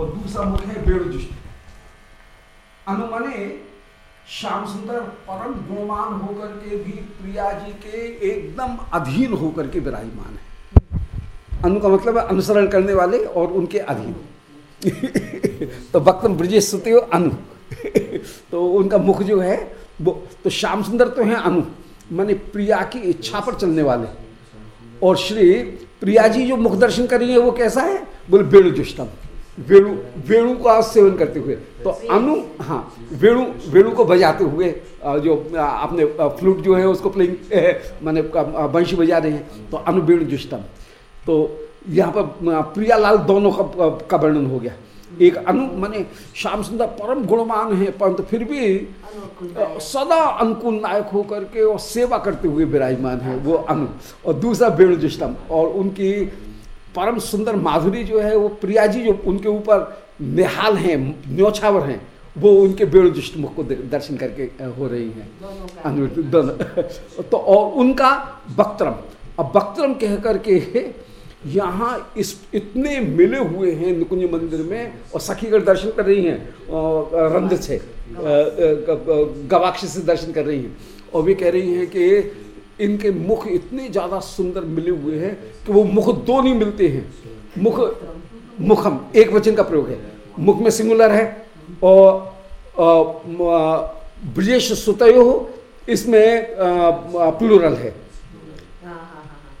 और दूसरा मुख है वेणुजुष्ट अनु माने श्याम सुंदर परम गुणमान होकर के भी प्रिया जी के एकदम अधीन होकर के विराजमान है। अनु का मतलब है अनुसरण करने वाले और उनके अधीन। तो वक्तम ब्रजेश सुते हो, अनु। तो उनका मुख जो है, वो तो श्याम सुंदर तो है अनु। माने प्रिया की इच्छा पर चलने वाले। और श्री प्रिया जी जो मुख दर्शन करेंगे वो कैसा है? बोले वेणु जुष्टम वेणु वेणु का सेवन करते हुए। तो अनु हाँ वेणु वेणु को बजाते हुए जो अपने फ्लूट जो है उसको प्लेइंग माने वंशी बजा रहे हैं। तो अनु वेणु जुष्टम तो यहाँ पर प्रियालाल दोनों का, का वर्णन हो गया। एक अनु माने श्याम सुंदर परम गुणमान है परंतु फिर भी सदा अनुकूल नायक होकर के और सेवा करते हुए विराजमान है वो अनु। और दूसरा वेणुजुष्टम और उनकी परम सुंदर माधुरी जो है वो प्रिया जी जो उनके ऊपर निहाल हैं न्योछावर हैं वो उनके वेणुजुष्ट मुख को दर्शन करके हो रही हैं। दोनों तो और उनका वक्त्रम अब वक्त्रम कह करके यहाँ इस इतने मिले हुए हैं निकुंज मंदिर में और सखीगढ़ दर्शन कर रही हैं रंध्र से गवाक्ष से दर्शन कर रही हैं। और वे कह रही हैं कि इनके मुख इतने ज़्यादा सुंदर मिले हुए हैं कि वो मुख दो नहीं मिलते हैं। मुख, मुखम, एक वचन का प्रयोग है। मुख में सिंगुलर है और ब्रजेश सुतयो इसमें प्लूरल है।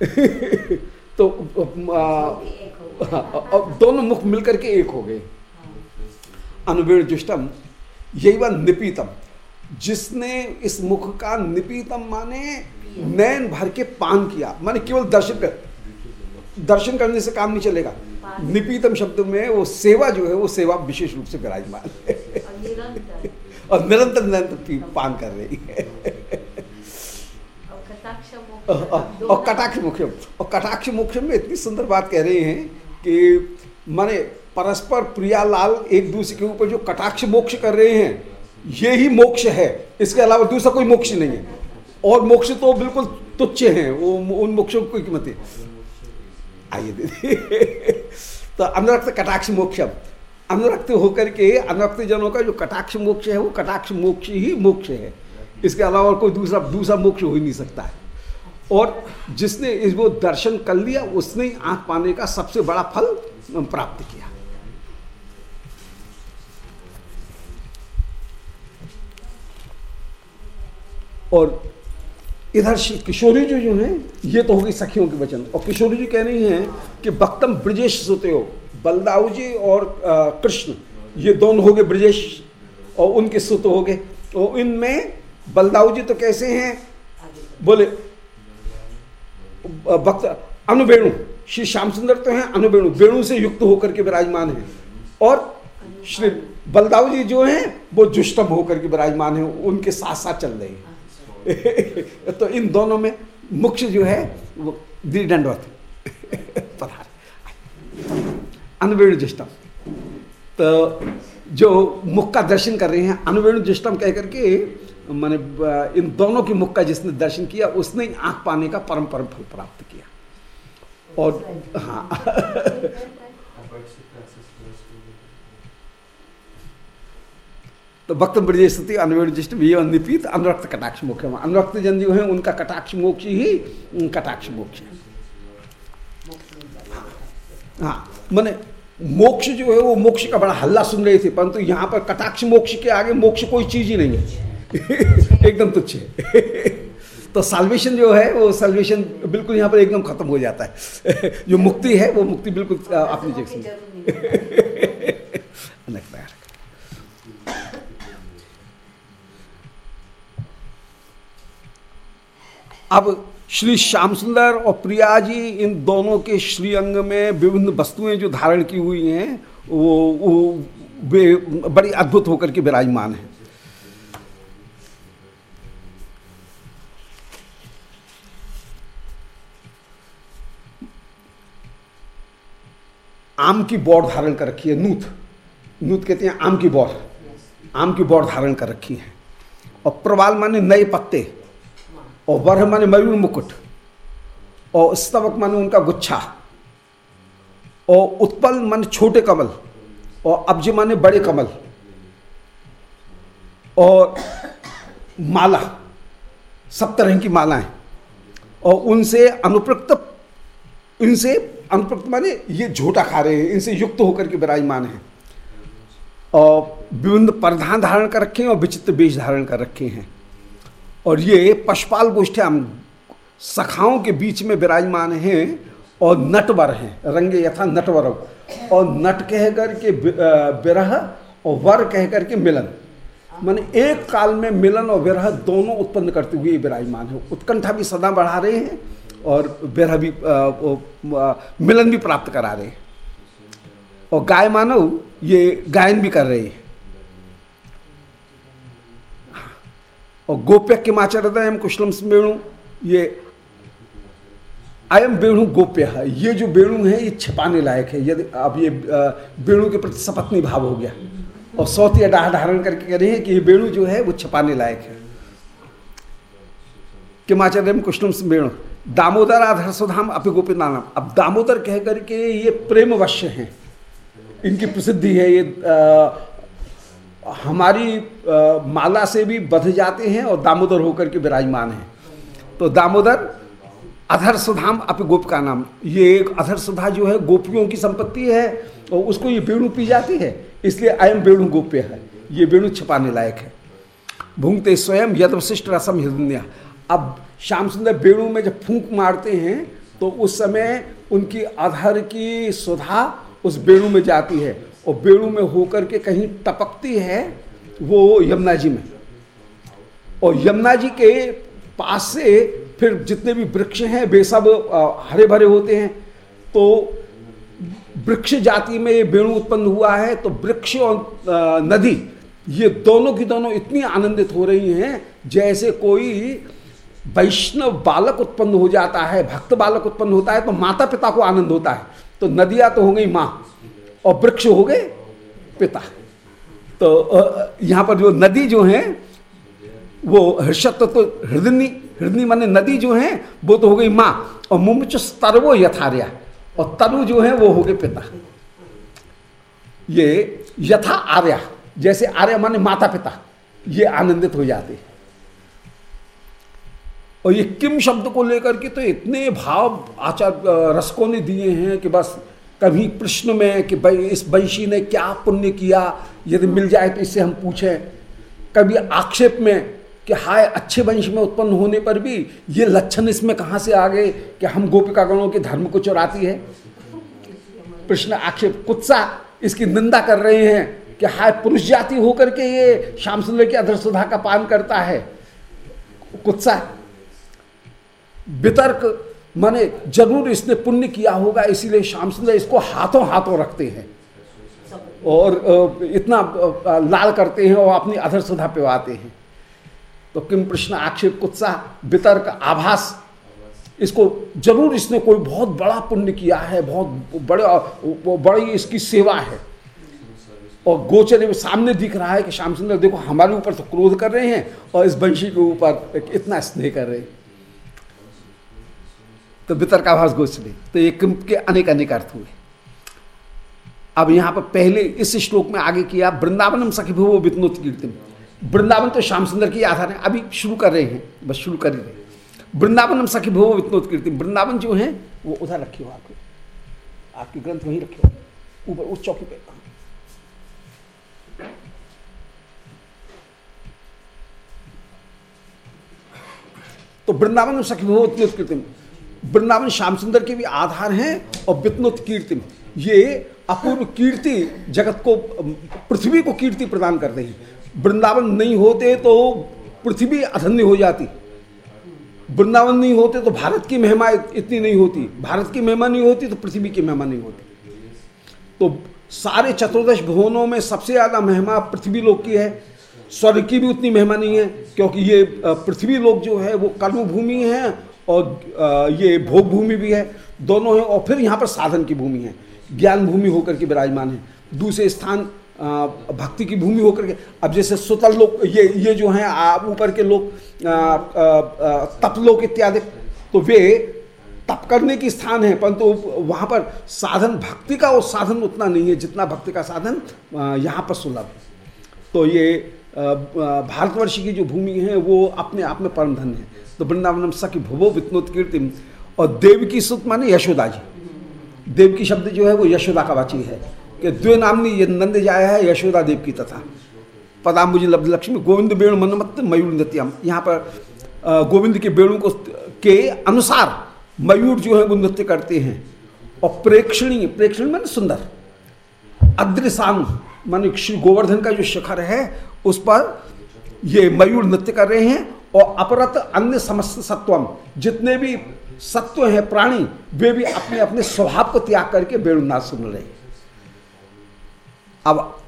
तो दोनों मुख मिलकर के एक हो गए। अनुवेण जुष्टम यही बात निपीतम। जिसने इस मुख का निपीतम माने नैन भर के पान किया। माने केवल दर्शन कर। दर्शन करने से काम नहीं चलेगा। निपीतम शब्द में वो सेवा जो है वो सेवा विशेष रूप से विराजमान है। और निरंतर। निरंतर पान कर रही है। और कटाक्ष मुख्यम और कटाक्ष मुख्यम में इतनी सुंदर बात कह रहे हैं कि माने परस्पर प्रियालाल एक दूसरे के ऊपर जो कटाक्ष मोक्ष कर रहे हैं ये ही मोक्ष है। इसके अलावा दूसरा कोई मोक्ष नहीं है। और मोक्ष तो बिल्कुल तुच्छ हैं, वो उन मोक्षों की कीमत है। आइए दीदी तो अनुरक्त कटाक्ष मोक्षम अनुरक्त होकर के अनुरक्त जनों का जो कटाक्ष मोक्ष है, वो कटाक्ष मोक्ष ही मोक्ष है। इसके अलावा कोई दूसरा दूसरा मोक्ष हो ही नहीं सकता है। और जिसने इस वो दर्शन कर लिया, उसने ही आँख पाने का सबसे बड़ा फल प्राप्त किया। और इधर किशोरी जी जो हैं, ये तो होगी सखियों के वचन। और किशोरी जी कह रही हैं कि भक्तम ब्रजेश सुते हो, बलदाऊ जी और कृष्ण, ये दोनों हो गए ब्रजेश और उनके सुत हो गए। तो इनमें बलदाऊ जी तो कैसे हैं? बोले भक्त अनुवेणु श्री श्याम सुंदर तो हैं अनुवेणु वेणु से युक्त होकर के विराजमान हैं। और श्री बलदाऊ जी जो हैं, वो जुष्टम होकर के विराजमान हैं, उनके साथ साथ चल रहे हैं। तो इन दोनों में मुख्य जो है वो पधार। अनुवेणु जुष्टम तो जो मुख का दर्शन कर रहे हैं अनुवेणु जुष्टम कह करके मैंने इन दोनों की मुख का जिसने दर्शन किया उसने ही आँख पाने का परम परम फल प्राप्त किया। और हाँ। तो भक्त ब्रजेस्थिति अनुवेदिष्ट निपीत अनुरक्त कटाक्ष मोक्ष अनुरक्त जन जो है उनका कटाक्ष मोक्ष ही कटाक्ष मोक्ष है। हाँ मैंने मोक्ष जो है वो मोक्ष का बड़ा हल्ला सुन रहे थे परंतु यहाँ पर कटाक्ष मोक्ष के आगे मोक्ष कोई चीज़ ही नहीं है। एकदम तुच्छ है। तो साल्वेशन जो है वो साल्वेशन बिल्कुल यहाँ पर एकदम खत्म हो जाता है। जो मुक्ति है वो मुक्ति बिल्कुल अपनी जगह अब श्री श्याम सुंदर और प्रिया जी इन दोनों के श्रीअंग में विभिन्न वस्तुएँ जो धारण की हुई हैं वो, वो वे बड़ी अद्भुत होकर के विराजमान है। आम की बौर धारण कर रखी है नूत। नूत कहते हैं आम की बौर। आम की बौर धारण कर रखी है। और प्रवाल माने नए पत्ते और वर्ह माने मयूर मुकुट, और स्तवक माने उनका गुच्छा, और उत्पल माने छोटे कमल, और अब्ज माने बड़े कमल, और माला, सब तरह की मालाएँ, और उनसे अनुप्रक्त इनसे अनुप्रक्त माने ये झूठा खा रहे हैं, इनसे युक्त होकर के विराजमान हैं, और विभिन्न प्रधान धारण कर रखे हैं और विचित्र बेश धारण कर रखे हैं। और ये पशुपाल गोष्ठ्याम सखाओं के बीच में विराजमान हैं और नटवर हैं रंगे यथा नटवर और नट कह कर के विरह और वर कह कर के मिलन। माने एक काल में मिलन और विरह दोनों उत्पन्न करते हुए विराजमान है। उत्कंठा भी सदा बढ़ा रहे हैं और विरह भी आ, आ, मिलन भी प्राप्त करा रहे हैं। और गाय मानव ये गायन भी कर रहे हैं। और गोप्य के माचरदय कुशलम वेणु ये अयम वेणु गोप्य है। ये जो वेणु है ये छिपाने लायक है। यदि अब ये वेणु के प्रति सपत्नी भाव हो गया और सौती डाह धारण करके कह रहे हैं कि ये वेणु जो है वो छिपाने लायक है। किमाचर्यम कुष्णुम वेणु दामोदर आधर सुधाम अपि नाम अब दामोदर कह करके ये प्रेम वश्य हैं। इनकी प्रसिद्धि है ये आ, हमारी आ, माला से भी बध जाते हैं और दामोदर होकर के विराजमान हैं। तो दामोदर अधर सुधाम अपि गोप का नाम। ये एक अधर सुधा जो है गोपियों की संपत्ति है और उसको ये वेणु पी जाती है इसलिए अयम वेणु गोप्य है। ये वेणु छिपाने लायक है। भूंगते स्वयं यद वशिष्ठ रसम हृदय अब श्याम सुंदर वेणु में जब फूंक मारते हैं तो उस समय उनकी अधर की सुधा उस वेणु में जाती है। और वेणु में होकर के कहीं टपकती है वो यमुना जी में। और यमुना जी के पास से फिर जितने भी वृक्ष हैं, वे सब हरे भरे होते हैं। तो वृक्ष जाति में ये वेणु उत्पन्न हुआ है तो वृक्ष और नदी, ये दोनों की दोनों इतनी आनंदित हो रही हैं, जैसे कोई वैष्णव बालक उत्पन्न हो जाता है, भक्त बालक उत्पन्न होता है तो माता पिता को आनंद होता है। तो नदियाँ तो हो गई माँ। और वृक्ष हो गए पिता। तो यहाँ पर जो नदी जो है, वो हर्षत्व तो हृदय हृदय माने नदी जो है, वो तो हो गई माँ। और मुमुच स्तरवो यथार्या। और तरु जो है, वो हो गए पिता। ये यथा आर्या, जैसे आर्य माने माता पिता, ये आनंदित हो जाते और ये किम शब्द को लेकर के तो इतने भाव आचार रसकों ने दिए हैं कि बस कभी प्रश्न में कि इस वंशी ने क्या पुण्य किया? यदि मिल जाए तो इससे हम पूछें। कभी आक्षेप में कि हाय, अच्छे वंश में उत्पन्न होने पर भी ये लक्षण इसमें कहाँ से आ गए कि हम गोपिका गणों के धर्म को चुराती है? प्रश्न, आक्षेप, कुत्सा इसकी निंदा कर रहे हैं कि हाय, पुरुष जाति होकर के ये श्याम सुंदर की अधरसुधा का पान करता है। कुत्सा, वितर्क माने ज़रूर इसने पुण्य किया होगा, इसीलिए श्याम सुंदर इसको हाथों हाथों रखते हैं। और इतना लाल करते हैं और अपनी अधर सुधा पिवाते हैं। तो किम प्रश्न आक्षेप कुत्सा, वितर्क, आभास, इसको ज़रूर इसने कोई बहुत बड़ा पुण्य किया है, बहुत बड़े बड़ी इसकी सेवा है। और गोचर सामने दिख रहा है कि श्याम सुंदर, देखो हमारे ऊपर तो क्रोध कर रहे हैं और इस वंशी के ऊपर इतना स्नेह कर रहे हैं। तो वितर्क आभास गोचरी तो ये किम के अनेक अनेक अर्थ हुए। अब यहाँ पर पहले इस श्लोक में आगे किया, वृंदावनम सखी भो वित्नोत कीर्तिम। वृंदावन तो श्याम सुंदर की आधार है, अभी शुरू कर रहे हैं, बस शुरू कर ही रहे वृंदावनम सखी भो वित्नोत्कीर्ति वृंदावन जो है, वो उधर रखी हो आपके आपके ग्रंथ वहीं रखे हो, ऊपर उस चौकी पे। तो वृंदावन सखी भो वित्नोत्कीर्ति वृंदावन श्याम सुंदर के भी आधार हैं और वित्नोत्कीर्ति ये अपूर्व कीर्ति जगत को, पृथ्वी को कीर्ति प्रदान करते हैं। वृंदावन नहीं होते तो पृथ्वी अधन्य हो जाती। वृंदावन नहीं होते तो भारत की महिमा इतनी नहीं होती। भारत की महिमा नहीं होती तो पृथ्वी की महिमा नहीं होती। तो सारे चतुर्दश भुवनों में सबसे ज़्यादा महिमा पृथ्वी लोक की है। स्वर्ग की भी उतनी महिमा नहीं है, क्योंकि ये पृथ्वी लोक जो है वो कर्म भूमि है और ये भोग भूमि भी है, दोनों है, और फिर यहाँ पर साधन की भूमि है। ज्ञान भूमि होकर के विराजमान है। दूसरे स्थान भक्ति की भूमि होकर के, अब जैसे सुतल लोग ये ये जो हैं ऊपर के लोग तप लोग इत्यादि तो वे तप करने की स्थान है, परंतु तो वहाँ पर साधन भक्ति का वो साधन उतना नहीं है, जितना भक्ति का साधन यहाँ पर सुलभ है। तो ये भारतवर्ष की जो भूमि है, वो अपने आप में परम धन है। तो वृंदावनम सखी भुवो वित्नोत कीर्ति और देव की सुत माने यशोदा जी। देव की शब्द जो है वो यशोदा का वाची है। कि द्वे नामनी ये नंद जाया है यशोदा देव की तथा। पदाम्बुजी लब्ध लक्ष्मी, गोविंद वेणु मनमत मयूर नृत्यम। यहाँ पर गोविंद के वेणु को के अनुसार मयूर जो है वो नृत्य करते हैं। और प्रेक्षणीय प्रेक्षणीय मान सुंदर। अद्रसान मान श्री गोवर्धन का जो शिखर है, उस पर ये मयूर नृत्य कर रहे हैं। और अपरत अन्य समस्त सत्वम, जितने भी सत्व हैं प्राणी, वे भी अपने अपने स्वभाव को त्याग करके वेणुनाथ सुन रहे अब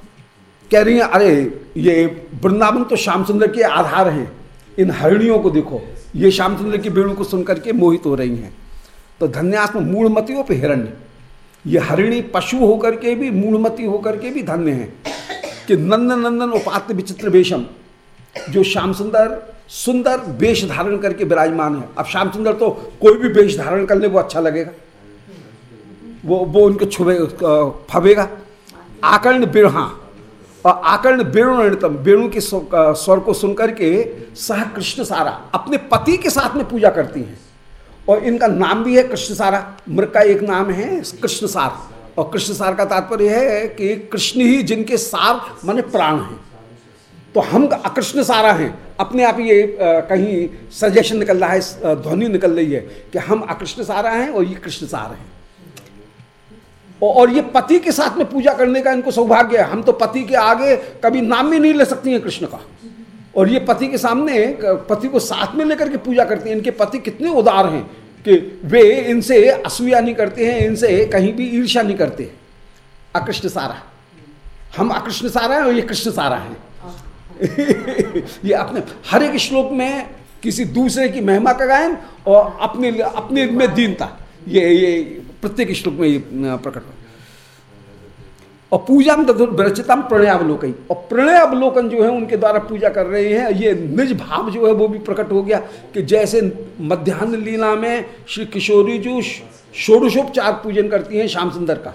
कह रही हैं, अरे, ये वृंदावन तो श्याम सुंदर के आधार हैं। इन हरिणियों को देखो, ये श्यामचंद्र की वेणु को सुनकर के मोहित हो रही हैं। तो धन्यात्म मूलमतियों पर हिरण्य, ये हरिणी पशु होकर के भी, मूलमती होकर के भी धन्य है। कि नंदन नंदन उपात्य विचित्र वेशम, जो श्याम सुंदर सुंदर वेश धारण करके विराजमान है। अब श्याम सुंदर तो कोई भी वेश धारण कर ले, वो अच्छा लगेगा। वो वो उनको छुबे फबेगा। आकर्ण बिरहा और आकर्ण वेणुतम वेणु के स्वर को सुनकर के सह कृष्ण सारा अपने पति के साथ में पूजा करती हैं। और इनका नाम भी है कृष्ण सारा। मृग का एक नाम है कृष्ण सार। और कृष्ण सार का तात्पर्य है कि कृष्ण ही जिनके सार माने प्राण हैं। तो हम अकृष्ण सारा हैं। अपने आप ये कहीं सजेशन निकल रहा है ध्वनि निकल रही है कि हम अकृष्ण सारा हैं और ये कृष्ण सार हैं और ये पति के साथ में पूजा करने का इनको सौभाग्य है। हम तो पति के आगे कभी नाम भी नहीं ले सकती हैं कृष्ण का। और ये पति के सामने पति को साथ में लेकर के पूजा करती हैं। इनके पति कितने उदार हैं कि वे इनसे असूया नहीं करते हैं, इनसे कहीं भी ईर्ष्या नहीं करते। अकृष्ण सारा हम अकृष्ण सारा हैं और ये कृष्ण सारा हैं। ये अपने, हर एक श्लोक में किसी दूसरे की महिमा का गायन और अपने अपने में दीनता। ये ये प्रत्येक श्लोक में ये प्रकट हो और पूजा में विरचिता प्रणय अवलोकन और प्रणयावलोकन जो है, उनके द्वारा पूजा कर रहे हैं। ये निज भाव जो है, वो भी प्रकट हो गया कि जैसे मध्यान्ह लीला में श्री किशोरी जो षोडशोपचार पूजन करती हैं श्याम सुंदर का,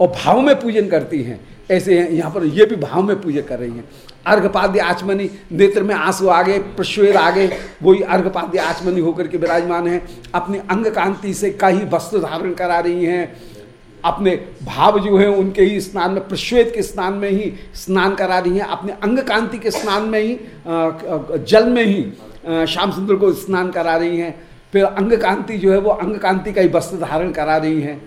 और भाव में पूजन करती हैं। ऐसे यहाँ पर ये भी भाव में पूजा कर रही हैं। अर्घपाद्य आचमनी, नेत्र में आँसू आ गए, प्रश्वेद आ गए, वही अर्घपाद्य आचमनी होकर के विराजमान है। अपनी अंग कांति से कई वस्त्र धारण करा रही हैं। अपने भाव जो है, उनके ही स्नान में प्रश्वेत के स्नान में ही स्नान करा रही हैं। अपने अंग कांति के स्नान में ही जल में ही श्याम सुंदर को स्नान करा रही हैं। फिर अंग कांति जो है, वो अंग कांति का ही वस्त्र धारण करा रही हैं।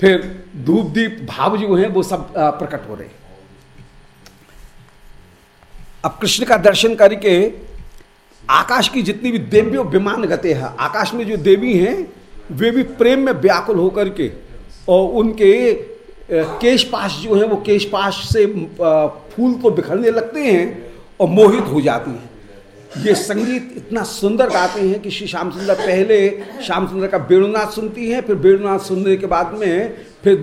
फिर धूप दीप भाव जो हैं, वो सब प्रकट हो रहे हैं। अब कृष्ण का दर्शन करके आकाश की जितनी भी देव्यो विमान गते हैं, आकाश में जो देवी हैं, वे भी प्रेम में व्याकुल होकर के और उनके केश पाश जो है, वो केश पाश से फूल तो बिखरने लगते हैं और मोहित हो जाती हैं। ये संगीत इतना सुंदर गाते हैं कि श्री श्याम सुंदर पहले श्याम सुंदर का वेणुनाथ सुनती हैं, फिर वेणुनाथ सुनने के बाद में फिर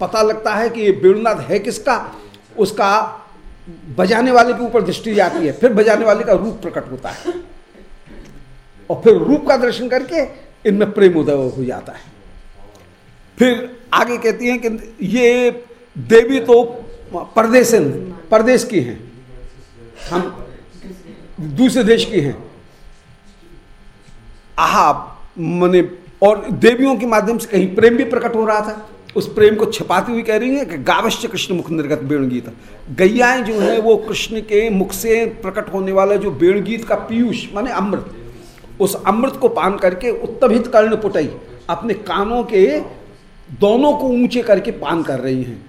पता लगता है कि ये वेणुनाथ है किसका? उसका बजाने वाले के ऊपर दृष्टि जाती है, फिर बजाने वाले का रूप प्रकट होता है। और फिर रूप का दर्शन करके इनमें प्रेम उदय हो जाता है। फिर आगे कहती हैं कि ये देवी तो परदेश परदेश की हैं। हम दूसरे देश की हैं। आहा, मने, और देवियों के माध्यम से कहीं प्रेम भी प्रकट हो रहा था। उस प्रेम को छिपाती हुई कह रही है कि गावश्य कृष्ण मुख निर्गत वेणुगीत गैयाएँ जो है वो कृष्ण के मुख से प्रकट होने वाला जो वेणुगीत का पीयूष, माने अमृत, उस अमृत को पान करके उत्तभित कर्ण पुटई अपने कानों के दोनों को ऊँचे करके पान कर रही हैं।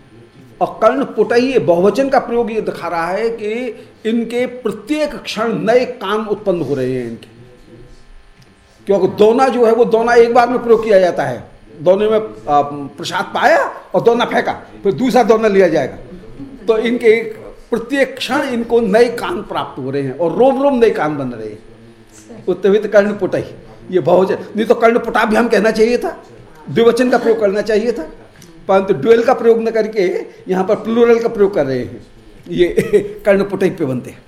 और कर्ण पुटई बहुवचन का प्रयोग ये दिखा रहा है कि इनके प्रत्येक क्षण नए कान उत्पन्न हो रहे हैं इनके। क्योंकि दोना जो है वो दोना एक बार में प्रयोग किया जाता है। दोनों में प्रसाद पाया और दोना फेंका फिर दूसरा दोना लिया जाएगा। तो इनके प्रत्येक क्षण इनको नए कान प्राप्त हो रहे हैं और रोम रोम नए कान बन रहे हैं। उत्तवित कर्ण पुटाई ये बहुवचन नहीं तो कर्ण पुटा भी हम कहना चाहिए था द्विवचन का प्रयोग करना चाहिए था परंतु ड्वेल का प्रयोग न करके यहाँ पर प्लूरल का प्रयोग कर रहे हैं। ये कर्ण पुटाई पे बनते हैं।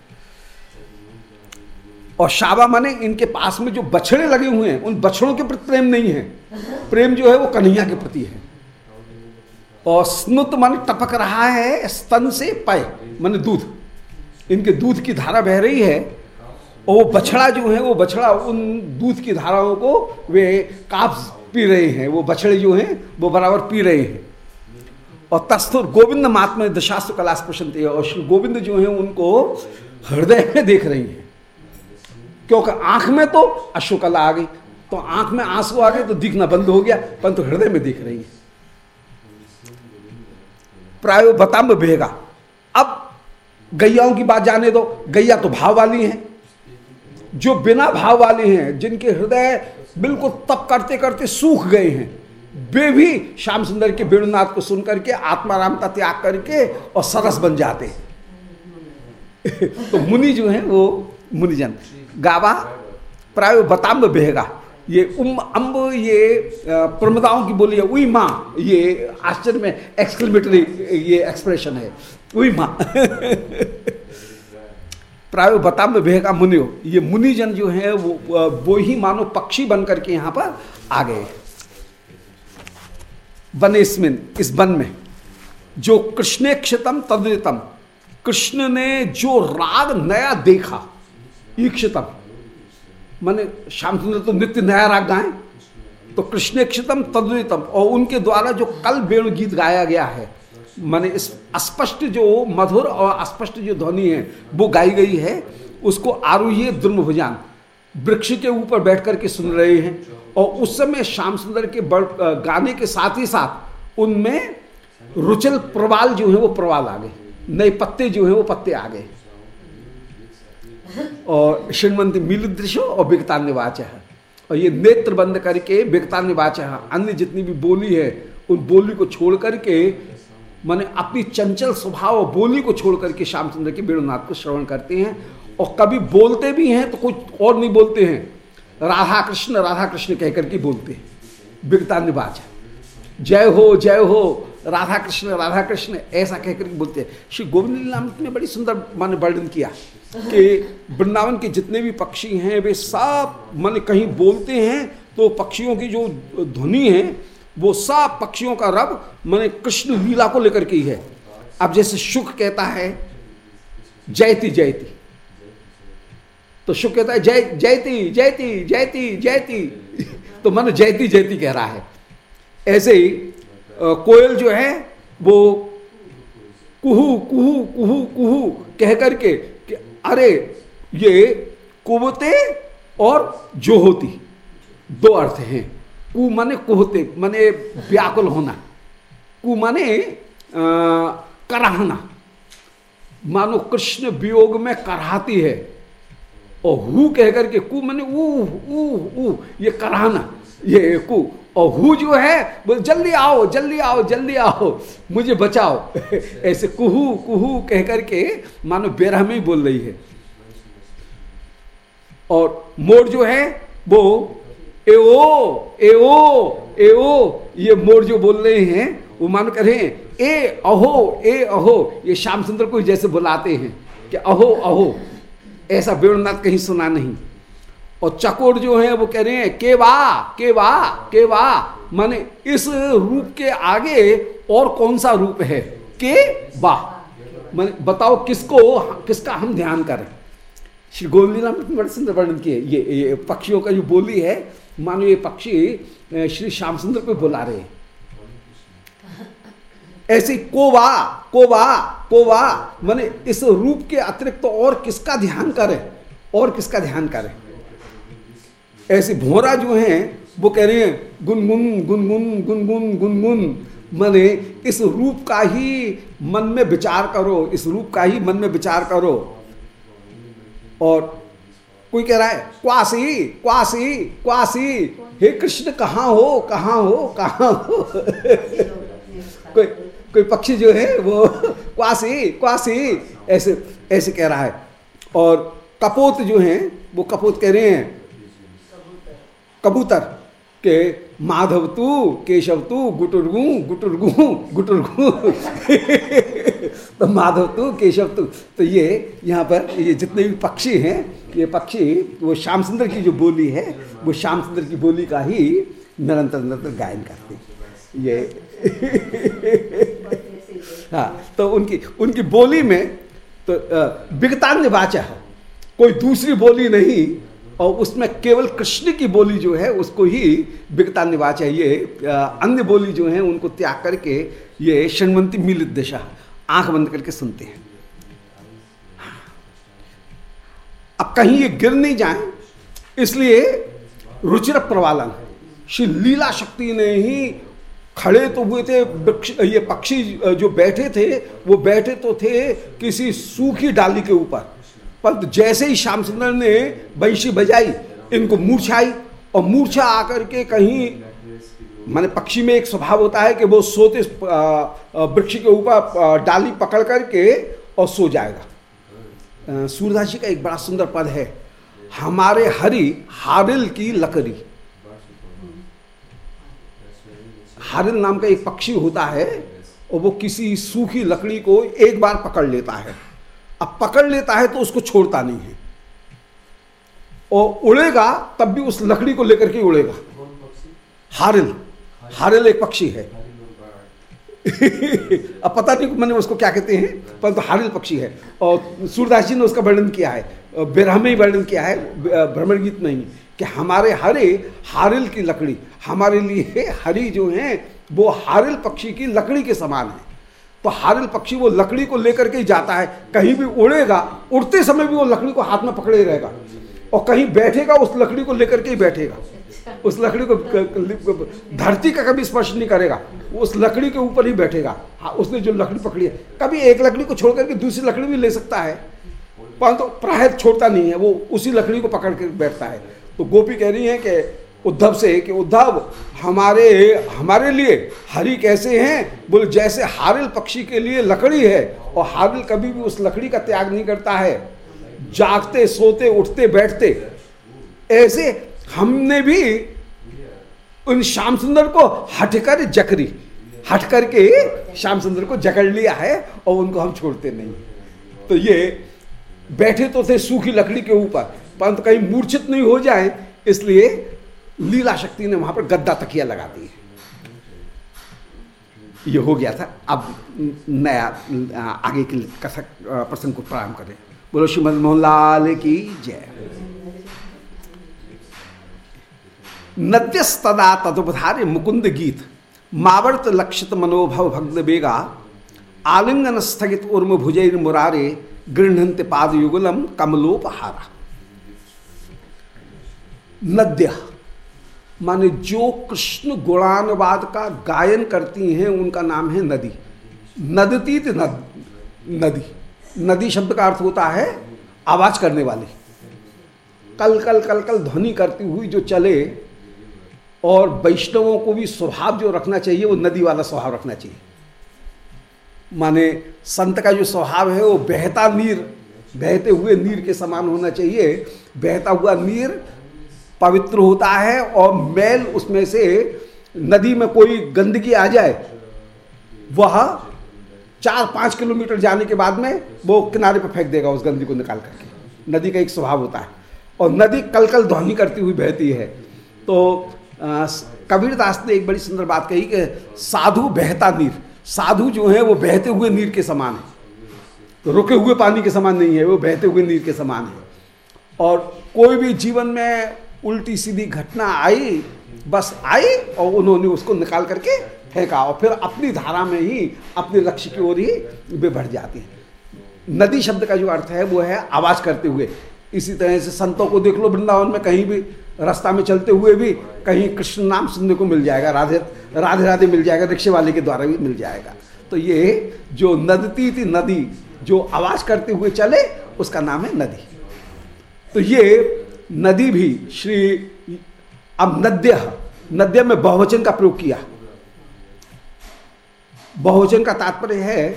और शाबा माने इनके पास में जो बछड़े लगे हुए हैं, उन बछड़ों के प्रति प्रेम नहीं है। प्रेम जो है वो कन्हैया के प्रति है। और स्नुत माने टपक रहा है स्तन से पय, मन दूध। इनके दूध की धारा बह रही है और वो बछड़ा जो है, वो बछड़ा उन दूध की धाराओं को वे काब्ज पी रहे हैं। वो बछड़े जो हैं, वो बराबर पी रहे हैं। और तस्तुर गोविंद महात्मा दशास्त्र कला स्पर्शनते है और श्री गोविंद जो है, उनको हृदय में देख रही हैं। क्योंकि आँख में तो अश्वकला आ गई तो आँख में आँसू आ गए तो दिखना बंद हो गया, परंतु तो हृदय में दिख रही है। प्रायो बताम भेगा। अब गैयाओं की बात जाने दो, गैया तो भाव वाली हैं। जो बिना भाव वाली हैं, जिनके हृदय बिल्कुल तप करते करते सूख गए हैं, वे भी श्याम सुंदर के वेणुनाथ को सुनकर सुन करके आत्मारामता त्याग करके और सरस बन जाते हैं। तो मुनि जो है वो मुनिजन। गावा प्राय बताम्ब बेहगा। ये उम अम्ब ये प्रमदाओं की बोली है, उई माँ। ये आश्चर्य में एक्सक्लेमेटरी ये एक्सप्रेशन है। उई माँ। प्राय बताम्ब बेहगा मुनियो। ये मुनिजन जो है, वो वो ही मानो पक्षी बन करके यहाँ पर आ गए। वनेस्मिन इस वन में। जो कृष्णेक्षतम तद्रितम कृष्ण ने जो राग नया देखा ईक्षतम। माने श्याम सुंदर तो नित्य नया राग गाए तो कृष्णेक्षतम, तद्वितम। और उनके द्वारा जो कल वेणु गीत गाया गया है, माने इस अस्पष्ट जो मधुर और अस्पष्ट जो ध्वनि है, वो गाई गई है, उसको आरोही द्रुम भुजान। वृक्ष के ऊपर बैठ करके सुन रहे हैं। और उस समय श्याम सुंदर के गाने के साथ ही साथ उनमें रुचल प्रवाल जो है, वो प्रवाल आ गए। नए पत्ते जो है, वो पत्ते आ गए। और श्रीमंत मिल दृश्य और बिगता निवाच है। और ये नेत्र बंद करके बिगता निवाच है। अन्य जितनी भी बोली है, उन बोली को छोड़ करके, माने अपनी चंचल स्वभाव और बोली को छोड़ करके श्याम सुंदर के वेणुनाथ को श्रवण करते हैं। और कभी बोलते भी हैं तो कुछ और नहीं बोलते हैं। राधा कृष्ण राधा कृष्ण कहकर के बोलते हैं। बिगता निवाच जय हो जय हो राधा कृष्ण राधा कृष्ण ऐसा कहकर बोलते हैं। श्री गोविंद लीला ने बड़ी सुंदर माने वर्णन किया। कि वृंदावन के जितने भी पक्षी हैं, वे सब मन कहीं बोलते हैं तो पक्षियों की जो ध्वनि है, वो सब पक्षियों का रब माने कृष्ण लीला को लेकर की है। अब जैसे शुक कहता है, जयती जयती। तो शुक कहता है, जय, जयती जयती जयती जयती। तो मन जयती जयती कह रहा है। ऐसे ही कोयल जो है, वो कुहू कुहू कुहू कुहू कह करके अरे, ये कुबते और जो होती, दो अर्थ हैं। कु माने कुहते, माने व्याकुल होना। कु माने कराहना। मानो कृष्ण वियोग में कराहती है। और हु कह करके कु माने ऊ ऊ ऊ ये कराहना, ये कु और हु जो है बोल जल्दी आओ जल्दी आओ जल्दी आओ मुझे बचाओ। ऐसे कुहू कुहू कह करके मानो बेरहमी बोल रही है। और मोर जो है वो ए ओ ए ओ ए ओ ये मोर जो बोल रहे हैं वो मानो कह रहे हैं ए अहो ए अहो ये श्याम सुंदर को जैसे बुलाते हैं कि अहो अहो ऐसा वेणुनाथ कहीं सुना नहीं। और चकोर जो है वो कह रहे हैं के वाह के वाह के वाह माने इस रूप के आगे और कौन सा रूप है? के वाह माने बताओ किसको किसका हम ध्यान करें श्री गोविंद ने बड़े सुंदर वर्णन किए। ये, ये पक्षियों का जो बोली है मानो ये पक्षी श्री श्याम सुंदर को बुला रहे हैं। ऐसे कोवा कोवा कोवा माने इस रूप के अतिरिक्त तो और किसका ध्यान करें? और किसका ध्यान करें? ऐसे भोरा जो हैं, वो कह रहे हैं, गुनगुन गुनगुन गुनगुन गुनगुन, माने इस रूप का ही मन में विचार करो, इस रूप का ही मन में विचार करो। और कोई कह रहा है, क्वासी क्वासी क्वासी, हे कृष्ण, कहाँ हो कहाँ हो कहाँ हो? कोई कोई पक्षी जो है, वो, क्वासी क्वासी, ऐसे ऐसे कह रहा है। और कपोत जो हैं, वो कपोत कह रहे हैं कबूतर, के माधव तू, केशव तू, गुटुरगु गुटुरगु गुटुरगु। तो माधव तू, केशव तू। तो ये यहाँ पर, ये जितने भी पक्षी हैं, ये पक्षी, वो श्याम सुंदर की जो बोली है, वो श्याम सुंदर की बोली का ही निरंतर निरंतर गायन करते ये। हाँ तो उनकी उनकी बोली में तो विगतान्य वाचा है। कोई दूसरी बोली नहीं और उसमें केवल कृष्ण की बोली जो है, उसको ही विकता निवाच है। ये अन्य बोली जो है, उनको त्याग करके ये षणवंती मिलित दिशा, आँख बंद करके सुनते हैं। अब कहीं ये गिर नहीं जाए, इसलिए रुचिर प्रवालन, श्री लीला शक्ति ने ही खड़े तो हुए थे ये पक्षी जो बैठे थे, वो बैठे तो थे किसी सूखी डाली के ऊपर। पर जैसे ही श्याम सुंदर ने बंशी बजाई, इनको मूर्छा आई और मूर्छा आकर के कहीं, माने पक्षी में एक स्वभाव होता है कि वो सोते वृक्ष के ऊपर डाली पकड़ करके और सो जाएगा। सूर्यदास जी का एक बड़ा सुंदर पद है, हमारे हरि हारिल की लकड़ी। हारिल नाम का एक पक्षी होता है और वो किसी सूखी लकड़ी को एक बार पकड़ लेता है। अब पकड़ लेता है तो उसको छोड़ता नहीं है। और उड़ेगा, तब भी उस लकड़ी को लेकर के उड़ेगा। हारिल। हारिल एक पक्षी है। अब पता नहीं मैंने उसको क्या कहते हैं, परंतु तो हारिल पक्षी है। और सूरदास जी ने उसका वर्णन किया है। बिरह में ही वर्णन किया है, भ्रमण गीत में ही, कि हमारे हरे हारिल की लकड़ी, हमारे लिए हरी जो है, वो हारिल पक्षी की लकड़ी के समान है। तो हारिल पक्षी वो लकड़ी को लेकर के ही जाता है। कहीं भी उड़ेगा उड़ते समय भी वो लकड़ी को हाथ में पकड़े रहेगा। और कहीं बैठेगा उस लकड़ी को लेकर के ही बैठेगा। उस लकड़ी को धरती का कभी स्पर्श नहीं करेगा। उस लकड़ी के ऊपर ही बैठेगा। हाँ उसने जो लकड़ी पकड़ी है कभी एक लकड़ी को छोड़ करके दूसरी लकड़ी भी ले सकता है। परंतु तो प्राय छोड़ता नहीं है वो उसी लकड़ी को पकड़ कर बैठता है। तो गोपी कह रही है कि उद्धव से कि, उद्धव, हमारे हमारे लिए हरि कैसे हैं, बोले, जैसे हारिल पक्षी के लिए लकड़ी है, और हारिल कभी भी उस लकड़ी का त्याग नहीं करता है। जागते, सोते, उठते, बैठते, ऐसे हमने भी उन श्याम सुंदर को हटकर जकरी हट करके श्याम सुंदर को जकड़ लिया है, और उनको हम छोड़ते नहीं। तो ये, बैठे तो थे सूखी लकड़ी के ऊपर, परंतु कहीं मूर्छित नहीं हो जाए, इसलिए लीला शक्ति ने वहाँ पर गद्दा तकिया लगा दी। ये हो गया था। अब नया, आगे के कथक प्रसंग को प्रारंभ करें। बोलो, श्रीमद मोहनलाल की जय। नद्यस्तदा तदुपधारे मुकुंद गीत। मावर्त लक्षित मनोभव भग्न बेगा। आलिंगन स्थगित उर्म भुजैर मुरारे। गृहंत पाद युगलम कमलोपहारा। नद्य। माने जो कृष्ण गुणानुवाद का गायन करती हैं, उनका नाम है नदी। नदतीत नद, नदी। नदी शब्द का अर्थ होता है आवाज़ करने वाली। कल कल कल कल ध्वनि करती हुई जो चले, और वैष्णवों को भी स्वभाव जो रखना चाहिए, वो नदी वाला स्वभाव रखना चाहिए। माने संत का जो स्वभाव है, वो बहता नीर, बहते हुए नीर के समान होना चाहिए। बहता हुआ नीर पवित्र होता है और मैल उसमें से नदी में कोई गंदगी आ जाए, वह चार पाँच किलोमीटर जाने के बाद में वो किनारे पर फेंक देगा उस गंदगी को निकाल करके। नदी का एक स्वभाव होता है और नदी कल कल ध्वनि करती हुई बहती है। तो कबीर दास ने एक बड़ी सुंदर बात कही कि साधु बहता नीर। साधु जो है, वो बहते हुए नीर के समान है। तो रुके हुए पानी के समान नहीं है, वो बहते हुए नीर के समान है। और कोई भी जीवन में उल्टी सीधी घटना आई, बस आई और उन्होंने उसको निकाल करके फेंका और फिर अपनी धारा में ही, अपने लक्ष्य की ओर ही वे बढ़ जाती है। नदी शब्द का जो अर्थ है, वो है आवाज़ करते हुए। इसी तरह से संतों को देख लो वृंदावन में, कहीं भी रास्ता में चलते हुए भी कहीं कृष्ण नाम सुनने को मिल जाएगा, राधे राधे राधे मिल जाएगा, रिक्शे वाले के द्वारा भी मिल जाएगा। तो ये जो नदती थी नदी, जो आवाज़ करते हुए चले, उसका नाम है नदी। तो ये नदी भी श्री अब नद्य नद्य में बहुवचन का प्रयोग किया। बहुवचन का तात्पर्य है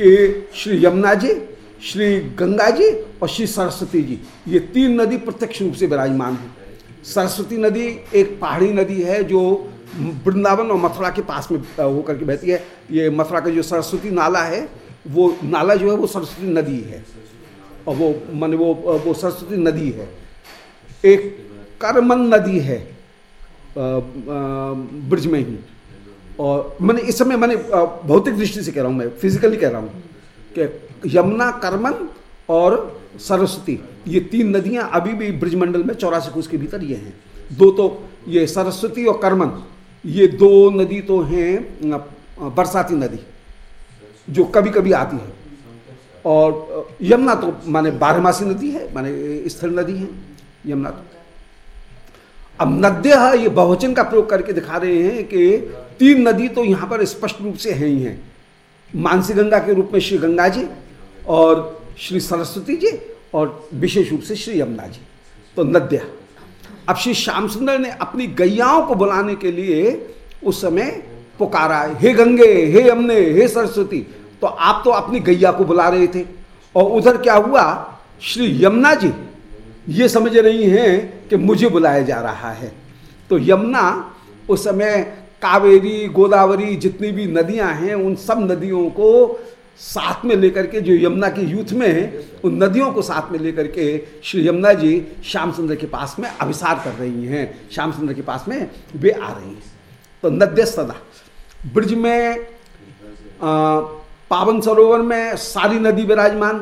कि श्री यमुना जी, श्री गंगा जी और श्री सरस्वती जी, ये तीन नदी प्रत्यक्ष रूप से विराजमान है। सरस्वती नदी एक पहाड़ी नदी है जो वृंदावन और मथुरा के पास में होकर के बहती है। ये मथुरा का जो सरस्वती नाला है, वो नाला जो है वो सरस्वती नदी है। और वो, मान वो वो सरस्वती नदी है। एक करमन नदी है ब्रिज में ही। और मैंने इस समय मैंने भौतिक दृष्टि से कह रहा हूँ मैं फिजिकली कह रहा हूँ कि यमुना करमन और सरस्वती, ये तीन नदियाँ अभी भी ब्रिजमंडल में चौरासी कोस के भीतर ये हैं। दो तो ये सरस्वती और करमन ये दो नदी तो हैं बरसाती नदी, जो कभी कभी आती है। और यमुना तो माने बारहमासी नदी है, माने स्थल नदी है। यमुना अब नद्य ये बहुवचन का प्रयोग करके दिखा रहे हैं कि तीन नदी तो यहाँ पर स्पष्ट रूप से है ही हैं। मानसी गंगा के रूप में श्री गंगा जी और श्री सरस्वती जी और विशेष रूप से श्री यमुना जी। तो नद्या। अब श्री श्याम सुंदर ने अपनी गैयाओं को बुलाने के लिए उस समय पुकारा, हे गंगे, हे यमुने, हे सरस्वती। तो आप तो अपनी गैया को बुला रहे थे। और उधर क्या हुआ? श्री यमुना जी ये समझ रही हैं कि मुझे बुलाया जा रहा है। तो यमुना उस समय कावेरी गोदावरी जितनी भी नदियाँ हैं उन सब नदियों को साथ में लेकर के जो यमुना के यूथ में है उन नदियों को साथ में लेकर के श्री यमुना जी श्याम सुंदर के पास में अभिसार कर रही हैं। श्याम सुंदर के पास में वे आ रही हैं। तो नद्य सदा ब्रज में आ, पावन सरोवर में सारी नदी विराजमान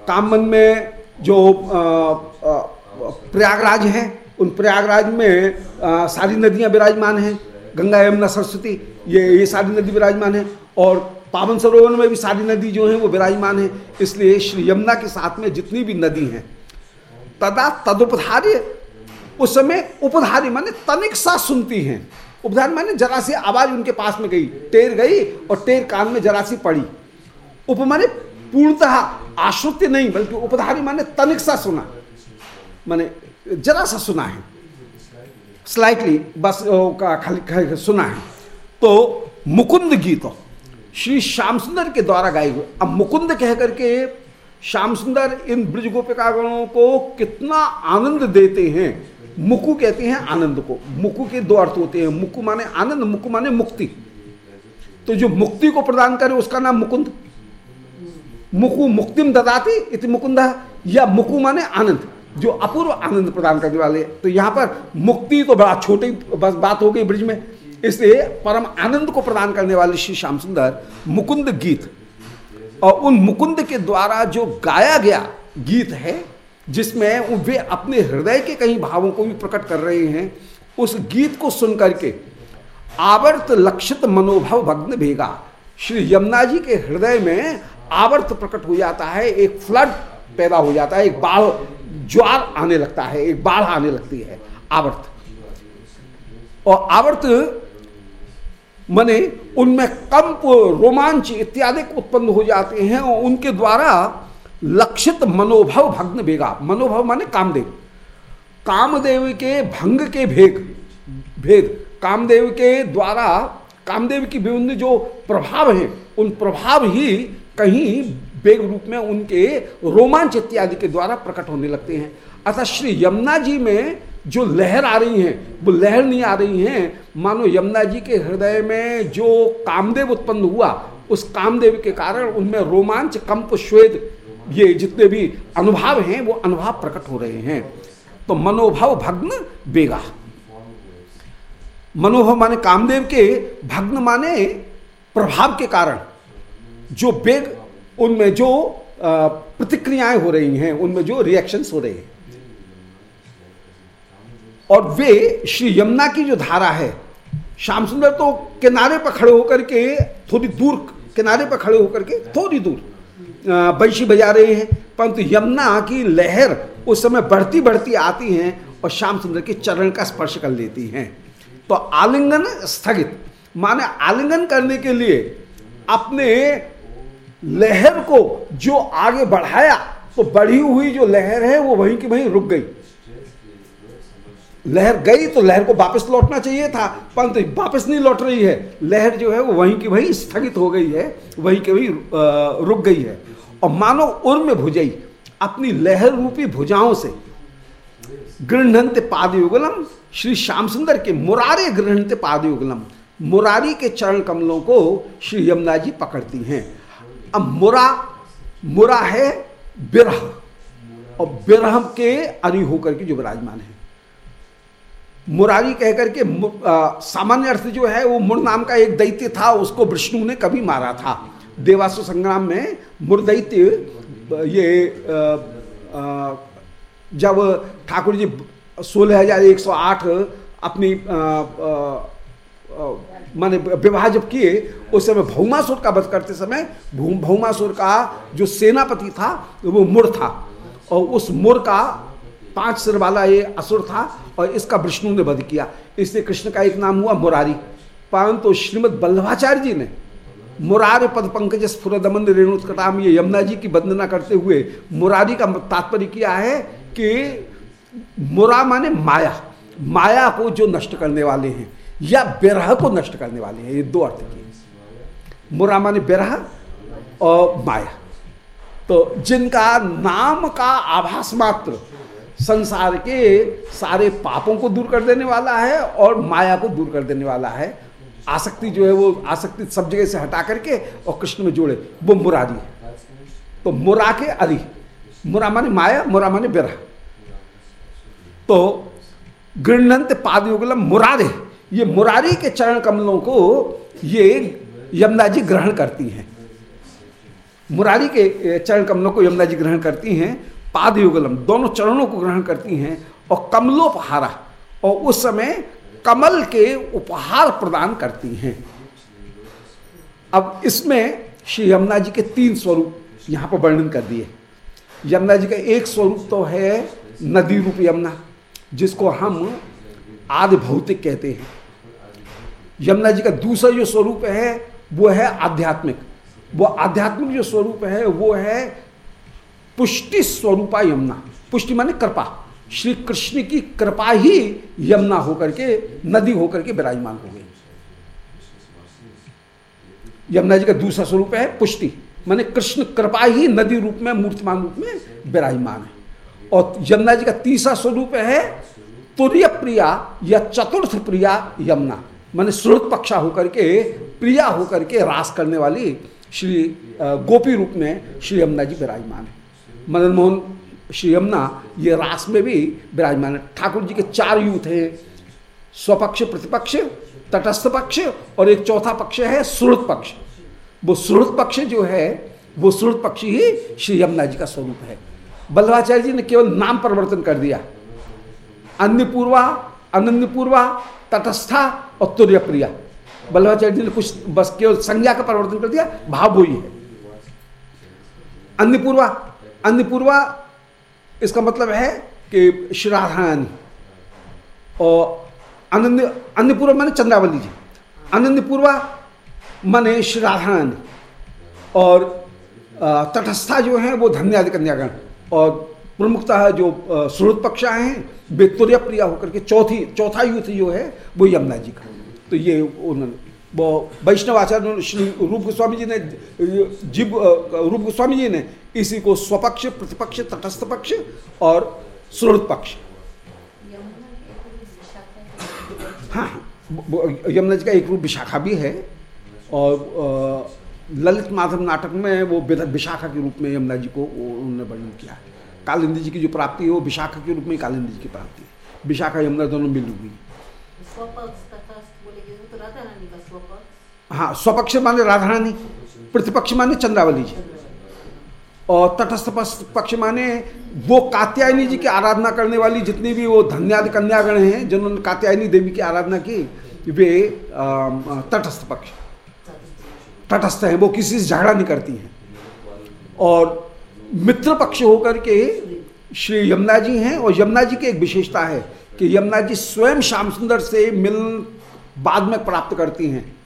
कामन में जो प्रयागराज है, उन प्रयागराज में सारी नदियाँ विराजमान हैं, गंगा यमुना सरस्वती, ये ये सारी नदी विराजमान है, और पावन सरोवर में भी सारी नदी जो है वो विराजमान है, इसलिए श्री यमुना के साथ में जितनी भी नदी हैं, तदा तदुपधार्य उस समय उपधारी माने तनिक सा सुनती हैं। उपधान माने जरा सी आवाज़ उनके पास में गई, टेर गई, और टेर कान में जरा सी पड़ी। उप माने पूर्णतः आश्रुत्य नहीं, बल्कि उपधारी माने तनिक सा सुना। माने जरा सा सुना है। स्लाइटली बस का खाली सुना है। तो मुकुंद गीत, श्री श्याम सुंदर के द्वारा गाए हुए अब मुकुंद कह करके श्याम सुंदर इन ब्रज गोपिकागणों को कितना आनंद देते हैं। मुकु कहते हैं आनंद को। मुकु के दो अर्थ होते हैं। मुकु माने आनंद, मुकु माने मुक्ति। तो जो मुक्ति को प्रदान करे उसका नाम मुकुंद। मुकु मुक्तिम ददाती इति मुकुंद। या मुकु माने आनंद। जो अपूर्व आनंद प्रदान करने वाले। तो यहाँ पर मुक्ति तो बड़ा छोटी बस बात हो गई ब्रिज में। इसलिए परम आनंद को प्रदान करने वाले श्री श्याम सुंदर मुकुंद गीत। और उन मुकुंद के द्वारा जो गाया गया गीत है, जिसमें वे अपने हृदय के कई भावों को भी प्रकट कर रहे हैं, उस गीत को सुन करके आवर्त लक्षित मनोभव भग्न भेगा। श्री यमुना जी के हृदय में आवर्त प्रकट हो जाता है, एक फ्लड पैदा हो जाता है, एक बाढ़ ज्वार आने लगता है, एक बाढ़ आने लगती है, आवर्त। और आवर्त मने उनमें कंप, रोमांच इत्यादि उत्पन्न हो जाते हैं और उनके द्वारा लक्षित मनोभव भग्न भेगा। मनोभव माने कामदेव। कामदेव के भंग के भेग, भेद। कामदेव के द्वारा, कामदेव की विभिन्न जो प्रभाव हैं, उन प्रभाव ही कहीं वेग रूप में उनके रोमांच इत्यादि के द्वारा प्रकट होने लगते हैं। अतः श्री यमुना जी में जो लहर आ रही हैं, वो लहर नहीं आ रही हैं। मानो यमुना जी के हृदय में जो कामदेव उत्पन्न हुआ, उस कामदेव के कारण उनमें रोमांच, कंप श्वेद ये जितने भी अनुभव हैं, वो अनुभव प्रकट हो रहे हैं। तो मनोभव भग्न बेगा मनोभव माने कामदेव के, भग्न माने प्रभाव के कारण। जो बेग, उनमें जो प्रतिक्रियाएँ हो रही हैं, उनमें जो रिएक्शंस हो रहे हैं। और वे श्री यमुना की जो धारा है, श्याम सुंदर तो किनारे पर खड़े होकर के थोड़ी दूर, किनारे पर खड़े होकर के थोड़ी दूर बंशी बजा रहे हैं, परंतु यमुना की लहर उस समय बढ़ती बढ़ती आती हैं और श्याम सुंदर के चरण का स्पर्श कर लेती हैं। तो आलिंगन स्थगित, माने आलिंगन करने के लिए अपने लहर को जो आगे बढ़ाया तो बढ़ी हुई जो लहर है, वो वहीं की वहीं रुक गई। लहर गई तो लहर को वापस लौटना चाहिए था, परंतु वापस नहीं लौट रही है। लहर जो है, वो वहीं की वहीं स्थगित हो गई है, वहीं की वहीं रुक गई है। और मानो उर्म भुजई, अपनी लहर रूपी भुजाओं से, गृहणंत पादयुगलम, श्री श्याम सुंदर के मुरारे गृहणंत पादयुगलम, मुरारी के चरण कमलों को श्री यमुना जी पकड़ती हैं। अब मुरा मुरा है बिरह। और बिरह के अरि होकर के जो विराजमान है। मुरारी कहकर के सामान्य अर्थ जो है वो मुर नाम का एक दैत्य था उसको विष्णु ने कभी मारा था। देवासु संग्राम में मुरदैत्य ये आ, आ, जब ठाकुर जी सोलह हज़ार एक सौ आठ अपनी माने विवाह जब किए उस समय भौमासुर का वध करते समय भौमासुर का जो सेनापति था, वो मुर था। और उस मुर का पाँच सिर वाला ये असुर था और इसका विष्णु ने वध किया। इसलिए कृष्ण का एक नाम हुआ मुरारी। परंतु तो श्रीमद बल्लभाचार्य जी ने मुरार पद पंकज स्फुरदमन रेणुत्कटाम ये यमुना जी की वंदना करते हुए मुरारी का तात्पर्य किया है कि मुरा माने माया। माया को जो नष्ट करने वाले हैं। या बेरह को नष्ट करने वाले हैं, ये दो अर्थ की मुरा माने बिरह और माया। तो जिनका नाम का आभास मात्र संसार के सारे पापों को दूर कर देने वाला है और माया को दूर कर देने वाला है, आसक्ति जो है वो आसक्ति सब जगह से हटा करके और कृष्ण में जोड़े, वो मुरारी है। तो मुरा के अरि मुरा माने माया मुरा माने बिरह। तो गृणंत पादयुगलम मुरारे ये मुरारी के चरण कमलों को ये यमुना जी ग्रहण करती हैं। मुरारी के चरण कमलों को यमुना जी ग्रहण करती हैं पाद युगलम दोनों चरणों को ग्रहण करती हैं और कमलोपहारा, और उस समय कमल के उपहार प्रदान करती हैं। अब इसमें श्री यमुना जी के तीन स्वरूप यहाँ पर वर्णन कर दिए। यमुना जी का एक स्वरूप तो है नदी रूप यमुना, जिसको हम आदि भौतिक कहते हैं। यमुना जी का दूसरा जो स्वरूप है, वो है आध्यात्मिक। वो आध्यात्मिक जो स्वरूप है, वो है पुष्टि स्वरूपा यमुना। पुष्टि माने कृपा। श्री कृष्ण की कृपा ही यमुना होकर के, नदी होकर के विराजमान हो गई। यमुना जी का दूसरा स्वरूप है पुष्टि। माने कृष्ण कृपा ही नदी रूप में, मूर्तिमान रूप में विराजमान है। और यमुना जी का तीसरा स्वरूप है तुर्य प्रिया या चतुर्थ प्रिया यमुना। माने श्रोत पक्षा होकर के, प्रिया होकर के रास करने वाली श्री गोपी रूप में श्री यमुना जी विराजमान है। मदन मोहन, श्री यमुना, ये रास में भी विराजमान है। ठाकुर जी के चार यूथ हैं। स्वपक्ष, प्रतिपक्ष, तटस्थ पक्ष और एक चौथा पक्ष है सुहृत पक्ष। वो सुहृत पक्ष जो है, वो सुहृत पक्ष ही श्री यमुना जी का स्वरूप है। बल्लभाचार्य जी ने केवल नाम परिवर्तन कर दिया। अन्यपूर्वा, अनन्यपूर्वा, तटस्था और तुर्य प्रिया। बल्लभाचार्य जी ने कुछ बस केवल संज्ञा का परिवर्तन कर दिया भाव वही है। अन्यपूर्वा अन्यपूर्वा इसका मतलब है कि श्राधानी और अनन्य अन्यपूर्वा माने चंद्रावली जी। अनन्यपूर्वा माने श्राधानी और तटस्था जो है, वो धन्यादि कन्यागण। और प्रमुखतः जो सुहृद पक्षा हैं वे तुर्य प्रिया होकर के चौथी, चौथा युद्ध जो है, वो यमुना जी का तो ये उन्होंने, वो वैष्णव आचार्य श्री रूप गोस्वामी जी ने जीव रूप गोस्वामी जी ने इसी को स्वपक्ष, प्रतिपक्ष, तटस्थ पक्ष और सुहृद पक्ष। हाँ यमुना जी का एक रूप विशाखा भी है और ललित माधव नाटक में वो विशाखा के रूप में यमुना जी को उन्होंने वर्णन किया है। कालिंदी जी की जो प्राप्ति है वो विशाखा के रूप में कालिंदी जी की प्राप्ति है। विशाखा यमुना दोनों मिल हुई। हाँ स्वपक्ष माने राधा रानी प्रतिपक्ष माने चंद्रावली जी। और तटस्थ पक्ष माने वो कात्यायनी जी की आराधना करने वाली जितनी भी वो धन्यादि कन्यागण हैं जिन्होंने कात्यायनी देवी की आराधना की वे तटस्थ पक्ष। तटस्थ है वो किसी से झगड़ा नहीं करती हैं। और मित्र पक्ष होकर के श्री यमुना जी हैं और यमुना जी की एक विशेषता है कि यमुना जी स्वयं श्याम सुंदर से मिल बाद में प्राप्त करती हैं।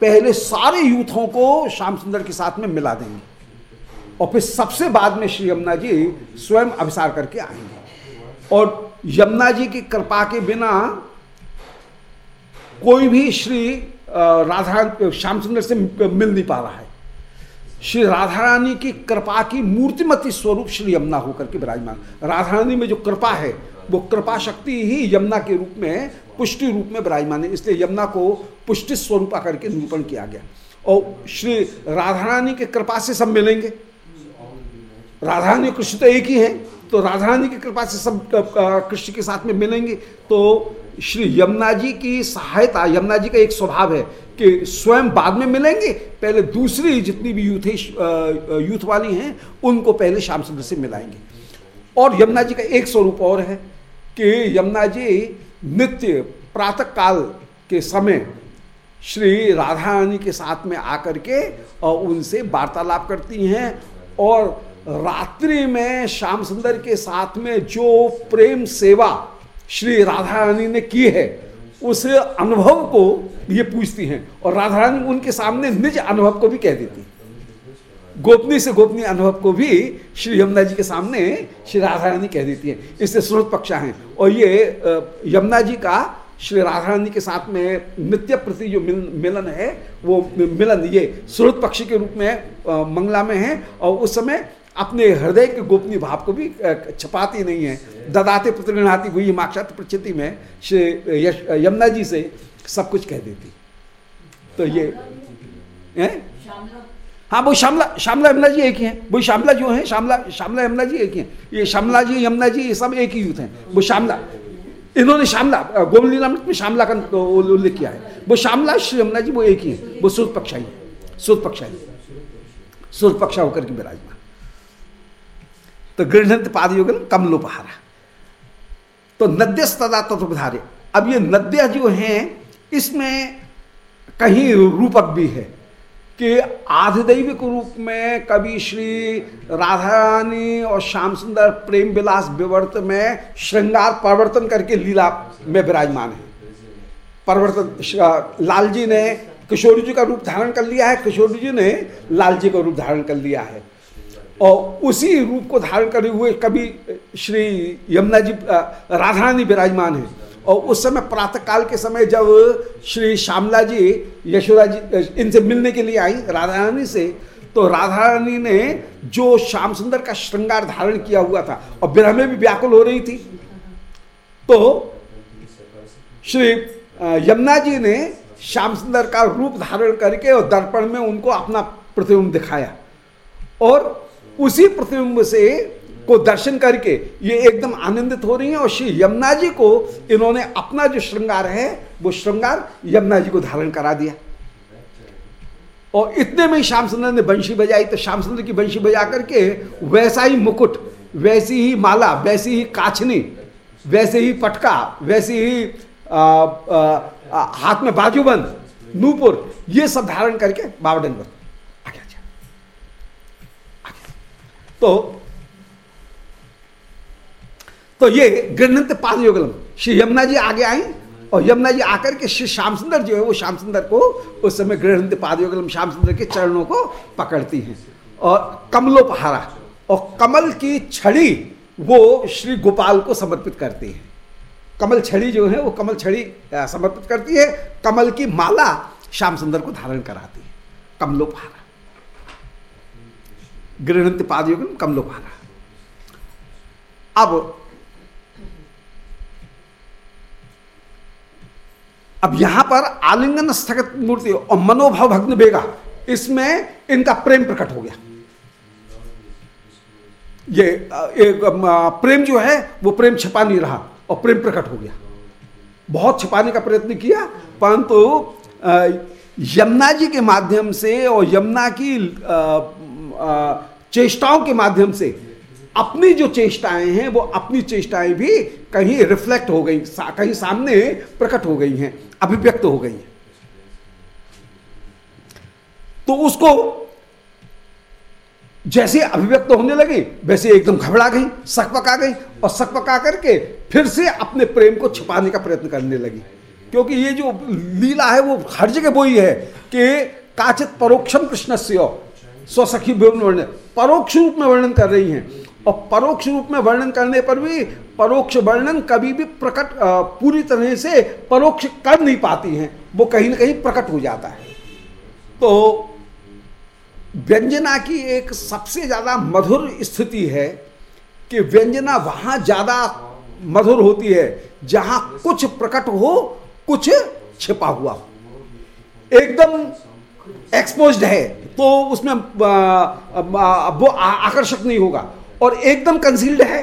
पहले सारे यूथों को श्याम सुंदर के साथ में मिला देंगे। और फिर सबसे बाद में श्री यमुना जी स्वयं अभिसार करके आएँगे। और यमुना जी की कृपा के बिना कोई भी श्री राधा, श्याम सुंदर से मिल नहीं पा रहा है। श्री राधा रानी की कृपा की मूर्तिमती स्वरूप श्री यमुना होकर के विराजमान। राधा रानी में जो कृपा है, वो कृपा शक्ति ही यमुना के रूप में, पुष्टि रूप में विराजमान है। इसलिए यमुना को पुष्टि स्वरूप करके निरूपण किया गया। और श्री राधा रानी के कृपा से सब मिलेंगे। राधा रानी कृष्ण तो एक ही है तो राधा रानी की कृपा से सब कृष्ण के साथ में मिलेंगे। तो श्री यमुना जी की सहायता, यमुना जी का एक स्वभाव है कि स्वयं बाद में मिलेंगे। पहले दूसरी जितनी भी यूथ यूथ वाली हैं, उनको पहले श्याम सुंदर से मिलाएँगे। और यमुना जी का एक स्वरूप और है कि यमुना जी नित्य प्रातः काल के समय श्री राधा रानी के साथ में आकर के उनसे वार्तालाप करती हैं और रात्रि में श्याम सुंदर के साथ में जो प्रेम सेवा श्री राधा रानी ने की है उस अनुभव को ये पूछती हैं। और राधा रानी उनके सामने निज अनुभव को भी कह देती। गोपनीय से गोपनीय अनुभव को भी श्री यमुना जी के सामने श्री राधा रानी कह देती है। इससे स्रोत पक्षा हैं। और ये यमुना जी का श्री राधा रानी के साथ में नित्य प्रति जो मिल, मिलन है वो मिलन ये स्रोत पक्षी के रूप में मंगला में है। और उस समय अपने हृदय के गोपनीय भाव को भी छपाती नहीं है। ददाते पुत्र हुई माक्षात प्रचिति में श्री यमुना जी से सब कुछ कह देती। तो ये, है? हाँ वो श्यामला श्यामला यमुना जी एक ही हैं। वो श्यामला जो है, श्यामला श्यामला यमुना जी एक ही हैं। ये श्यामला जी, यमुना जी, ये सब एक ही यूथ हैं। वो श्यामला, इन्होंने श्यामला गोमली नामक में श्यामला का उल्लेख किया है। वो श्यामला, श्री यमुना जी, वो एक ही है। वो सूर्य पक्षाई सूर्य पक्षाई सूर्य पक्षा होकर के विराजमान। तो गृहंत पाद युगल कमलोपहारा तो नद्य तदा तत्वधार्य अब ये नद्य जो हैं, इसमें कहीं रूपक भी है कि आधिदैविक रूप में कभी श्री राधा रानी और श्याम सुंदर प्रेम विलास विवर्त में श्रृंगार परिवर्तन करके लीला में विराजमान है। परिवर्तन लाल जी ने किशोर जी का रूप धारण कर लिया है। किशोर जी ने लाल जी का रूप धारण कर लिया है। और उसी रूप को धारण करे हुए कभी श्री यमुना जी राधा रानी विराजमान है। और उस समय प्रातः काल के समय जब श्री श्यामला जी, यशोदा जी इनसे मिलने के लिए आई राधा रानी से तो राधा रानी ने जो श्याम सुंदर का श्रृंगार धारण किया हुआ था, और विरह में भी व्याकुल हो रही थी तो श्री यमुना जी ने श्याम सुंदर का रूप धारण करके और दर्पण में उनको अपना प्रतिबिंब दिखाया। और उसी प्रतिबिंब से को दर्शन करके ये एकदम आनंदित हो रही हैं और श्री यमुना जी को इन्होंने अपना जो श्रृंगार है वो श्रृंगार यमुना जी को धारण करा दिया। और इतने में श्याम सुंदर ने बंशी बजाई तो श्याम सुंदर की बंशी बजा करके वैसा ही मुकुट वैसी ही माला वैसी ही काछनी वैसे ही पटका वैसी ही आ, आ, आ, हाथ में बाजूबंद नूपुर ये सब धारण करके बाबा डंगर तो तो ये गृहंत पाद श्री यमुना जी आगे आई और यमुना जी आकर के श्री श्याम सुंदर जो है वो श्याम सुंदर को उस समय गृहंत पाद श्याम सुंदर के चरणों को पकड़ती हैं। और कमलोपहारा और कमल की छड़ी वो श्री गोपाल को समर्पित करती है। कमल छड़ी जो है वो कमल छड़ी समर्पित करती है। कमल की माला श्याम सुंदर को धारण कराती है। कमलोपहारा। गृहंत पादयुगम कमलोपाना अब अब यहाँ पर आलिंगन स्थगित मूर्ति और मनोभाव भग्न बेगा इसमें इनका प्रेम प्रकट हो गया। ये एक प्रेम जो है वो प्रेम छिपा नहीं रहा और प्रेम प्रकट हो गया। बहुत छिपाने का प्रयत्न किया परंतु यमुना जी के माध्यम से और यमुना की आ, आ, चेष्टाओं के माध्यम से। अपनी जो चेष्टाएँ हैं, वो अपनी चेष्टाएँ भी कहीं रिफ्लेक्ट हो गई कहीं सामने प्रकट हो गई हैं, अभिव्यक्त हो गई हैं। तो उसको जैसे अभिव्यक्त होने लगी, वैसे एकदम घबरा गई सकपका गई और सकपका करके फिर से अपने प्रेम को छिपाने का प्रयत्न करने लगी। क्योंकि ये जो लीला है, वो हर जगह वो है कि काचित परोक्षम कृष्ण से स्वसखी वर्णन, परोक्ष रूप में वर्णन कर रही हैं। और परोक्ष रूप में वर्णन करने पर भी परोक्ष वर्णन कभी भी प्रकट पूरी तरह से परोक्ष कर नहीं पाती हैं। वो कहीं ना कहीं प्रकट हो जाता है। तो व्यंजना की एक सबसे ज़्यादा मधुर स्थिति है कि व्यंजना वहाँ ज़्यादा मधुर होती है, जहाँ कुछ प्रकट हो, कुछ छिपा हुआ हो। एकदम एक्सपोज्ड है तो उसमें वो आकर्षक नहीं होगा। और एकदम कंसील्ड है,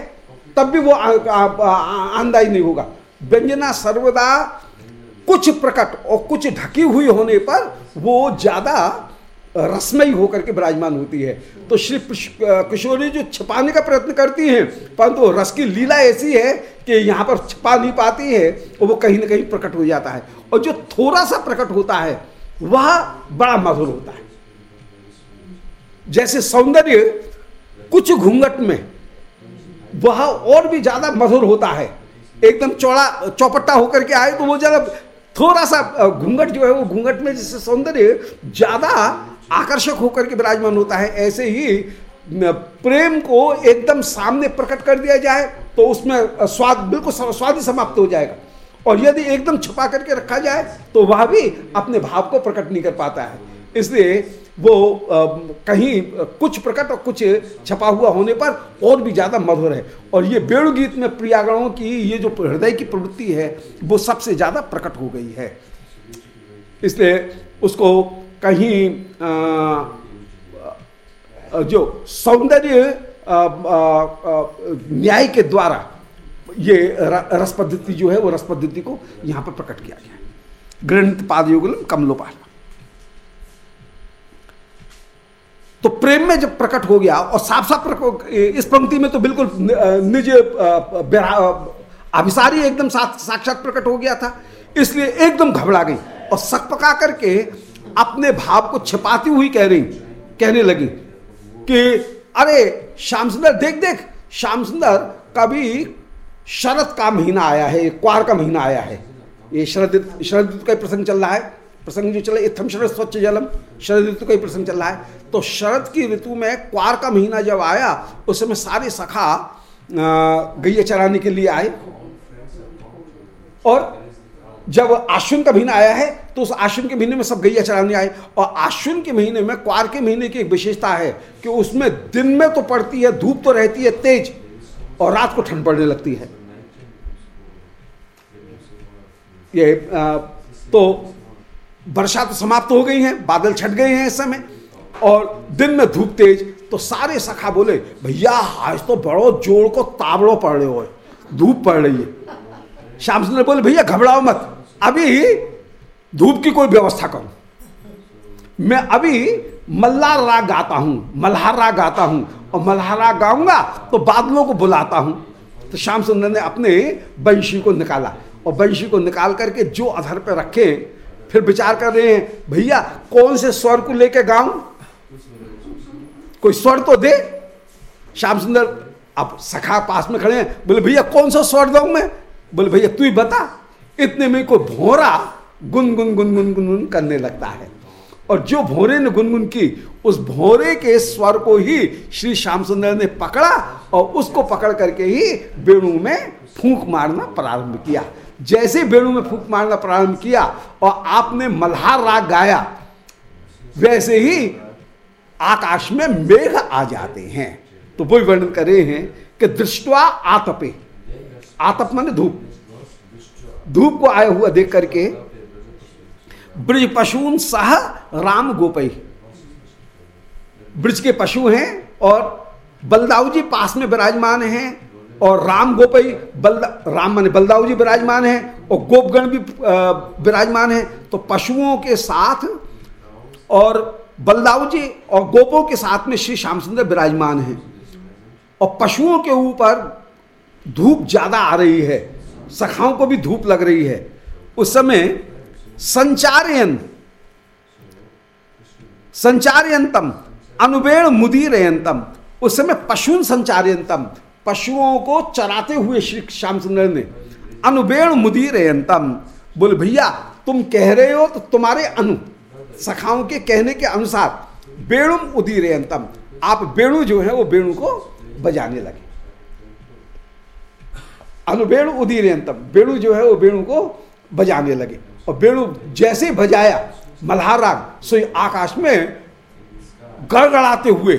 तब भी वो आंदाई नहीं होगा। व्यंजना सर्वदा कुछ प्रकट और कुछ ढकी हुई होने पर वो ज़्यादा रसमयी होकर के विराजमान होती है। तो श्री किशोरी जो छिपाने का प्रयत्न करती हैं, परंतु तो रस की लीला ऐसी है कि यहाँ पर छिपा नहीं पाती है और वो कहीं ना कहीं प्रकट हो जाता है। और जो थोड़ा सा प्रकट होता है वह बड़ा मधुर होता है। जैसे सौंदर्य कुछ घूंघट में, वह और भी ज़्यादा मधुर होता है। एकदम चौड़ा चौपट्टा होकर के आए तो वो ज़्यादा थोड़ा सा घूंघट जो है वो घूंघट में जिससे सौंदर्य ज़्यादा आकर्षक होकर के विराजमान होता है। ऐसे ही प्रेम को एकदम सामने प्रकट कर दिया जाए तो उसमें स्वाद, बिल्कुल स्वाद ही समाप्त हो जाएगा। और यदि एकदम छुपा करके रखा जाए तो वह भी अपने भाव को प्रकट नहीं कर पाता है। इसलिए वो आ, कहीं कुछ प्रकट और कुछ छपा हुआ होने पर और भी ज़्यादा मधुर है। और ये वेणु गीत में प्रियागणों की ये जो हृदय की प्रवृत्ति है वो सबसे ज़्यादा प्रकट हो गई है। इसलिए उसको कहीं आ, जो सौंदर्य न्याय के द्वारा ये रस पद्धति जो है, वो रस पद्धति को यहाँ पर प्रकट किया गया ग्रंथ पाद युगलम कमलोपाल। तो प्रेम में जब प्रकट हो गया और साफ़ साफ़ इस पंक्ति में तो बिल्कुल निज अभिसारी एकदम साक्षात प्रकट हो गया था, इसलिए एकदम घबरा गई और सक पका करके अपने भाव को छिपाती हुई कह रही, कहने लगी कि, अरे, श्याम सुंदर, देख देख, श्याम सुंदर कभी शरद का महीना आया है क्वार का महीना आया है। ये शरद शरद ऋतु का प्रसंग चल रहा है। प्रसंग जो चला इथम शरद स्वच्छ जलम, शरद ऋतु का ही प्रसंग चल रहा है। तो शरद की ऋतु में क्वार का महीना जब आया, उस समय सारे सखा गैया चराने के लिए आए और जब आश्विन का महीना आया है तो उस आश्विन के महीने में सब गैया चराने आए। और आश्विन के महीने में क्वार के महीने की एक विशेषता है कि उसमें दिन में तो पड़ती है, धूप तो रहती है तेज, और रात को ठंड पड़ने लगती है। ये तो वर्षा तो समाप्त हो गई है, बादल छट गए हैं इस समय, और दिन में धूप तेज तो सारे सखा बोले, भैया, आज तो बड़ो जोड़ को ताबड़ो पड़ रहे हो, धूप पड़ रही है। श्याम सुंदर बोले, भैया, घबराओ मत, अभी धूप की कोई व्यवस्था करो। मैं अभी मल्लार राग गाता हूँ, मल्हार राग गाता हूँ, और मल्हार राग गाऊँगा तो बादलों को बुलाता हूँ। तो श्याम सुंदर ने अपने बंशी को निकाला। और बंशी को निकाल करके जो अधर पे रखे, फिर विचार कर रहे हैं, भैया, कौन से स्वर को लेके गाऊं? कोई स्वर तो दे। श्याम सुंदर अब सखा पास में खड़े हैं। बोले, भैया, कौन सा स्वर दू मैं? बोले, भैया, तू ही बता। इतने में को भोरा गुन गुन गुन गुन गुन गुन करने लगता है। और जो भोरे ने गुनगुन की, उस भोरे के स्वर को ही श्री श्याम सुंदर ने पकड़ा और उसको पकड़ करके ही वेणु में फूंक मारना प्रारंभ किया। जैसे वेणु में फूंक मारना प्रारंभ किया और आपने मल्हार राग गाया, वैसे ही आकाश में मेघ आ जाते हैं। तो वही वर्णन करे हैं कि दृष्टवा आतपे। आतप माने धूप। धूप को आया हुआ देख करके ब्रज पशुन सह राम गोपई ब्रज के पशु हैं और बलदाऊ जी पास में विराजमान हैं। और राम गोपई बल राम माने बलदाऊ जी विराजमान हैं और गोपगण भी विराजमान हैं। तो पशुओं के साथ और बलदाऊ जी और गोपों के साथ में श्री श्याम सुंदर विराजमान हैं। और पशुओं के ऊपर धूप ज़्यादा आ रही है। सखाओं को भी धूप लग रही है। उस समय संचारयन, संचारयंतम अनुवेण मुदीरयंतम, उस समय पशु संचारयंतम पशुओं को चराते हुए श्री श्याम सुंदर ने अनुवेण मुदीरयंतम बोले, भैया, तुम कह रहे हो तो तुम्हारे अनु, सखाओं के कहने के अनुसार बेणुम उदीरयंतम आप बेणु जो है, वो बेणु को बजाने लगे। अनुवेणु उदीरयंतम बेणु जो है, वो बेणु को बजाने लगे। और बेणु जैसे बजाया, मल्हार राग सो आकाश में गड़गड़ाते हुए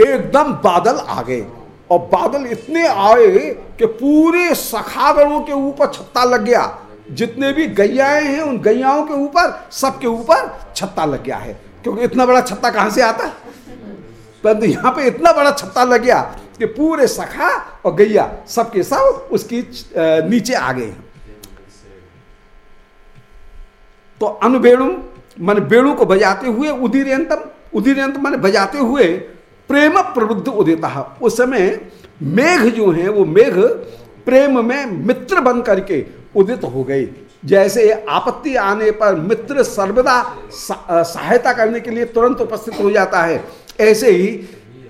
एकदम बादल आ गए। और बादल इतने आए कि पूरे सखागणों के ऊपर छत्ता लग गया। जितने भी गैयाएँ हैं, उन गैयाओं के ऊपर, सबके ऊपर छत्ता लग गया है। क्योंकि इतना बड़ा छत्ता कहाँ से आता? है परंतु यहाँ पे इतना बड़ा छत्ता लग गया कि पूरे सखा और गैया सबके सब उसकी नीचे आ गए तो अनुबेणु, मान बेणु को बजाते हुए उदीरयंतम उदीरयंत मान बजाते हुए प्रेम प्रबुद्ध उदिता। उस समय मेघ जो है, वो मेघ प्रेम में मित्र बन करके उदित हो गई जैसे आपत्ति आने पर मित्र सर्वदा सहायता करने के लिए तुरंत उपस्थित हो जाता है। ऐसे ही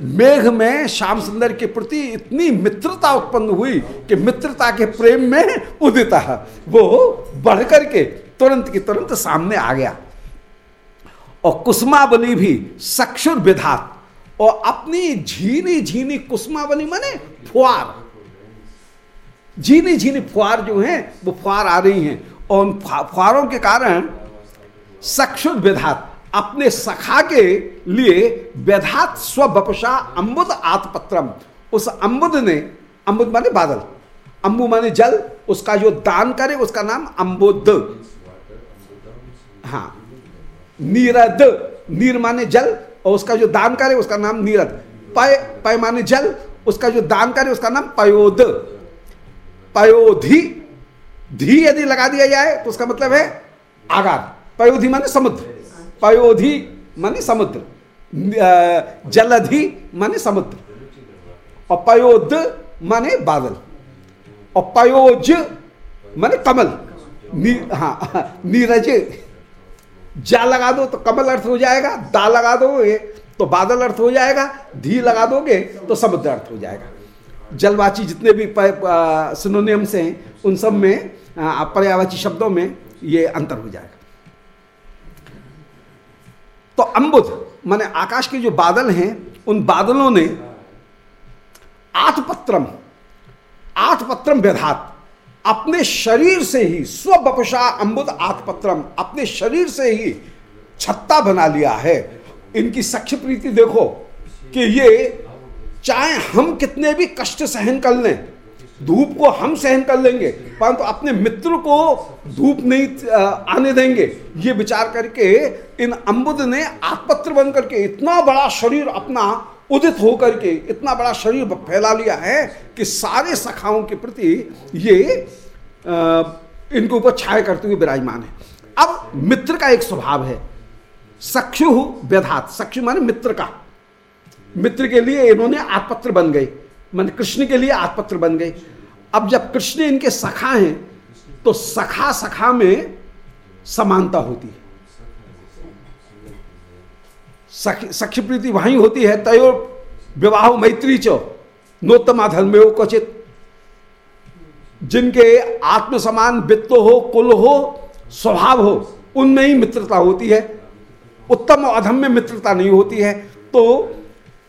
मेघ में श्याम सुंदर के प्रति इतनी मित्रता उत्पन्न हुई कि मित्रता के प्रेम में उदिता। वो बढ़ करके तुरंत की तुरंत सामने आ गया। और कुसुमावली भी सक्षुर विधात। और अपनी झीनी झीनी कुसुमावली माने फुआर। झीनी झीनी फुआर जो हैं, वो फुआर आ रही हैं। और उन फुआरों के कारण सक्षुर विधात अपने सखा के लिए व्यधात स्वपशा अम्बुद आतपत्रम। उस अम्बुद ने, अम्बुद माने बादल, अम्बु माने जल, उसका जो दान करे, उसका नाम अम्बुद। हाँ नीरद, नीर माने जल और उसका जो दान करे उसका नाम नीरद। पय पय माने जल उसका जो दान करे उसका नाम पयोद। पयोधि धी यदि लगा दिया जाए तो उसका मतलब है आगार पयोधि माने समुद्र। पयोधि माने समुद्र। जलधि माने समुद्र। और पयोद माने बादल। और पयोज माने कमल। नी, हाँ नीरज। जा लगा दो तो कमल अर्थ हो जाएगा, दा लगा दोगे तो बादल अर्थ हो जाएगा, धी लगा दोगे तो समुद्र अर्थ हो जाएगा। जलवाची जितने भी सिनोनियम्स हैं, उन सब में पर्यावाची शब्दों में ये अंतर हो जाएगा। तो अम्बुद, माने आकाश के जो बादल हैं, उन बादलों ने आठपत्रम आठपत्रम व्यधात अपने शरीर से ही स्वबपशा अम्बुद आठपत्रम अपने शरीर से ही छत्ता बना लिया है। इनकी सख्य प्रीति देखो कि ये चाहे हम कितने भी कष्ट सहन कर लें, धूप को हम सहन कर लेंगे, परंतु तो अपने मित्र को धूप नहीं आने देंगे। ये विचार करके इन अम्बुद ने आत्पत्र बन करके इतना बड़ा शरीर अपना उदित होकर के इतना बड़ा शरीर फैला लिया है कि सारे सखाओं के प्रति ये इनके ऊपर छाया करते हुए विराजमान है। अब मित्र का एक स्वभाव है। सख्यु व्यधात। सख्यु माने मित्र का। मित्र के लिए इन्होंने आत्पत्र बन गए। मान कृष्ण के लिए आत्पत्र बन गए। अब जब कृष्ण इनके सखा हैं तो सखा सखा में समानता होती है। सख्य प्रीति वहीं होती है, तय विवाह मैत्री चो। नोत्तमा धर्म क्वचित। जिनके आत्म समान वित्त हो, कुल हो, स्वभाव हो, उनमें ही मित्रता होती है। उत्तम और अधम में मित्रता नहीं होती है। तो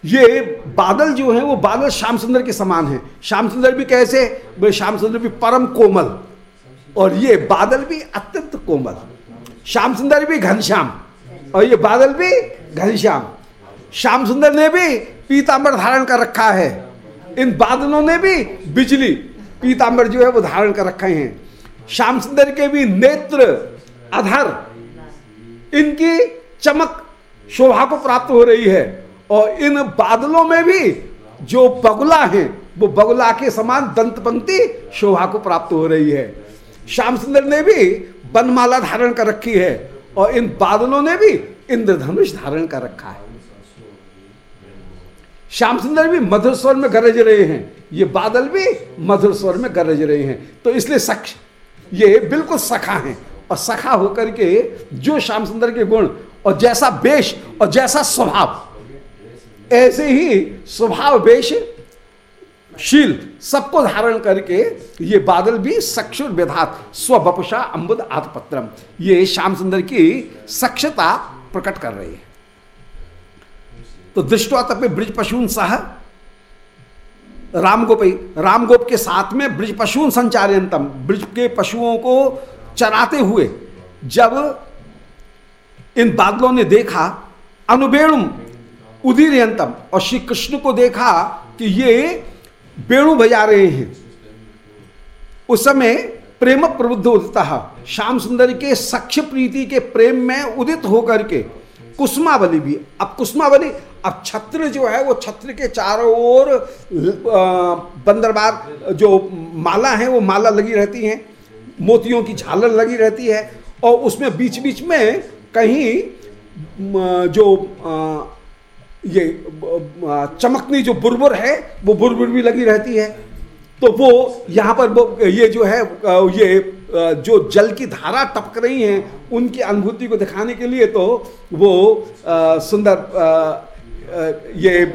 ये बादल जो है, वो बादल श्याम सुंदर के समान है। श्याम सुंदर भी कैसे? भाई, श्याम सुंदर भी परम कोमल। और ये बादल भी अत्यंत कोमल। श्याम सुंदर भी घनश्याम। और ये बादल भी घनश्याम श्याम। सुंदर ने भी पीताम्बर धारण कर रखा है। इन बादलों ने भी बिजली पीताम्बर जो है वो धारण कर रखे हैं। श्याम सुंदर के भी नेत्र, अधर, इनकी चमक, शोभा को प्राप्त हो रही है। और इन बादलों में भी जो बगुला है, वो बगुला के समान दंत पंक्ति शोभा को प्राप्त हो रही है। श्याम सुंदर ने भी बनमाला धारण कर रखी है। और इन बादलों ने भी इंद्रधनुष धारण कर रखा है। श्याम सुंदर भी मधुर स्वर में गरज रहे हैं। ये बादल भी मधुर स्वर में गरज रहे हैं। तो इसलिए सक्ष ये बिल्कुल सखा हैं। और सखा होकर के जो श्याम सुंदर के गुण और जैसा वेश और जैसा स्वभाव, ऐसे ही स्वभाव वेश शील सबको धारण करके ये बादल भी सक्षुर विधात स्वबपुषा अम्बुद आतपत्रम। ये श्याम सुंदर की सक्षता प्रकट कर रही है। तो दृष्टवा तप ब्रिज पशुन सह, रामगोपी, रामगोप के साथ में ब्रिज पशुन संचार्यंतम, ब्रिज के पशुओं को चराते हुए जब इन बादलों ने देखा, अनुबेणुम उदीरयंतम, और श्री कृष्ण को देखा कि ये वेणु बजा रहे हैं। उस समय प्रेम प्रबुद्ध उदिता श्याम सुंदर के सख्य प्रीति के प्रेम में उदित होकर के कुसुमावली भी। अब कुसुमावली, अब छत्र जो है, वो छत्र के चारों ओर बंदरबार जो माला है, वो माला लगी रहती है। मोतियों की झालर लगी रहती है। और उसमें बीच बीच में कहीं जो ये चमकनी जो बुरबुर है वो बुरबुर भी लगी रहती है। तो वो यहाँ पर ये जो है ये जो जल की धारा टपक रही हैं उनकी अनुभूति को दिखाने के लिए तो वो सुंदर ये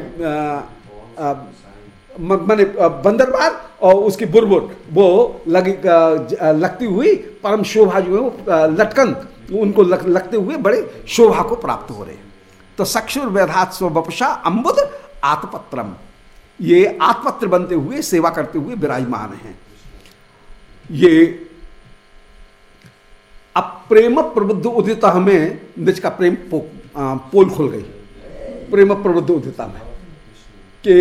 मैंने बंदरबार और उसकी बुरबुर वो लगी लगती हुई परम शोभा जो है वो लटकन उनको लग, लगते हुए बड़े शोभा को प्राप्त हो रहे हैं। तो सक्षुर वैधात स्वपशा अम्बुद आत्पत्रम। ये आत्मपत्र बनते हुए सेवा करते हुए विराजमान हैं। ये अब प्रेम प्रबुद्ध उदित हमें निज का प्रेम पो, आ, पोल खुल गई। प्रेम प्रबुद्ध उदिता में कि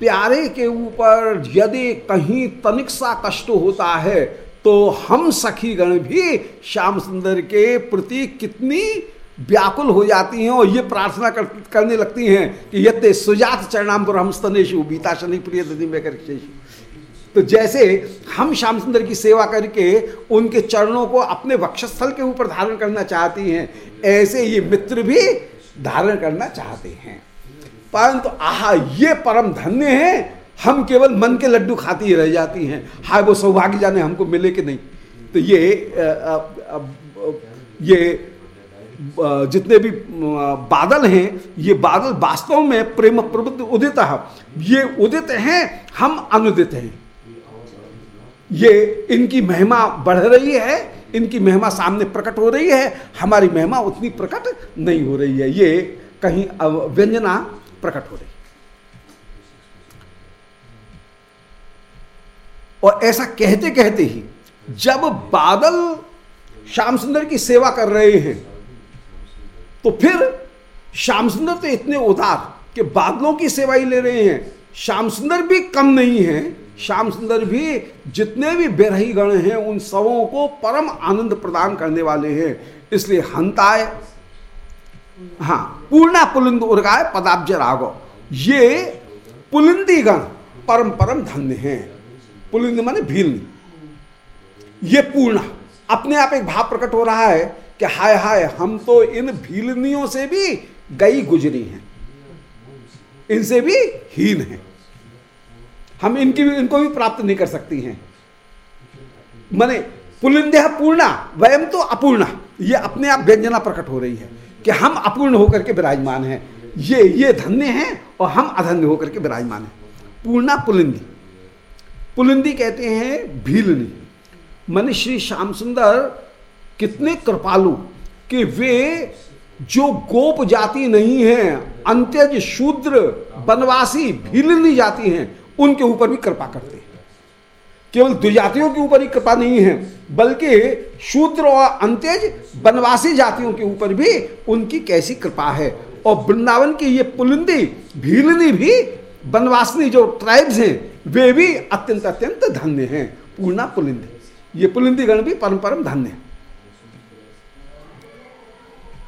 प्यारे के ऊपर यदि कहीं तनिक सा कष्ट होता है तो हम सखी गण भी श्याम सुंदर के प्रति कितनी व्याकुल हो जाती हैं और ये प्रार्थना कर, करने लगती हैं कि यत्ते सुजात चरणाम पर हम स्तनेशु बीता शनि प्रिय दधि में तो जैसे हम श्याम सुंदर की सेवा करके उनके चरणों को अपने वक्षस्थल के ऊपर धारण करना चाहती हैं ऐसे ये मित्र भी धारण करना चाहते हैं। परंतु आह ये परम धन्य है हम केवल मन के लड्डू खाती ही रह जाती हैं। हाय वो सौभाग्य जाने हमको मिले कि नहीं? तो ये आ, आ, आ, ये जितने भी बादल हैं, ये बादल वास्तव में प्रेम प्रबुद्ध उदित ये उदित हैं, हम अनुदित हैं। ये इनकी महिमा बढ़ रही है, इनकी महिमा सामने प्रकट हो रही है, हमारी महिमा उतनी प्रकट नहीं हो रही है। ये कहीं व्यंजना प्रकट हो रही है। और ऐसा कहते कहते ही, जब बादल श्याम सुंदर की सेवा कर रहे हैं तो फिर श्याम सुंदर तो इतने उदार कि बादलों की सेवा ही ले रहे हैं। श्याम सुंदर भी कम नहीं है। श्याम सुंदर भी जितने भी बेरही गण हैं, उन सबों को परम आनंद प्रदान करने वाले हैं। इसलिए हंताय हाँ पूर्णा पुलिंद उर्गाय पदाब्ज रागो। ये पुलिंदी गण परम परम धन्य हैं। पुलिंद माने भीलनी ये पूर्ण, अपने आप एक भाव प्रकट हो रहा है कि हाय हाय, हम तो इन भीलनियों से भी गई गुजरी हैं। इनसे भी हीन हैं। हम इनकी भी, इनको भी प्राप्त नहीं कर सकती हैं। माने पुलिंद पूर्णा, वयम तो अपूर्णा, ये अपने आप व्यंजना प्रकट हो रही है कि हम अपूर्ण होकर के विराजमान हैं। ये ये धन्य हैं और हम अधन्य होकर के विराजमान हैं। पूर्णा पुलिंदी। पुलिंदी कहते हैं भीलनी। मन श्री श्याम सुंदर कितने कृपालु कि वे जो गोप जाति नहीं है, अंत्यज शूद्र बनवासी भीलनी जाति हैं, उनके ऊपर भी कृपा करते हैं। केवल दुजातियों के ऊपर ही कृपा नहीं है, बल्कि शूद्र और अंत्यज बनवासी जातियों के ऊपर भी उनकी कैसी कृपा है। और वृंदावन की ये पुलिंदी भीलनी भी बनवासनी जो ट्राइब्स हैं, वे भी अत्यंत अत्यंत धन्य हैं, पूर्णा पुलिंदी। ये पुलिंदी गण भी परम परम धन्य है।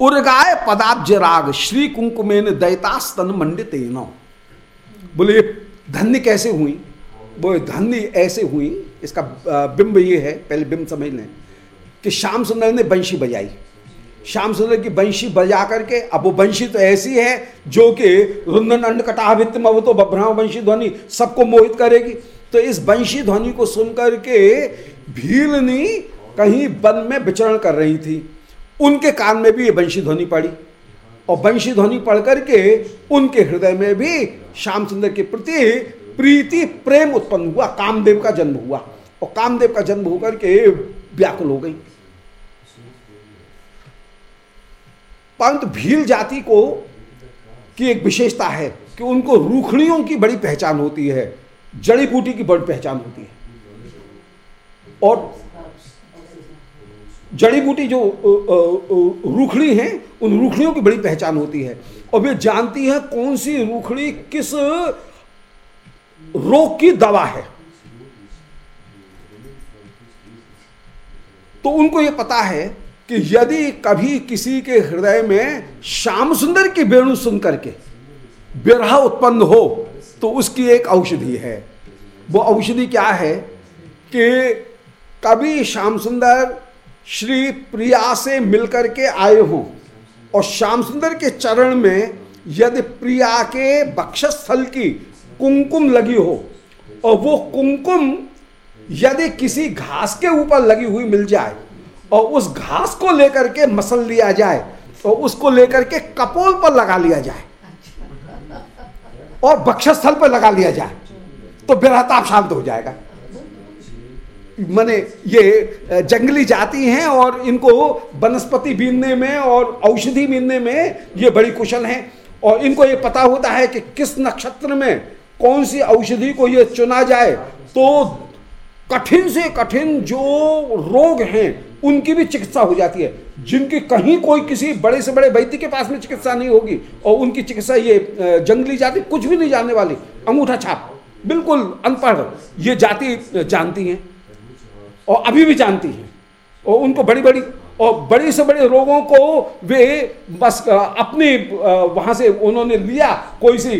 उर्गाय पदाब्ज राग श्री कुंकुमेन दैतास्तन मंडित बोले धन्य कैसे हुई? वो धन्य ऐसे हुई, इसका बिंब ये है, पहले बिंब समझ लें, कि श्याम सुंदर ने बंशी बजाई। श्याम सुंदर की बंशी बजा करके, अब वो बंशी तो ऐसी है, जो कि रुंदन अंड कटावित मव तो बभ्राम बंशी ध्वनि सबको मोहित करेगी। तो इस बंशी ध्वनि को सुनकर के भीलनी कहीं वन में विचरण कर रही थी। उनके कान में भी ये बंशी ध्वनि पड़ी। और बंशी ध्वनि पढ़ करके उनके हृदय में भी श्याम सुंदर के प्रति प्रीति, प्रेम उत्पन्न हुआ। कामदेव का जन्म हुआ। और कामदेव का जन्म होकर के व्याकुल हो गई। परंतु भील जाति को की एक विशेषता है कि उनको रूखड़ियों की बड़ी पहचान होती है, जड़ी बूटी की बड़ी पहचान होती है। और जड़ी बूटी जो रूखड़ी हैं, उन रूखड़ियों की बड़ी पहचान होती है। और वे जानती है कौन सी रूखड़ी किस रोग की दवा है। तो उनको यह पता है कि यदि कभी किसी के हृदय में श्याम सुंदर की वेणु सुन करके विरह उत्पन्न हो तो उसकी एक औषधि है। वो औषधि क्या है कि कभी श्याम सुंदर श्री प्रिया से मिलकर के आए हों। और श्याम सुंदर के चरण में यदि प्रिया के बक्षस्थल की कुंकुम लगी हो, और वो कुंकुम यदि किसी घास के ऊपर लगी हुई मिल जाए, और उस घास को लेकर के मसल लिया जाए और उसको लेकर के कपोल पर लगा लिया जाए, और बक्षस्थल पर लगा लिया जाए तो बेहताब शांत हो जाएगा। माने ये जंगली जाति हैं और इनको वनस्पति बीनने में और औषधि बीनने में ये बड़ी कुशल हैं। और इनको ये पता होता है कि किस नक्षत्र में कौन सी औषधि को ये चुना जाए तो कठिन से कठिन जो रोग हैं, उनकी भी चिकित्सा हो जाती है। जिनकी कहीं कोई किसी बड़े से बड़े वैद्य के पास में चिकित्सा नहीं होगी और उनकी चिकित्सा ये जंगली जाति कुछ भी नहीं जानने वाली, अंगूठा छाप, बिल्कुल अनपढ़, ये जाति जानती हैं। और अभी भी जानती हैं। और उनको बड़ी बड़ी और बड़े से बड़े रोगों को वे बस अपने वहाँ से उन्होंने लिया। कोई सी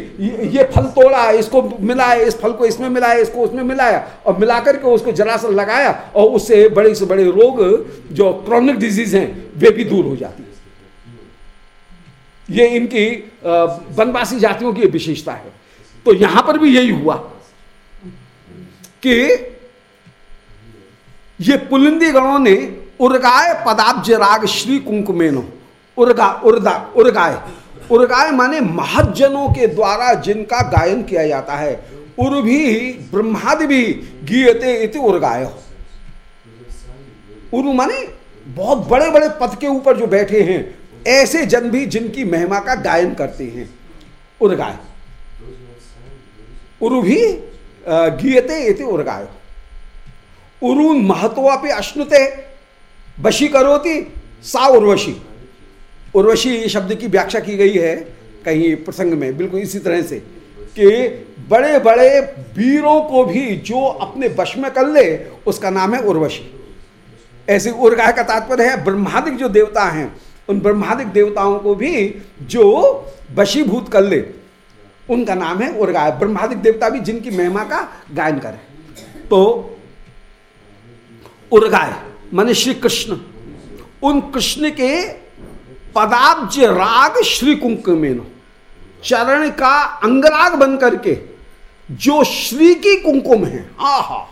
ये फल तोड़ा, इसको मिलाया, इस फल को इसमें मिलाया, इसको उसमें मिलाया और मिलाकर के उसको जरा सा लगाया और उससे बड़े से बड़े रोग जो क्रॉनिक डिज़ीज़ हैं, वे भी दूर हो जाती ये इनकी वनवासी जातियों की विशेषता है। तो यहाँ पर भी यही हुआ कि ये पुलिंदी गणों ने उर्गाय पदाब्ज राग श्री कुंकुमेनो। उर्गा, उर्दा उर्गाय उर्गाय माने महजनों के द्वारा जिनका गायन किया जाता है। उर भी ब्रह्मादि भी गीयते इति उर्गाय उरु माने बहुत बड़े बड़े पद के ऊपर जो बैठे हैं, ऐसे जन भी जिनकी महिमा का गायन करते हैं। उर्गाय उरु भी गीयते इति उर्गाय उरून महत्वापि अश्नुते बशी करोती, सा उर्वशी। उर्वशी शब्द की व्याख्या की गई है कहीं प्रसंग में, बिल्कुल इसी तरह से, कि बड़े बड़े वीरों को भी जो अपने वश में कर ले, उसका नाम है उर्वशी। ऐसे उर्गाह का तात्पर्य है, ब्रह्मादिक जो देवता हैं, उन ब्रह्मादिक देवताओं को भी जो वशीभूत कर ले, उनका नाम है उर्गाय ब्रह्मादिक देवता भी जिनकी महिमा का गायन करें तो उर्गाय माने श्री कृष्ण। उन कृष्ण के पदाब्ज राग श्री कुंकुमेन। चरण का अंगराग बन करके जो श्री की कुंकुम है आहा।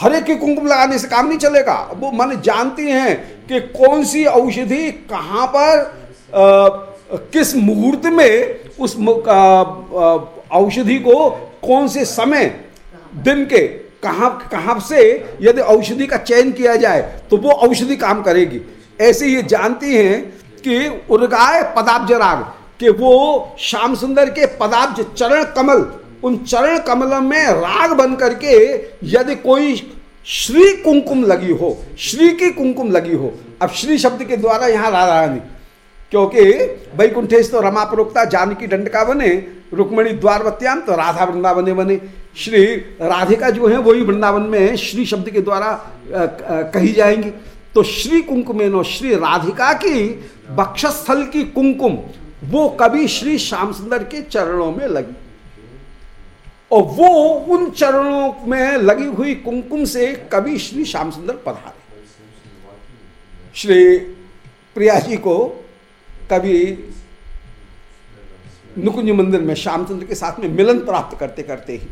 हरे के कुंकुम लगाने से काम नहीं चलेगा। वो मन जानती हैं कि कौन सी औषधि कहाँ पर आ, किस मुहूर्त में उस औषधि को कौन से समय दिन के कहाँ कहाँ से यदि औषधि का चयन किया जाए तो वो औषधि काम करेगी। ऐसे ये जानती हैं कि उर्गाय पदाब्ज राग, कि वो श्याम सुंदर के पदाब्ज चरण कमल, उन चरण कमल में राग बन करके यदि कोई श्री कुंकुम लगी हो, श्री की कुंकुम लगी हो, अब श्री शब्द के द्वारा यहाँ राधा रानी क्योंकि वैकुंठेश तो रमा प्रोक्ता, जानकी दंडका बने रुक्मणी द्वार द्वारवत्याम तो राधा वृंदावने बने। श्री राधिका जो है, वही वृंदावन में श्री शब्द के द्वारा कही जाएँगी। तो श्री कुंकुमेनो, श्री राधिका की बक्षस्थल की कुंकुम, वो कभी श्री श्याम सुंदर के चरणों में लगी। और वो उन चरणों में लगी हुई कुंकुम से कभी श्री श्याम सुंदर पधारे। श्री प्रिया जी को कभी नुकुंज मंदिर में श्यामचंद्र के साथ में मिलन प्राप्त करते करते ही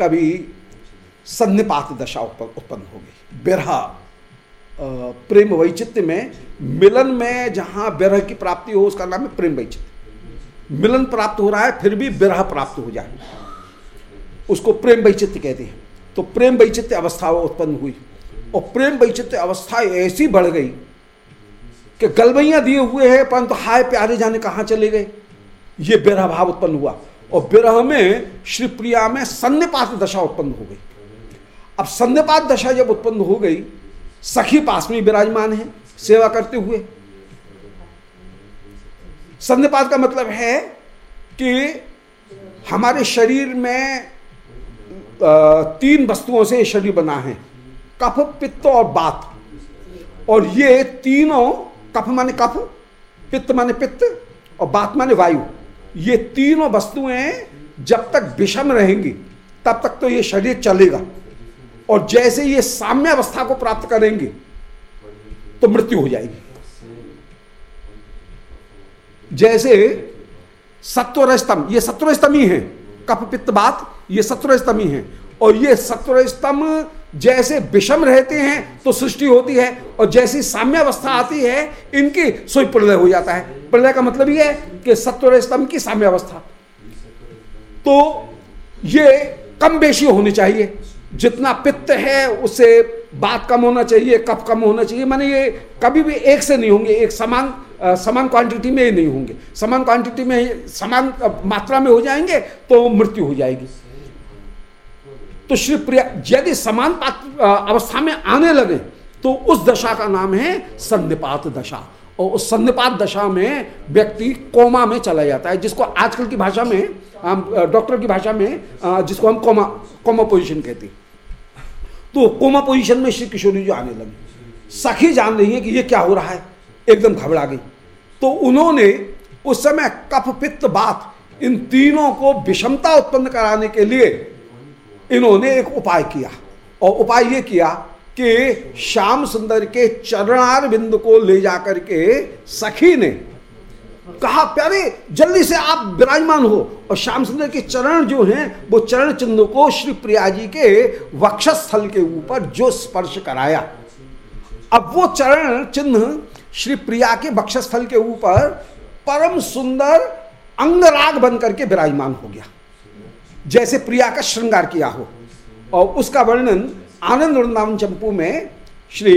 कभी सन्निपात दशा उत्पन्न हो गई। बिरहा प्रेम वैचित्य में, मिलन में जहाँ बिरह की प्राप्ति हो, उसका नाम है प्रेम वैचित्य मिलन प्राप्त हो रहा है, फिर भी बिरह प्राप्त हो जाए। उसको प्रेम वैचित्य कहते हैं। तो प्रेम वैचित्य अवस्था उत्पन्न हुई। और प्रेम वैचित्य अवस्था ऐसी बढ़ गई कि गलबैया दिए हुए हैं, परंतु हाय प्यारे जाने कहाँ चले गए? ये बिरह भाव उत्पन्न हुआ। और विरह में श्री प्रिया में सन्निपात दशा उत्पन्न हो गई। अब सन्निपात दशा जब उत्पन्न हो गई, सखी पास में विराजमान है, सेवा करते हुए। सन्निपात का मतलब है कि हमारे शरीर में तीन वस्तुओं से शरीर बना है, कफ, पित्त और बात। और ये तीनों कफ माने कफ, पित्त माने पित्त और बात माने वायु। ये तीनों वस्तुएँ जब तक विषम रहेंगी, तब तक तो ये शरीर चलेगा। और जैसे ये साम्य अवस्था को प्राप्त करेंगे तो मृत्यु हो जाएगी। जैसे सत्वरस्तम ये सत्वरस्तम ही है। कप पित्त, बात, ये सत्वरस्तम ही है। और ये सत्वरस्तम जैसे विषम रहते हैं तो सृष्टि होती है, और जैसी साम्यावस्था आती है, इनकी सोई प्रलय हो जाता है। प्रलय का मतलब यह है कि सत्वर स्तंभ की साम्यावस्था। तो ये कम बेशी होनी चाहिए। जितना पित्त है, उससे बात कम होना चाहिए कप कम होना चाहिए। माने ये कभी भी एक से नहीं होंगे, एक समान समान क्वांटिटी में ही नहीं होंगे। समान क्वांटिटी में समान मात्रा में हो जाएँगे तो मृत्यु हो जाएगी। तो श्री प्रिया यदि समान अवस्था में आने लगे तो उस दशा का नाम है संधिपात दशा। और उस संधिपात दशा में व्यक्ति कोमा में चला जाता है, जिसको आजकल की भाषा में डॉक्टर की भाषा में जिसको हम कोमा कोमा पोजिशन कहते हैं। तो कोमा पोजिशन में श्री किशोरी जी आने लगे। सखी जान रही है कि ये क्या हो रहा है, एकदम घबरा गई। तो उन्होंने उस समय कफ पित्त बात इन तीनों को विषमता उत्पन्न कराने के लिए इन्होंने एक उपाय किया और उपाय ये किया कि श्याम सुंदर के चरणार बिंद को ले जाकर के सखी ने कहा, प्यारे, जल्दी से आप विराजमान हो। और श्याम सुंदर के चरण जो हैं, वो चरण चिन्ह को श्री प्रिया जी के वक्षस्थल के ऊपर जो स्पर्श कराया। अब वो चरण चिन्ह श्री प्रिया के वक्षस्थल के ऊपर परम सुंदर अंगराग बन करके विराजमान हो गया। जैसे प्रिया का श्रृंगार किया हो। और उसका वर्णन आनंद वृंदावन चंपू में श्री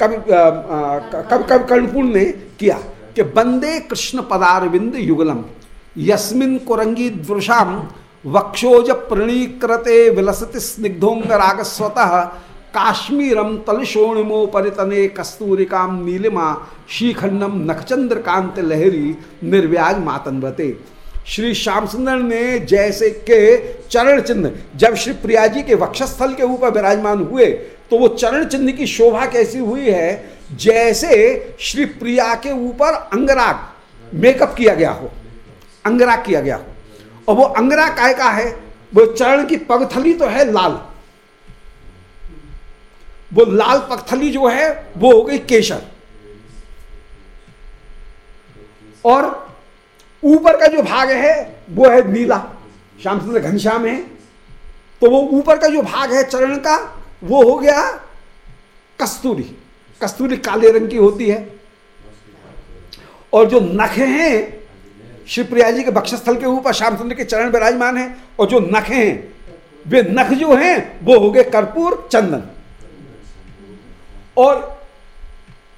कवि कवि कवि कर्णपुर ने किया कि बंदे कृष्ण पदारविंद युगलम, यस्मिन कुरंगी दृशाम वक्षोज प्रणीकृते विलसति स्निग्धोंगराग स्वतः, काश्मीरम तलशोणमो परितने कस्तूरिकाम नीलिमा श्रीखंडम नखचंद्रकांत लहरी निर्व्याज मातन्वते। श्री श्याम सुंदर ने जैसे के चरण चिन्ह जब श्री प्रिया जी के वक्षस्थल के ऊपर विराजमान हुए तो वो चरण चिन्ह की शोभा कैसी हुई है? जैसे श्री प्रिया के ऊपर अंगराग मेकअप किया गया हो, अंगराग किया गया हो। और वो अंगराग काय का है? वो चरण की पगथली तो है लाल। वो लाल पगथली जो है, वो हो गई केशर। और ऊपर का जो भाग है, वो है नीला। श्याम सुंदर घनश्याम है। तो वो ऊपर का जो भाग है चरण का, वो हो गया कस्तूरी। कस्तूरी काले रंग की होती है। और जो नखे हैं शिवप्रिया जी के बक्षस्थल के ऊपर श्याम सुंदर के चरण विराजमान है, और जो नखे हैं, वे नख जो हैं, वो हो गए कर्पूर चंदन। और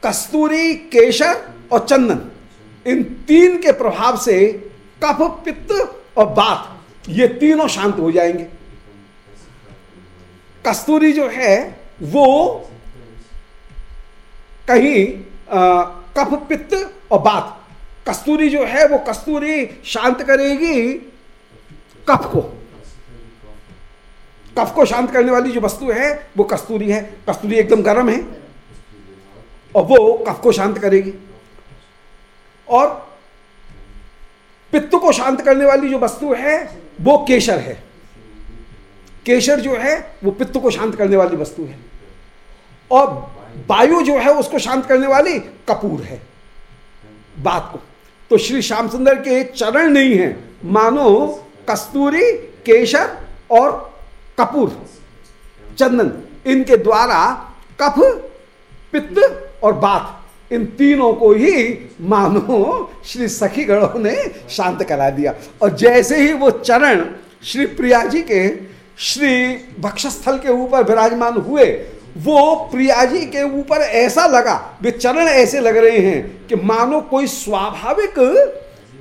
कस्तूरी, केशर और चंदन। इन तीन के प्रभाव से कफ पित्त और बात, ये तीनों शांत हो जाएँगे। कस्तूरी जो है, वो कहीं कफ पित्त और बात। कस्तूरी जो है, वो कस्तूरी शांत करेगी कफ को। कफ को शांत करने वाली जो वस्तु है, वो कस्तूरी है। कस्तूरी एकदम गर्म है और वो कफ को शांत करेगी। और पित्त को शांत करने वाली जो वस्तु है, वो केशर है। केशर जो है, वो पित्त को शांत करने वाली वस्तु है। और वायु जो है, उसको शांत करने वाली कपूर है। बात को। तो श्री श्याम सुंदर के चरण नहीं है। मानो कस्तूरी, केशर और कपूर, चंदन। इनके द्वारा कफ, पित्त और बात। इन तीनों को ही मानो श्री सखी गणों ने शांत करा दिया। और जैसे ही वो चरण श्री प्रिया जी के श्री भक्षस्थल के ऊपर विराजमान हुए, वो प्रिया जी के ऊपर ऐसा लगा, वे चरण ऐसे लग रहे हैं कि मानो कोई स्वाभाविक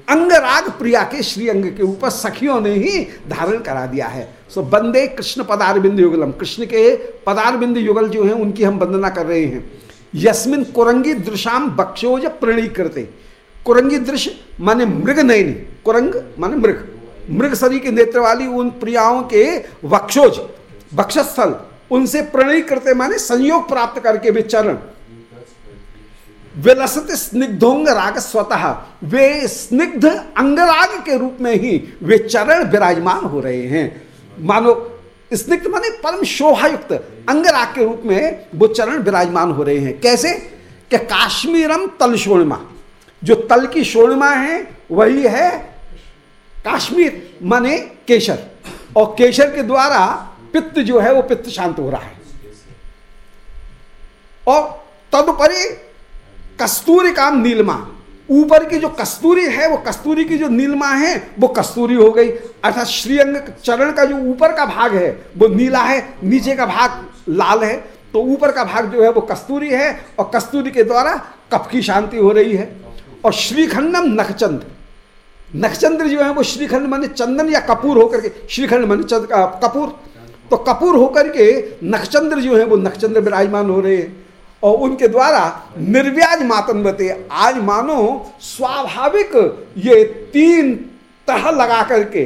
अंगराग प्रिया के श्री अंग के ऊपर सखियों ने ही धारण करा दिया है। सो बंदे कृष्ण पदारबिंद युगलम, कृष्ण के पदारबिंद युगल जो हैं, उनकी हम वंदना कर रहे हैं। यस्मिन कुरंगी दृशाम बक्षोज प्रणीकृते। कुरंगी दृश्य माने मृग नयनी कुरंग माने मृग। मृग सरी के नेत्र वाली उन प्रियाओं के वक्षोज, वक्षस्थल, उनसे प्रणय करते माने संयोग प्राप्त करके वे चरण। विलसत स्निग्धोंग राग स्वतः, वे स्निग्ध अंगराग के रूप में ही वे चरण विराजमान हो रहे हैं। मानो स्निग्ध माने परम शोभायुक्त अंगराग के रूप में वो चरण विराजमान हो रहे हैं। कैसे? कि काश्मीरम तल शोणिमा। जो तल की शोणिमा है, वही है काश्मीर, माने केशर। और केशर के द्वारा पित्त जो है, वो पित्त शांत हो रहा है। और तदुपरि कस्तूरी काम नीलमा। ऊपर की जो कस्तूरी है, वो कस्तूरी की जो नीलमा है, वो कस्तूरी हो गई। अर्थात श्रीअंग चरण का जो ऊपर का भाग है, वो नीला है, नीचे का भाग लाल है। तो ऊपर का भाग जो है, वो कस्तूरी है और कस्तूरी के द्वारा कफ की शांति हो रही है। और श्रीखंडम नखचंद। नखचंद्र जो है, वो श्रीखंड माने चंदन या कपूर होकर के, श्रीखंड माने कपूर। तो कपूर होकर के नखचंद्र जो है, वो नखचंद्र विराजमान हो रहे हैं। और उनके द्वारा निर्व्याज मातनवते आज मानो स्वाभाविक ये तीन तह लगा करके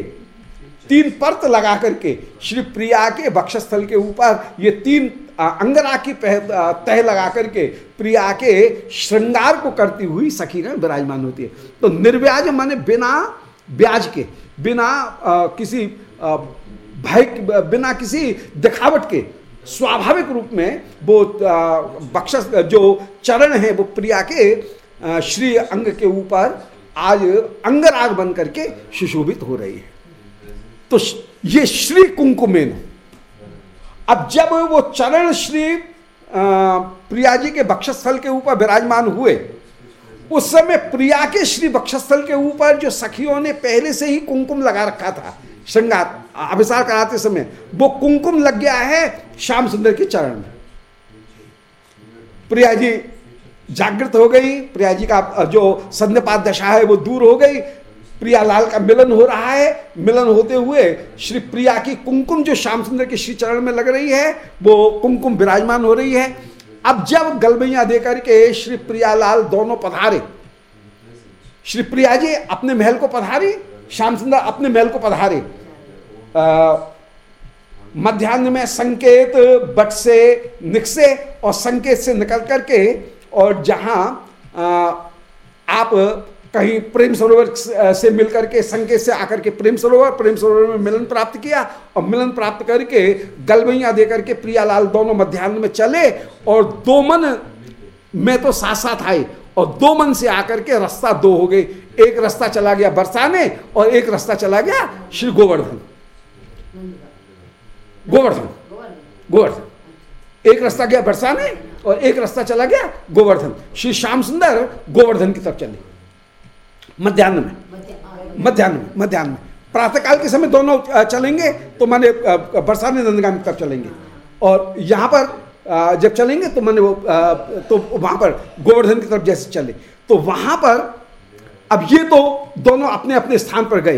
तीन परत लगा करके श्री प्रिया के बक्षस्थल के ऊपर ये तीन अंगरा की तह लगा करके प्रिया के श्रृंगार को करती हुई सखीगण विराजमान होती है। तो निर्व्याज माने बिना ब्याज के बिना आ, किसी भय बिना किसी दिखावट के स्वाभाविक रूप में वो बक्ष, जो चरण है, वो प्रिया के श्री अंग के ऊपर आज अंगराग बन करके सुशोभित हो रही है। तो ये श्री कुंकुमेन। अब जब वो चरण श्री प्रिया जी के बक्षस्थल के ऊपर विराजमान हुए, उस समय प्रिया के श्री बक्षस्थल के ऊपर जो सखियों ने पहले से ही कुंकुम लगा रखा था श्रृंगार अभिसार कराते समय, वो कुंकुम लग गया है श्याम सुंदर के चरण में। प्रिया जी जागृत हो गई, प्रिया जी का, जो संध्यपात दशा है, वो दूर हो गई। प्रिया लाल का मिलन हो रहा है। मिलन होते हुए श्री प्रिया की कुंकुम जो श्याम सुंदर के श्री चरण में लग रही है, वो कुंकुम विराजमान हो रही है। अब जब गलबैया देकर के श्री प्रियालाल दोनों पधारे, श्री प्रिया जी अपने महल को पधारी श्याम सुंदर अपने महल को पधारे। मध्यान्ह में संकेत बट से निकसे और संकेत से निकल करके और जहाँ आप कहीं प्रेम सरोवर से मिलकर के संकेत से आकर के प्रेम सरोवर प्रेम सरोवर में मिलन प्राप्त किया और मिलन प्राप्त करके गलबैया देकर के प्रियालाल दोनों मध्यान्ह में चले और दो मन में तो साथ साथ आए। और दो मन से आकर के रास्ता दो हो गए एक रास्ता चला गया बरसाने और एक रास्ता चला गया श्री गोवर्धन। गोवर्धन। गोवर्धन। एक रास्ता गया बरसाने और एक रास्ता चला गया गोवर्धन। श्री श्याम सुंदर गोवर्धन की तरफ़ चले। मध्यान्ह में। मध्यान्ह में मध्यान्ह में। प्रातःकाल के समय दोनों चलेंगे तो माने बरसाने नंदगामी तरफ़ चलेंगे। और यहाँ पर जब चलेंगे तो मैंने वो तो वहाँ पर गोवर्धन की तरफ़ जैसे चले। तो वहाँ पर अब ये तो दोनों अपने अपने स्थान पर गए।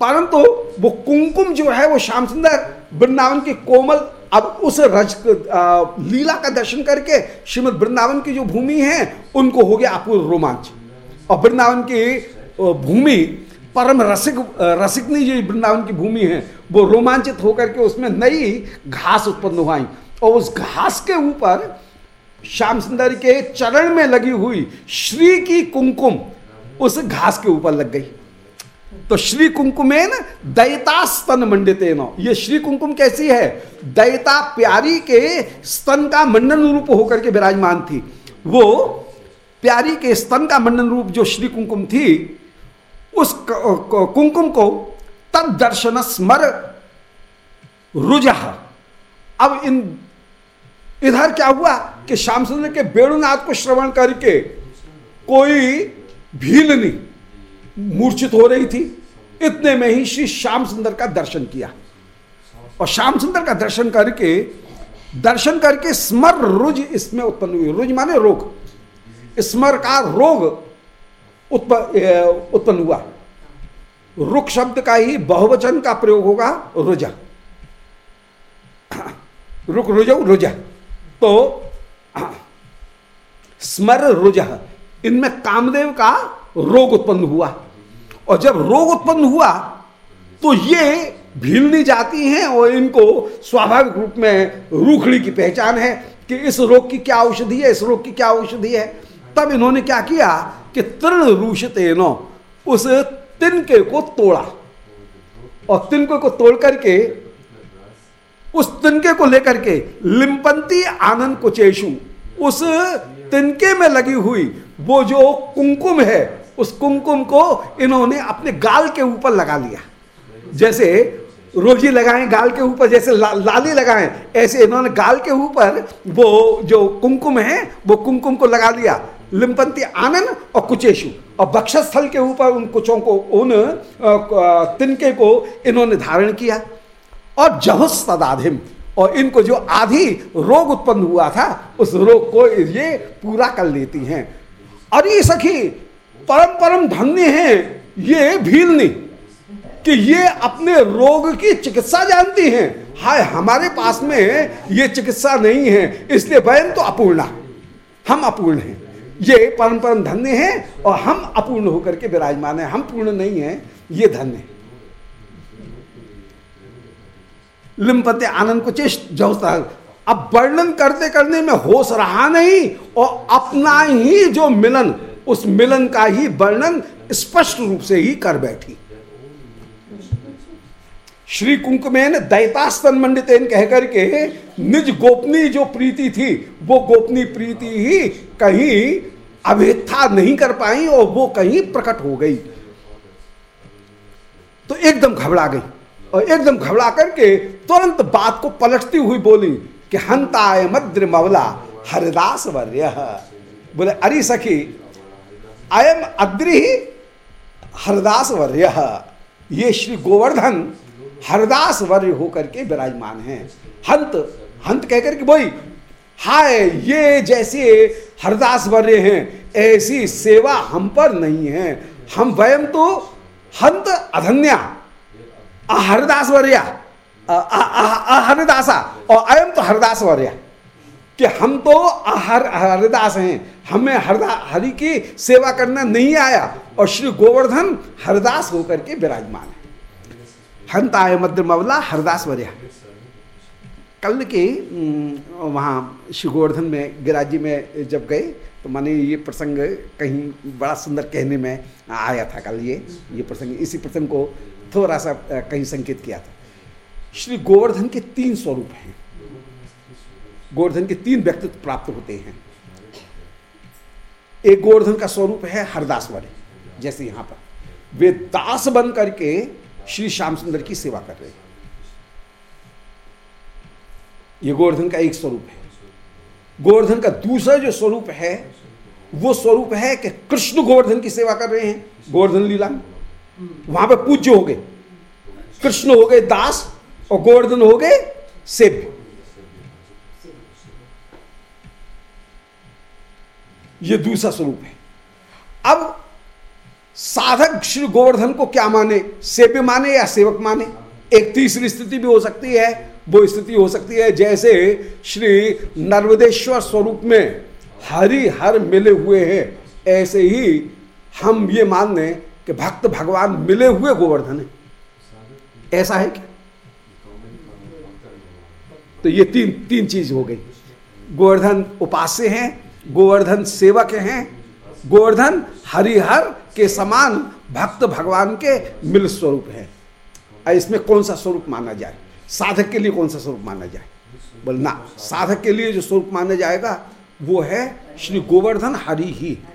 परंतु तो वो कुंकुम जो है, वो श्याम सुंदर वृंदावन के कोमल अब उस रज लीला का दर्शन करके श्रीमद वृंदावन की जो भूमि है, उनको हो गया अपूर्व रोमांच। और वृंदावन की भूमि, परम रसिक रसिकनी जो वृंदावन की भूमि है, वो रोमांचित होकर के उसमें नई घास उत्पन्न हुई और उस घास के ऊपर श्याम सुंदर के चरण में लगी हुई श्री की कुंकुम उस घास के ऊपर लग गई। तो श्री कुंकुमेन दैता स्तन मंडित ये श्री कुंकुम कैसी है? दैता प्यारी के स्तन का मंडन रूप होकर के विराजमान थी। वो प्यारी के स्तन का मंडन रूप जो श्री कुंकुम थी, उस कुंकुम को तद दर्शन स्मर रुझ अब इन इधर क्या हुआ कि श्याम सुंदर के बेणुनाथ को श्रवण करके कोई भीलनी मूर्छित हो रही थी। इतने में ही श्री श्याम सुंदर का दर्शन किया। और श्याम सुंदर का दर्शन करके दर्शन करके स्मर रुज इसमें उत्पन्न हुई। रुज माने रोग। स्मर का रोग उत्पन्न हुआ। रुख शब्द का ही बहुवचन का प्रयोग होगा रुजा। रुक रुजो रुजा। तो स्मर रुज, इनमें कामदेव का रोग उत्पन्न हुआ। और जब रोग उत्पन्न हुआ तो ये भीलनी जाती हैं और इनको स्वाभाविक रूप में रूखड़ी की पहचान है कि इस रोग की क्या औषधि है, इस रोग की क्या औषधि है। तब इन्होंने क्या किया कि तृण रूषते उस तिनके को तोड़ा। और तिनके को तोड़ करके उस तिनके को लेकर के लिम्पंती आनंद कुचेशु उस तिनके में लगी हुई वो जो कुंकुम है उस कुंकुम को इन्होंने अपने गाल के ऊपर लगा लिया। जैसे रोजी लगाएँ गाल के ऊपर जैसे ला, लाली लगाएँ ऐसे इन्होंने गाल के ऊपर वो जो कुंकुम है वो कुंकुम को लगा लिया। लिम्पंती आनंद और कुचेशु। और बक्षस्थल के ऊपर उन कुचों को उन तिनके को इन्होंने धारण किया। और जहस तदाधिम और इनको जो आधी रोग उत्पन्न हुआ था, उस रोग को ये पूरा कर लेती हैं। और ये सखी परम परम धन्य हैं, ये भीलनी, कि ये अपने रोग की चिकित्सा जानती हैं। हाय, हमारे पास में ये चिकित्सा नहीं है, इसलिए वयम तो अपूर्णा हम अपूर्ण हैं। ये परम परम धन्य हैं, और हम अपूर्ण होकर के विराजमान है। हम पूर्ण नहीं है, ये धन्य है। लिम्पते आनंद को चेष्ट जोता अब वर्णन करते करने में होश रहा नहीं और अपना ही जो मिलन, उस मिलन का ही वर्णन स्पष्ट रूप से ही कर बैठी। श्री कुंकुमेन दैतास्तन मंडितेन कह करके निज गोपनीय जो प्रीति थी, वो गोपनीय प्रीति ही कहीं अभेथा नहीं कर पाई और वो कहीं प्रकट हो गई। तो एकदम घबरा गई। और एकदम घबरा करके तुरंत बात को पलटती हुई बोली कि हंताय मद्र मवला हरिदास वर्य। बोले, अरे सखी, अयम अद्रि हरदास वर्य। ये श्री गोवर्धन हरदास वर्य होकर के विराजमान हैं। हंत हंत कहकर के बोई हाय, ये जैसे हरदास वर्य हैं, ऐसी सेवा हम पर नहीं है। हम वयम तो हंत अधन्या। हरदास वर्या। हरिदासा और अयम तो हरदास वर्या। कि हम तो हर, हरिदास हैं। हमें हरदा, हरि की सेवा करना नहीं आया। और श्री गोवर्धन हरदास होकर के विराजमान है। हंत आय मध्य मवला, हरदास वर्या। कल के वहाँ श्री गोवर्धन में, गिराजी में जब गए तो माने ये प्रसंग कहीं बड़ा सुंदर कहने में आया था कल ये ये प्रसंग। इसी प्रसंग को थोड़ा सा कहीं संकेत किया था। श्री गोवर्धन के तीन स्वरूप हैं। गोवर्धन के तीन व्यक्तित्व प्राप्त होते हैं। एक गोवर्धन का स्वरूप है हरदास वाले जैसे यहाँ पर। वे दास बन करके श्री श्याम सुंदर की सेवा कर रहे हैं। ये गोवर्धन का एक स्वरूप है। गोवर्धन का दूसरा जो स्वरूप है, वो स्वरूप है कि कृष्ण गोवर्धन की सेवा कर रहे हैं। गोवर्धन लीला में। वहाँ पे पूज्य हो गए। कृष्ण हो गए दास और गोवर्धन हो गए सेव्य। ये दूसरा स्वरूप है। अब साधक श्री गोवर्धन को क्या माने? सेव्य माने या सेवक माने? एक तीसरी स्थिति भी हो सकती है, वो स्थिति हो सकती है जैसे श्री नर्मदेश्वर स्वरूप में हरि हर मिले हुए हैं, ऐसे ही हम ये मान लें कि भक्त भगवान मिले हुए गोवर्धन है। ऐसा है क्या? तो ये तीन तीन चीज़ हो गई। गोवर्धन उपास्य हैं, गोवर्धन सेवक हैं, गोवर्धन हरिहर के समान भक्त भगवान के मिल स्वरूप है। इसमें कौन सा स्वरूप माना जाए? साधक के लिए कौन सा स्वरूप माना जाए? बोल ना, साधक के लिए जो स्वरूप माना जाएगा, वो है श्री गोवर्धन हरि ही है।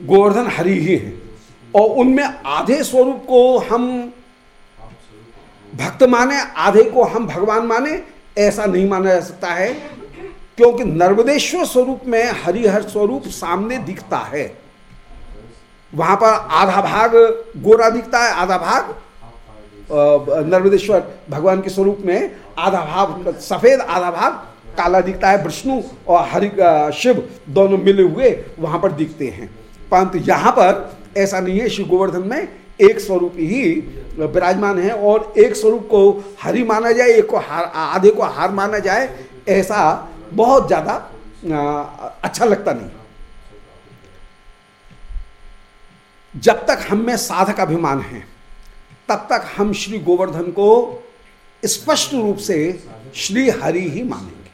गोवर्धन हरि ही हैं। और उनमें आधे स्वरूप को हम भक्त माने, आधे को हम भगवान माने, ऐसा नहीं माना जा सकता है, क्योंकि नर्मदेश्वर स्वरूप में हरिहर स्वरूप सामने दिखता है। वहाँ पर आधा भाग गोरा दिखता है, आधा भाग नर्मदेश्वर भगवान के स्वरूप में आधा भाग सफ़ेद, आधा भाग काला दिखता है, विष्णु और हरि शिव दोनों मिले हुए वहाँ पर दिखते हैं। परंतु यहाँ पर, ऐसा नहीं है, श्री गोवर्धन में एक स्वरूप ही विराजमान है और एक स्वरूप को हरि माना जाए, एक को हार, आधे को हार माना जाए, ऐसा बहुत ज़्यादा अच्छा लगता नहीं। जब तक हम में साधक अभिमान है, तब तक हम श्री गोवर्धन को स्पष्ट रूप से श्री हरि ही मानेंगे।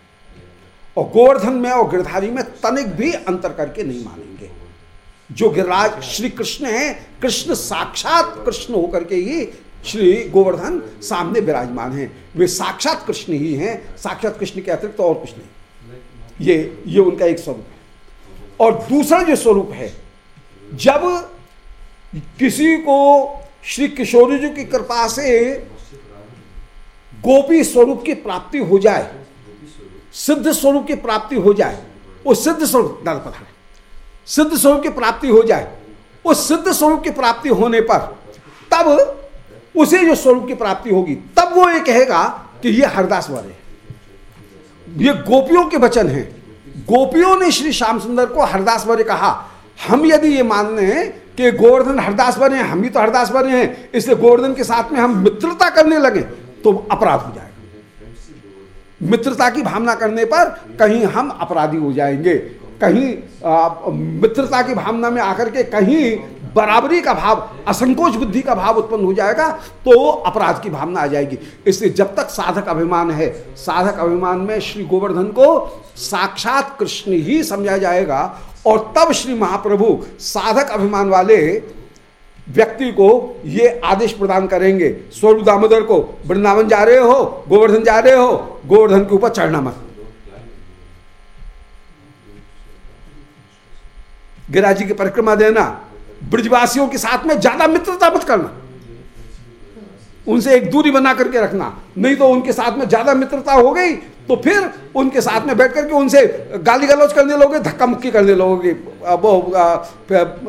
और गोवर्धन में और गिरधारी में तनिक भी अंतर करके नहीं मानेंगे। जो गिरिराज श्री कृष्ण है, कृष्ण साक्षात कृष्ण होकर के ही श्री गोवर्धन सामने विराजमान हैं। वे साक्षात कृष्ण ही हैं। साक्षात कृष्ण के अतिरिक्त तो और कुछ नहीं। ये ये उनका एक स्वरूप है। और दूसरा जो स्वरूप है, जब किसी को श्री किशोरी जी की कृपा से गोपी स्वरूप की प्राप्ति हो जाए, सिद्ध स्वरूप की प्राप्ति हो जाए, वो सिद्ध स्वरूप दादा पधारे। सिद्ध स्वरूप की प्राप्ति हो जाए। उस सिद्ध स्वरूप की प्राप्ति होने पर तब उसे जो स्वरूप की प्राप्ति होगी, तब वो ये कहेगा कि ये हरदास है। ये गोपियों के वचन हैं। गोपियों ने श्री श्याम सुंदर को हरदास वर कहा, हम यदि ये मान हैं कि गोवर्धन हरदास बने हम भी तो हरदास बने हैं, इसलिए गोवर्धन के साथ में हम मित्रता करने लगे तो अपराध हो जाएगा। मित्रता की भावना करने पर कहीं हम अपराधी हो जाएँगे। कहीं मित्रता की भावना में आकर के कहीं बराबरी का भाव, असंकोच बुद्धि का भाव उत्पन्न हो जाएगा तो अपराध की भावना आ जाएगी। इसलिए जब तक साधक अभिमान है, साधक अभिमान में श्री गोवर्धन को साक्षात कृष्ण ही समझा जाएगा, और तब श्री महाप्रभु साधक अभिमान वाले व्यक्ति को ये आदेश प्रदान करेंगे, स्वरूप दामोदर को वृंदावन जा रहे हो, गोवर्धन जा रहे हो, गोवर्धन के ऊपर चढ़ना मत। गिराजी की परिक्रमा देना, ब्रजवासियों के साथ में ज़्यादा मित्रता मत करना। उनसे एक दूरी बना करके रखना। नहीं तो उनके साथ में ज़्यादा मित्रता हो गई तो फिर उनके साथ में बैठ करके उनसे गाली गलौज करने लोगे धक्का मुक्की करने लोगे वो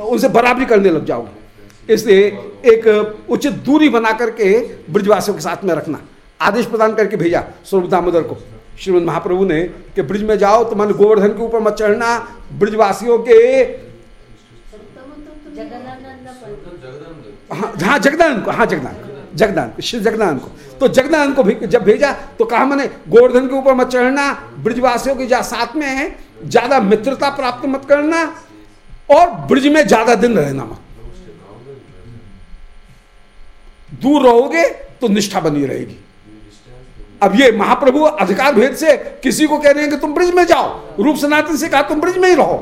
उनसे बराबरी करने लग जाओगे। इसलिए एक उचित दूरी बना करके ब्रजवासियों के साथ में रखना। आदेश प्रदान करके भेजा स्वरूप दामोदर को। श्रीमद महाप्रभु ने कि ब्रिज में जाओ तो मन गोवर्धन के ऊपर मत चढ़ना। ब्रिजवासियों के हाँ हाँ जगदान को हाँ जगदान जगदान को श्री जगदान को। तो जगदान को भी जब भेजा तो कहा मैंने गोवर्धन के ऊपर मत चढ़ना ब्रजवासियों के जा साथ में है ज़्यादा मित्रता प्राप्त मत करना और ब्रिज में ज़्यादा दिन रहना मत। दूर रहोगे तो निष्ठा बनी रहेगी। अब ये महाप्रभु अधिकार भेद से किसी को कह रहे हैं कि तुम ब्रिज में जाओ। रूप सनातन से कहा तुम ब्रिज में ही रहो।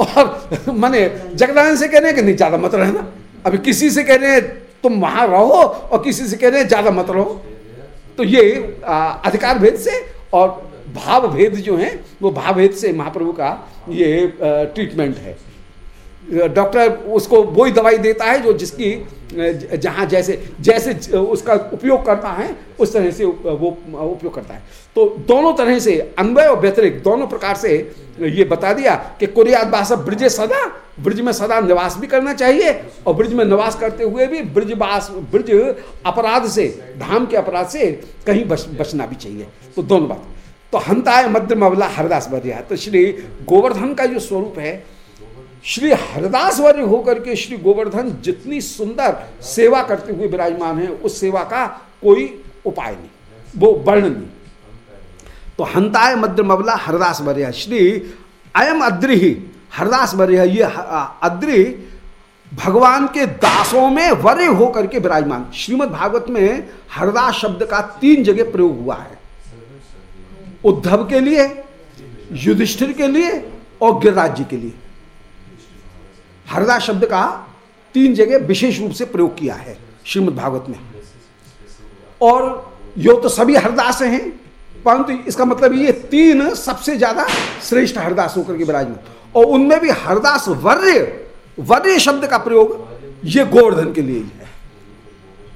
और माने जगदान से कह रहे हैं कि नहीं, ज़्यादा मत रहना। अभी किसी से कह रहे हैं, तुम वहाँ रहो और किसी से कह रहे हैं, ज़्यादा मत रहो। तो ये अधिकार भेद से और भाव भेद जो है, वो भाव भेद से महाप्रभु का ये ट्रीटमेंट है। डॉक्टर उसको वही दवाई देता है जो जिसकी जहाँ जैसे जैसे उसका उपयोग करता है उस तरह से वो उपयोग करता है। तो दोनों तरह से अन्वय और व्यतिरिक्त दोनों प्रकार से ये बता दिया कि कुरियात भाषा ब्रज सदा ब्रज में सदा निवास भी करना चाहिए और ब्रज में निवास करते हुए भी ब्रजवास ब्रज अपराध से धाम के अपराध से कहीं बच, बचना भी चाहिए। तो दोनों बात। तो हंताय मध्य मवला हरदास बरिया तो श्री गोवर्धन का जो स्वरूप है श्री हरदास वर्य होकर के श्री गोवर्धन जितनी सुंदर सेवा करते हुए विराजमान है, उस सेवा का कोई उपाय नहीं, वो वर्ण नहीं। तो हंताय मध्य मबला हरदास वर्य श्री अयम अद्रि ही हरदास वर्य ये अद्रि भगवान के दासों में वर्य होकर के विराजमान। श्रीमद् भागवत में हरदास शब्द का तीन जगह प्रयोग हुआ है। उद्धव के लिए, युधिष्ठिर के लिए और गिरिराज जी के लिए। हरदास शब्द का तीन जगह विशेष रूप से प्रयोग किया है श्रीमद् भागवत में। और यो तो सभी हरदास हैं, परंतु इसका मतलब ये तीन सबसे ज़्यादा श्रेष्ठ हरदास होकर के विराजमान। और उनमें भी हरदास वर्य वर्य शब्द का प्रयोग ये गोवर्धन के लिए ही है।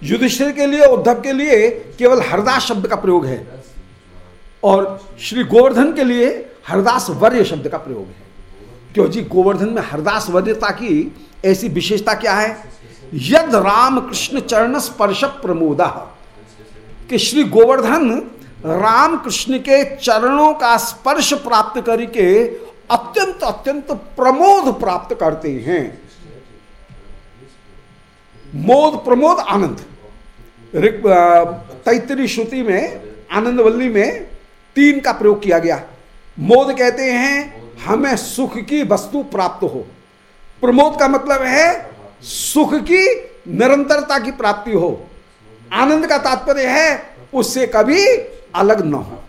युधिष्ठिर के लिए, उद्धव के लिए केवल हरदास शब्द का प्रयोग है। और श्री गोवर्धन के लिए हरदास वर्य शब्द का प्रयोग है। जी? गोवर्धन में हरदास वध्यता की ऐसी विशेषता क्या है? यद राम कृष्ण चरण स्पर्श प्रमोद। कि श्री गोवर्धन राम कृष्ण के चरणों का स्पर्श प्राप्त करके अत्यंत अत्यंत प्रमोद प्राप्त करते हैं। मोद, प्रमोद, आनंद। तैतरी श्रुति में, आनंदवल्ली में तीन का प्रयोग किया गया। मोद कहते हैं हमें सुख की वस्तु प्राप्त हो। प्रमोद का मतलब है सुख की निरंतरता की प्राप्ति हो। आनंद का तात्पर्य है उससे कभी अलग न हो।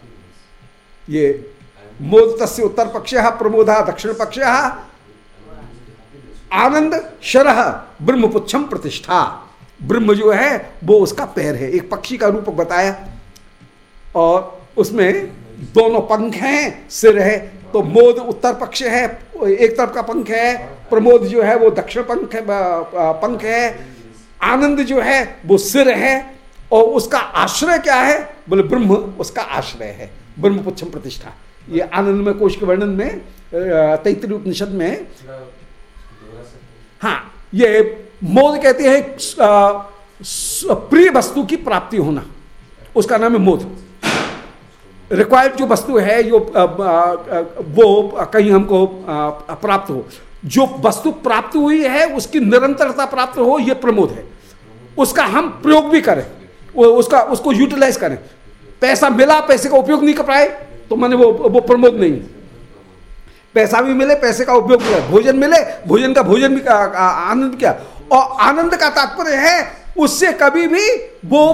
ये मोद तस्य उत्तर पक्ष, प्रमोदा दक्षिण पक्ष। आनंद शरह ब्रह्मपुच्छम प्रतिष्ठा। ब्रह्म जो है, वो उसका पैर है। एक पक्षी का रूप बताया। और उसमें दोनों पंख हैं, सिर है। तो मोद उत्तर पक्ष है, एक तरफ़ का पंख है, प्रमोद जो है वो दक्षिण पंख पंख है, आनंद जो है वो सिर है, और उसका आश्रय क्या है? बोले, ब्रह्म, उसका आश्रय है ब्रह्म पुच्छम प्रतिष्ठा। ये आनंद में, कोश के वर्णन में तैतृ उपनिषद में हाँ ये मोद कहते हैं प्रिय वस्तु की प्राप्ति होना, उसका नाम है मोद। रिक्वायर्ड जो वस्तु है जो वो कहीं हमको प्राप्त हो। जो वस्तु प्राप्त हुई है उसकी निरंतरता प्राप्त हो ये प्रमोद है। उसका हम प्रयोग भी करें। उसका उसको यूटिलाइज करें। पैसा मिला पैसे का उपयोग नहीं कर पाए तो मैंने वो वो प्रमोद नहीं। पैसा भी मिले पैसे का उपयोग किया भोजन मिले भोजन का भोजन भी आनंद किया। और आनंद का तात्पर्य है उससे कभी भी वो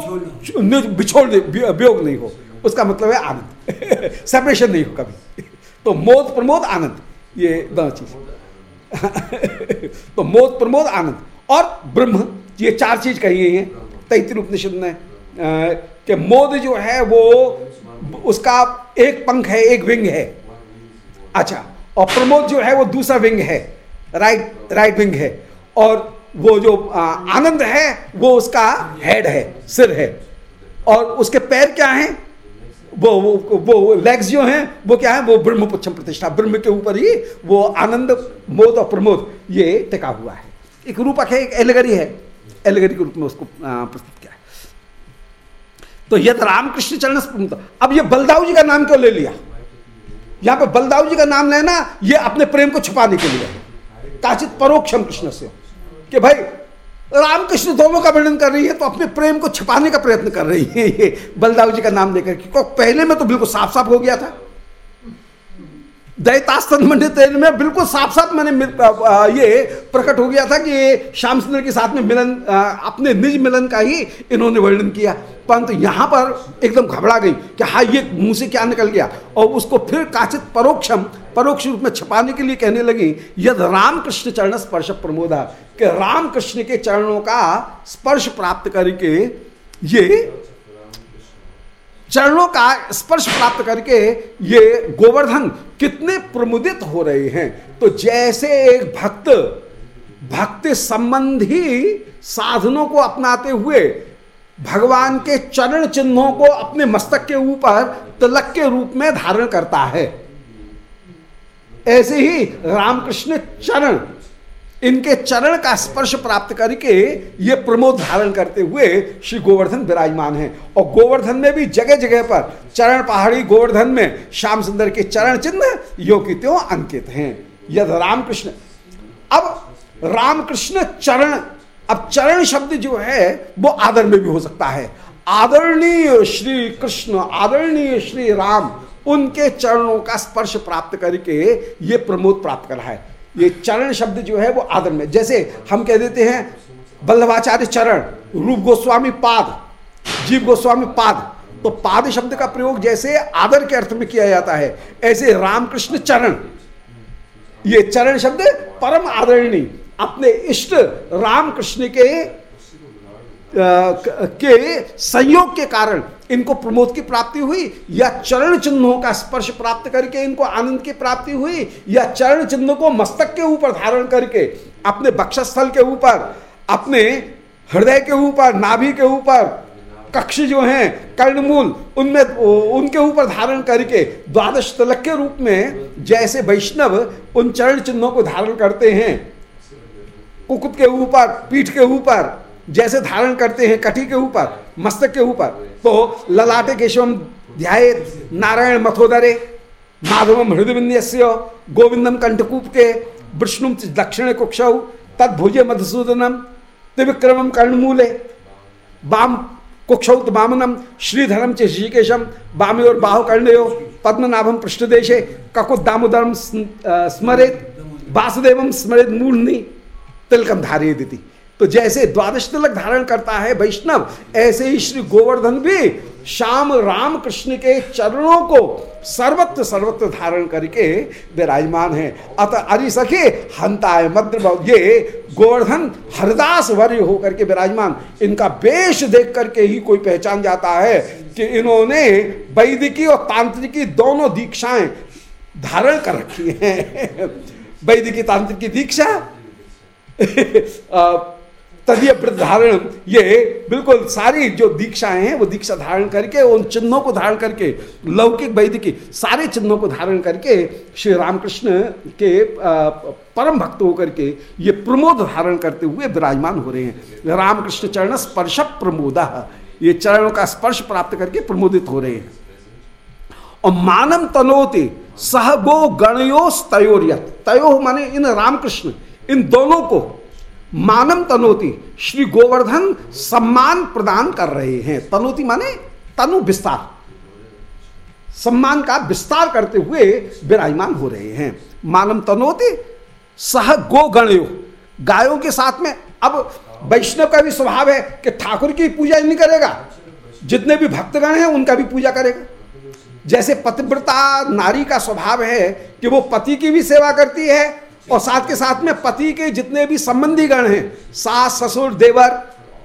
बिछोड़ वियोग नहीं हो। उसका मतलब है आनंद। सेपरेशन नहीं हो कभी। तो मोद प्रमोद आनंद, ये दोनों चीज़। तो मोद प्रमोद आनंद और ब्रह्म, ये चार चीज़ कही गई है। तैतृ उपनिषद में कि मोद जो है वो, उसका एक पंख है, एक विंग है। अच्छा और प्रमोद जो है वो दूसरा विंग है, राइट राइट विंग है। और वो जो आनंद है, वो उसका हेड है, सिर है। और उसके पैर क्या हैं? वो वो वो लेग्स जो हैं, वो क्या है? वो ब्रह्म पुच्छम प्रतिष्ठा। ब्रह्म के ऊपर ही वो आनंद, मोद और प्रमोद, ये टिका हुआ है। एक रूपक है एक एलगरी है। एलगरी के रूप में उसको प्रस्तुत किया है। तो यद रामकृष्ण चरण अब ये बलदाऊ जी का नाम क्यों ले लिया? यहाँ पे बलदाऊ जी का नाम लेना, ये अपने प्रेम को छुपाने के लिए। काचित परोक्षम कृष्ण से कि भाई रामकृष्ण दोनों का वर्णन कर रही है तो अपने प्रेम को छिपाने का प्रयत्न कर रही है। ये बलदाव जी का नाम लेकर के। पहले में तो बिल्कुल साफ़ साफ़ हो गया था। दैतास्तन मंडित में बिल्कुल साफ़ साफ़ मैंने ये प्रकट हो गया था कि श्याम सुंदर के साथ में मिलन अपने निज मिलन का ही इन्होंने वर्णन किया। परंतु यहाँ पर एकदम घबरा गई कि हाँ ये मुँह से क्या निकल गया? और उसको फिर काचित परोक्षम, परोक्ष रूप में छपाने के लिए कहने लगी, यद रामकृष्ण चरण स्पर्श प्रमोदा। कि रामकृष्ण के चरणों का स्पर्श प्राप्त करके ये चरणों का स्पर्श प्राप्त करके ये गोवर्धन कितने प्रमुदित हो रहे हैं। तो जैसे एक भक्त, भक्ति संबंधी साधनों को अपनाते हुए भगवान के चरण चिन्हों को अपने मस्तक के ऊपर तिलक के रूप में धारण करता है। ऐसे ही रामकृष्ण चरण इनके चरण का स्पर्श प्राप्त करके ये प्रमोद धारण करते हुए श्री गोवर्धन विराजमान हैं। और गोवर्धन में भी जगह जगह पर चरण पहाड़ी गोवर्धन में श्याम सुंदर के चरण चिन्ह यो की त्यों अंकित हैं। यद रामकृष्ण। अब रामकृष्ण चरण, अब चरण शब्द जो है, वो आदर में भी हो सकता है। आदरणीय श्री कृष्ण, आदरणीय श्री राम, उनके चरणों का स्पर्श प्राप्त करके ये प्रमोद प्राप्त करा है। ये चरण शब्द जो है वो आदर में। जैसे हम कह देते हैं बल्लभाचार्य चरण रूप गोस्वामी पाद जीव गोस्वामी पाद। तो पाद शब्द का प्रयोग जैसे आदर के अर्थ में किया जाता है ऐसे रामकृष्ण चरण। ये चरण शब्द परम आदरणीय अपने इष्ट रामकृष्ण के आ, के संयोग के कारण इनको प्रमोद की प्राप्ति हुई, या चरण चिन्हों का स्पर्श प्राप्त करके इनको आनंद की प्राप्ति हुई, या चरण चिन्ह को मस्तक के ऊपर धारण करके, अपने बक्षस्थल के ऊपर, अपने हृदय के ऊपर, नाभि के ऊपर, कक्ष जो हैं, कर्णमूल, उनमें उनके ऊपर धारण करके, द्वादश तलक के रूप में जैसे वैष्णव उन चरण चिन्हों को धारण करते हैं। कुकुट के ऊपर, पीठ के ऊपर जैसे धारण करते हैं कटी के ऊपर, मस्तक के ऊपर तो ललाटे केशवम ध्याय, नारायण मथोदरे, माधवम हृदय गोविंदम कंठकूप के विष्णु दक्षिण कुक्ष, तदभुजे मधुसूदनम, त्रिविक्रमम कर्णमूले, बाम कुक्षौत बामनम, श्रीधरम च ऋषिकेशम और बाहु कर्णयो, पद्मनाभम पृष्ठदेशे ककुदामोदरम स्मरेत वासुदेव स्मरेत मूर्णि तिलकम धारे देती तो जैसे द्वादश तिलक धारण करता है वैष्णव, ऐसे ही श्री गोवर्धन भी श्याम राम कृष्ण के चरणों को सर्वत्र सर्वत्र धारण करके विराजमान है। अतः अरि सखे, हंताय मद्र ये गोवर्धन हरदास वर्य होकर के विराजमान। इनका वेश देख करके ही कोई पहचान जाता है कि इन्होंने वैदिकी और तांत्रिकी दोनों दीक्षाएँ धारण कर रखी हैं। वैदिकी तांत्रिकी दीक्षा? तदीय धारण, ये बिल्कुल सारी जो दीक्षाएँ हैं, वो दीक्षा धारण करके, उन चिन्हों को धारण करके, लौकिक वैदिकी सारे चिन्हों को धारण करके, श्री रामकृष्ण के परम भक्त होकर के ये प्रमोद धारण करते हुए विराजमान हो रहे हैं। रामकृष्ण चरण स्पर्श प्रमोद, ये चरणों का स्पर्श प्राप्त करके प्रमोदित हो रहे हैं। और मानम तनोते, सह गो गणयो तयोरियत तयो माने इन रामकृष्ण, इन दोनों को मानम तनोति। श्री गोवर्धन सम्मान प्रदान कर रहे हैं। तनोति माने तनु विस्तार। सम्मान का विस्तार करते हुए विराजमान हो रहे हैं। मानम तनोति, सह गो गणयो। गायों के साथ में अब वैष्णव का भी स्वभाव है कि ठाकुर की पूजा नहीं करेगा। जितने भी भक्तगण हैं, उनका भी पूजा करेगा। जैसे पतिव्रता नारी का स्वभाव है कि वो पति की भी सेवा करती है और साथ के साथ में पति के जितने भी संबंधी गण हैं, सास, ससुर, देवर,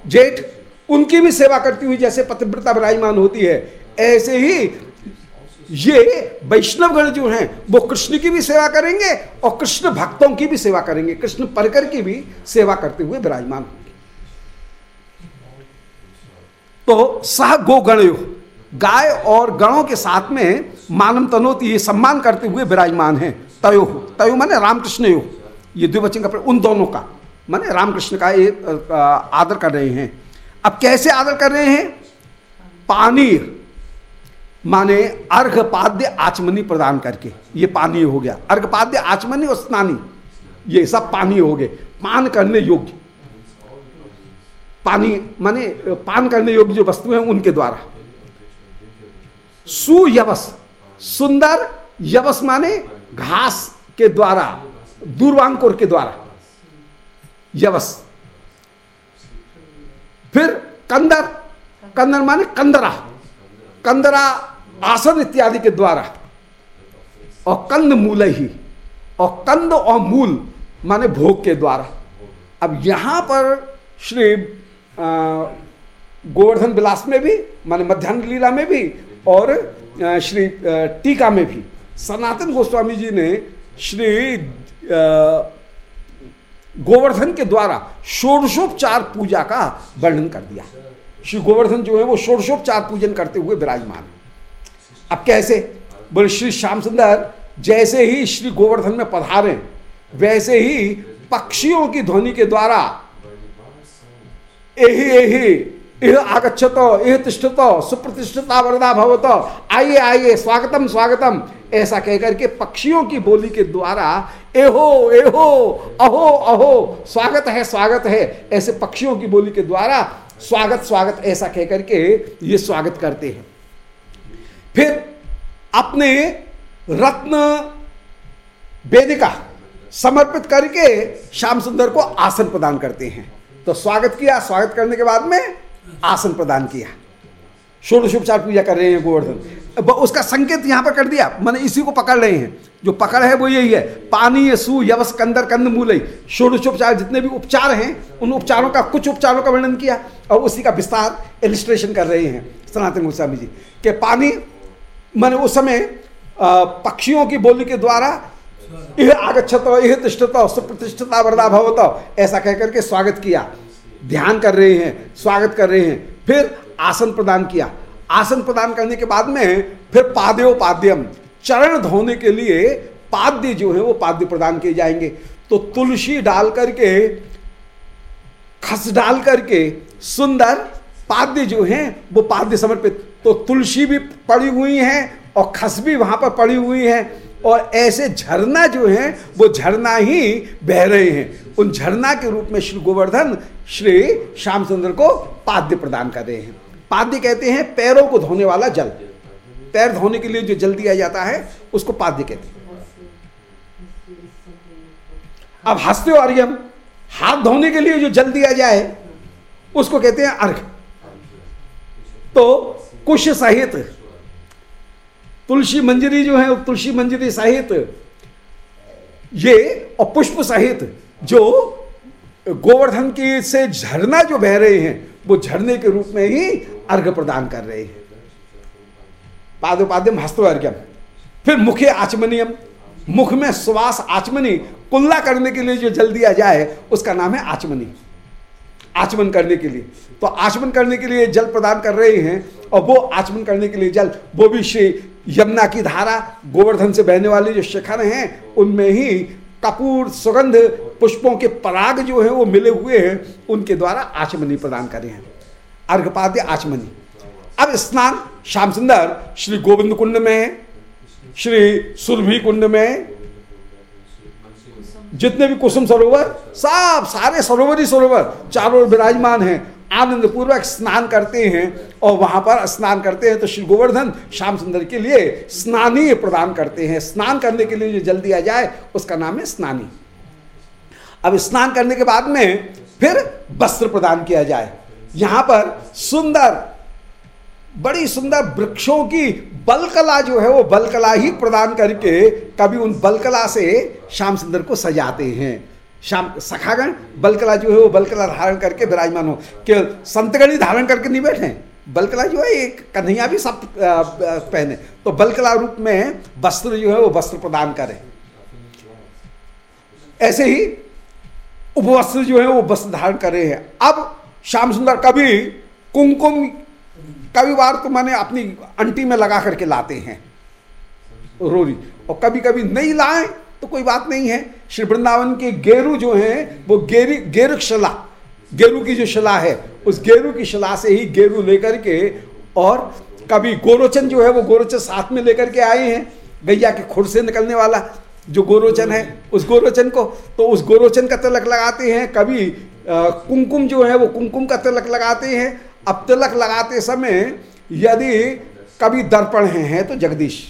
जेठ, उनकी भी सेवा करती हुई जैसे पतिव्रता विराजमान होती है, ऐसे ही ये वैष्णव गण जो हैं, वो कृष्ण की भी सेवा करेंगे और कृष्ण भक्तों की भी सेवा करेंगे। कृष्ण परकर की भी सेवा करते हुए विराजमान होंगे। तो सह गो गणयो, गाय और गणों के साथ में मानव तनोती ये सम्मान करते हुए विराजमान है। तयो। तयो माने रामकृष्ण यो ये द्विवचन का उन दोनों का। माने रामकृष्ण का ये आदर कर रहे हैं। अब कैसे आदर कर रहे हैं? पानी माने अर्घपाद्य आचमनी प्रदान करके। ये पानी हो गया। अर्घपाद्य आचमनी और स्नानी, ये सब पानी हो गए। पान करने योग्य। पानी, माने पान करने योग्य जो वस्तु हैं उनके द्वारा। सुयवस। सुंदर यवस माने घास के द्वारा दूरवांकुर के द्वारा। यवस फिर कंदर कंदर माने कंदरा। कंदरा, आसन इत्यादि के द्वारा। और कंद मूल ही। और कंद और मूल माने भोग के द्वारा। अब यहाँ पर श्री गोवर्धन विलास में भी, माने मध्यान्ह लीला में भी, और श्री टीका में भी। सनातन गोस्वामी जी ने श्री गोवर्धन के द्वारा षोडशोपचार पूजा का वर्णन कर दिया। श्री गोवर्धन जो है वो षोडशोपचार पूजन करते हुए विराजमान अब कैसे? बोले, श्री श्याम सुंदर, जैसे ही श्री गोवर्धन में पधारे, वैसे ही पक्षियों की ध्वनि के द्वारा यही यही यह आगछत यह तिष्ठत, सुप्रतिष्ठता वरदा भवत, आइए आइए, स्वागतम स्वागतम ऐसा कहकर के पक्षियों की बोली के द्वारा, एहो एहो, अहो अहो, स्वागत है स्वागत है, ऐसे पक्षियों की बोली के द्वारा, स्वागत स्वागत, ऐसा कहकर के ये स्वागत करते हैं। फिर अपने रत्न वेदिका समर्पित करके श्याम सुंदर को आसन प्रदान करते हैं। तो स्वागत किया, स्वागत करने के बाद में आसन प्रदान किया। षोडशोपचार पूजा कर रहे हैं गोवर्धन। उसका संकेत यहाँ पर कर दिया। मैंने इसी को पकड़ रहे हैं। जो पकड़ है वो यही है। पानी सु, यवस, कंदर, कंद मूल षोडशोपचार जितने भी उपचार हैं, उन उपचारों का, कुछ उपचारों का वर्णन किया और उसी का विस्तार इलिस्ट्रेशन कर रहे हैं। सनातन गोस्वामी जी, के पानी, मैंने उस समय पक्षियों की बोली के द्वारा यह आगछत यह तिष्ठत, सुप्रतिष्ठता, वरदा ऐसा कहकर के स्वागत किया। ध्यान कर रहे हैं, स्वागत कर रहे हैं। फिर आसन प्रदान किया। आसन प्रदान करने के बाद में फिर पाद्योपाद्यम, चरण धोने के लिए पाद्य जो है वो पाद्य प्रदान किए जाएँगे। तो तुलसी डाल करके, खस डाल करके सुंदर पाद्य जो है वो पाद्य समर्पित। तो तुलसी भी पड़ी हुई है और खस भी वहाँ पर पड़ी हुई है और ऐसे झरना जो है वो झरना ही बह रहे हैं। उन झरना के रूप में श्री गोवर्धन श्री श्याम सुंदर को पाद्य प्रदान कर रहे हैं। पाद्य कहते हैं, पैरों को धोने वाला जल। पैर धोने के लिए जो जल दिया जाता है, उसको पाद्य कहते हैं। अब हस्ते अर्यम हाथ धोने के लिए जो जल दिया जाए, उसको कहते हैं अर्घ। तो कुश सहित, तुलसी मंजरी जो है, तुलसी मंजरी सहित, ये और पुष्प सहित जो गोवर्धन की से झरना जो बह रहे हैं, वो झरने के रूप में ही अर्घ प्रदान कर रहे हैं। पादोपाद्यम हस्तवर्गम। फिर मुखे आचमनियम। मुख में सुवास आचमनी। कुल्ला करने के लिए जो जल दिया जाए, उसका नाम है आचमनी। आचमन करने के लिए। तो आचमन करने के लिए जल प्रदान कर रहे हैं, और वो आचमन करने के लिए जल, वो भी श्री यमुना की धारा, गोवर्धन से बहने वाले जो शिखर हैं, उनमें ही कपूर, सुगंध, पुष्पों के पराग जो है, वो मिले हुए हैं, उनके द्वारा आचमनी प्रदान करे हैं। अर्घपाद्य आचमनी। अब स्नान श्याम सुंदर श्री गोविंद कुंड में, श्री सुरभि कुंड में, जितने भी कुसुम सरोवर, सब सारे सरोवर ही सरोवर चारों विराजमान हैं। आनंद पूर्वक स्नान करते हैं और वहाँ पर स्नान करते हैं तो श्री गोवर्धन श्याम सुंदर के लिए स्नानी प्रदान करते हैं। स्नान करने के लिए जो जल दिया जाए, उसका नाम है स्नानी। अब स्नान करने के बाद में फिर वस्त्र प्रदान किया जाए। यहाँ पर सुंदर, बड़ी सुंदर वृक्षों की बलकला जो है वो बलकला ही प्रदान करके कभी उन बलकला से श्याम सुंदर को सजाते हैं। श्याम सखागण, बलकला जो है वो बलकला धारण करके विराजमान हो। केवल संतगण धारण करके नहीं बैठे बलकला जो है एक कन्हैया भी सब पहने। तो बलकला रूप में वस्त्र जो है वो वस्त्र प्रदान करें। ऐसे ही उपवस्त्र जो है वो वस्त्र धारण कर हैं। अब श्याम सुंदर कभी कुमकुम, कभी बार तो मैंने अपनी अंटी में लगा करके लाते हैं। रोरी। और कभी कभी नहीं लाए तो कोई बात नहीं है। श्री वृंदावन के गेरू जो हैं, वो गेरी गेरुक शिला गेरू की जो शिला है, उस गेरू की शिला से ही गेरू लेकर के और कभी गोरोचन जो है, वो गोरोचन साथ में लेकर के आए हैं। गैया के खुर से निकलने वाला जो गोरोचन है, उस गोरोचन को तो उस गोरोचन का तिलक लगाते हैं। कभी कुमकुम जो है वो कुमकुम का तिलक लगाते हैं। अब तिलक लगाते समय यदि कभी दर्पण हैं, है तो जगदीश,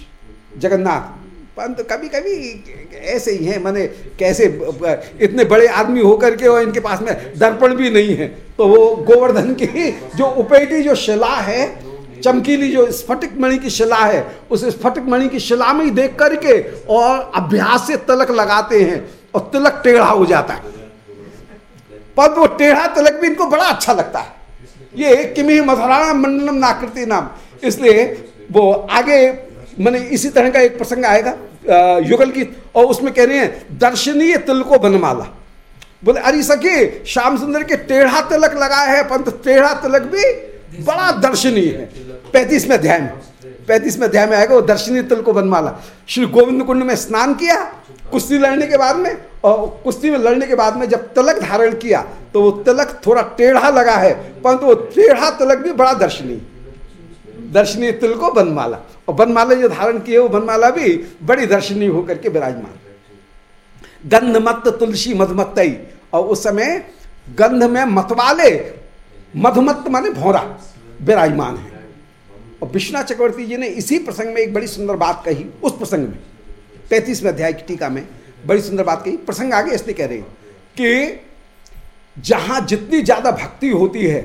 जगन्नाथ। परंतु कभी कभी ऐसे ही हैं, मैंने कैसे इतने बड़े आदमी होकर के और इनके पास में दर्पण भी नहीं है। तो वो गोवर्धन की जो उपेटी जो शिला है, चमकीली जो स्फटिक मणि की शिला है, उस स्फटिक मणि की शिला में ही देख करके और अभ्यास से तिलक लगाते हैं और तिलक टेढ़ा हो जाता है। पर वो टेढ़ा तिलक भी इनको बड़ा अच्छा लगता है। ये किमी मधुराणा मंडलम नाकृति नाम। इसलिए वो आगे, मैंने इसी तरह का एक प्रसंग आएगा युगल की, और उसमें कह रहे हैं, दर्शनीय तिल को बनमाला। बोले, अरे सके श्याम सुंदर के टेढ़ा तिलक लगाया है, पंत टेढ़ा तिलक भी बड़ा दर्शनीय है। पैंतीसवें अध्याय में, पैंतीसवें अध्याय में आएगा, वो दर्शनीय तिल को बनमाला। श्री गोविंद कुंड में स्नान किया कुश्ती लड़ने के बाद में, और कुश्ती में लड़ने के बाद में जब तिलक धारण किया तो वो तिलक थोड़ा टेढ़ा लगा है, परंतु वो टेढ़ा तिलक भी बड़ा दर्शनीय। दर्शनीय तिल को बनमाला। और बनमाला जो धारण किए, वो बनमाला भी बड़ी दर्शनीय होकर के विराजमान। गंध मत तुलसी मधुमत और उस समय गंध में मतवाले मधुमत माने भौरा विराजमान है। और विश्वनाथ चक्रवर्ती जी ने इसी प्रसंग में एक बड़ी सुंदर बात कही, उस प्रसंग में। पैंतीसवें अध्याय की टीका में बड़ी सुंदर बात कही। प्रसंग आगे इसलिए कह रहे कि जहाँ जितनी ज़्यादा भक्ति होती है,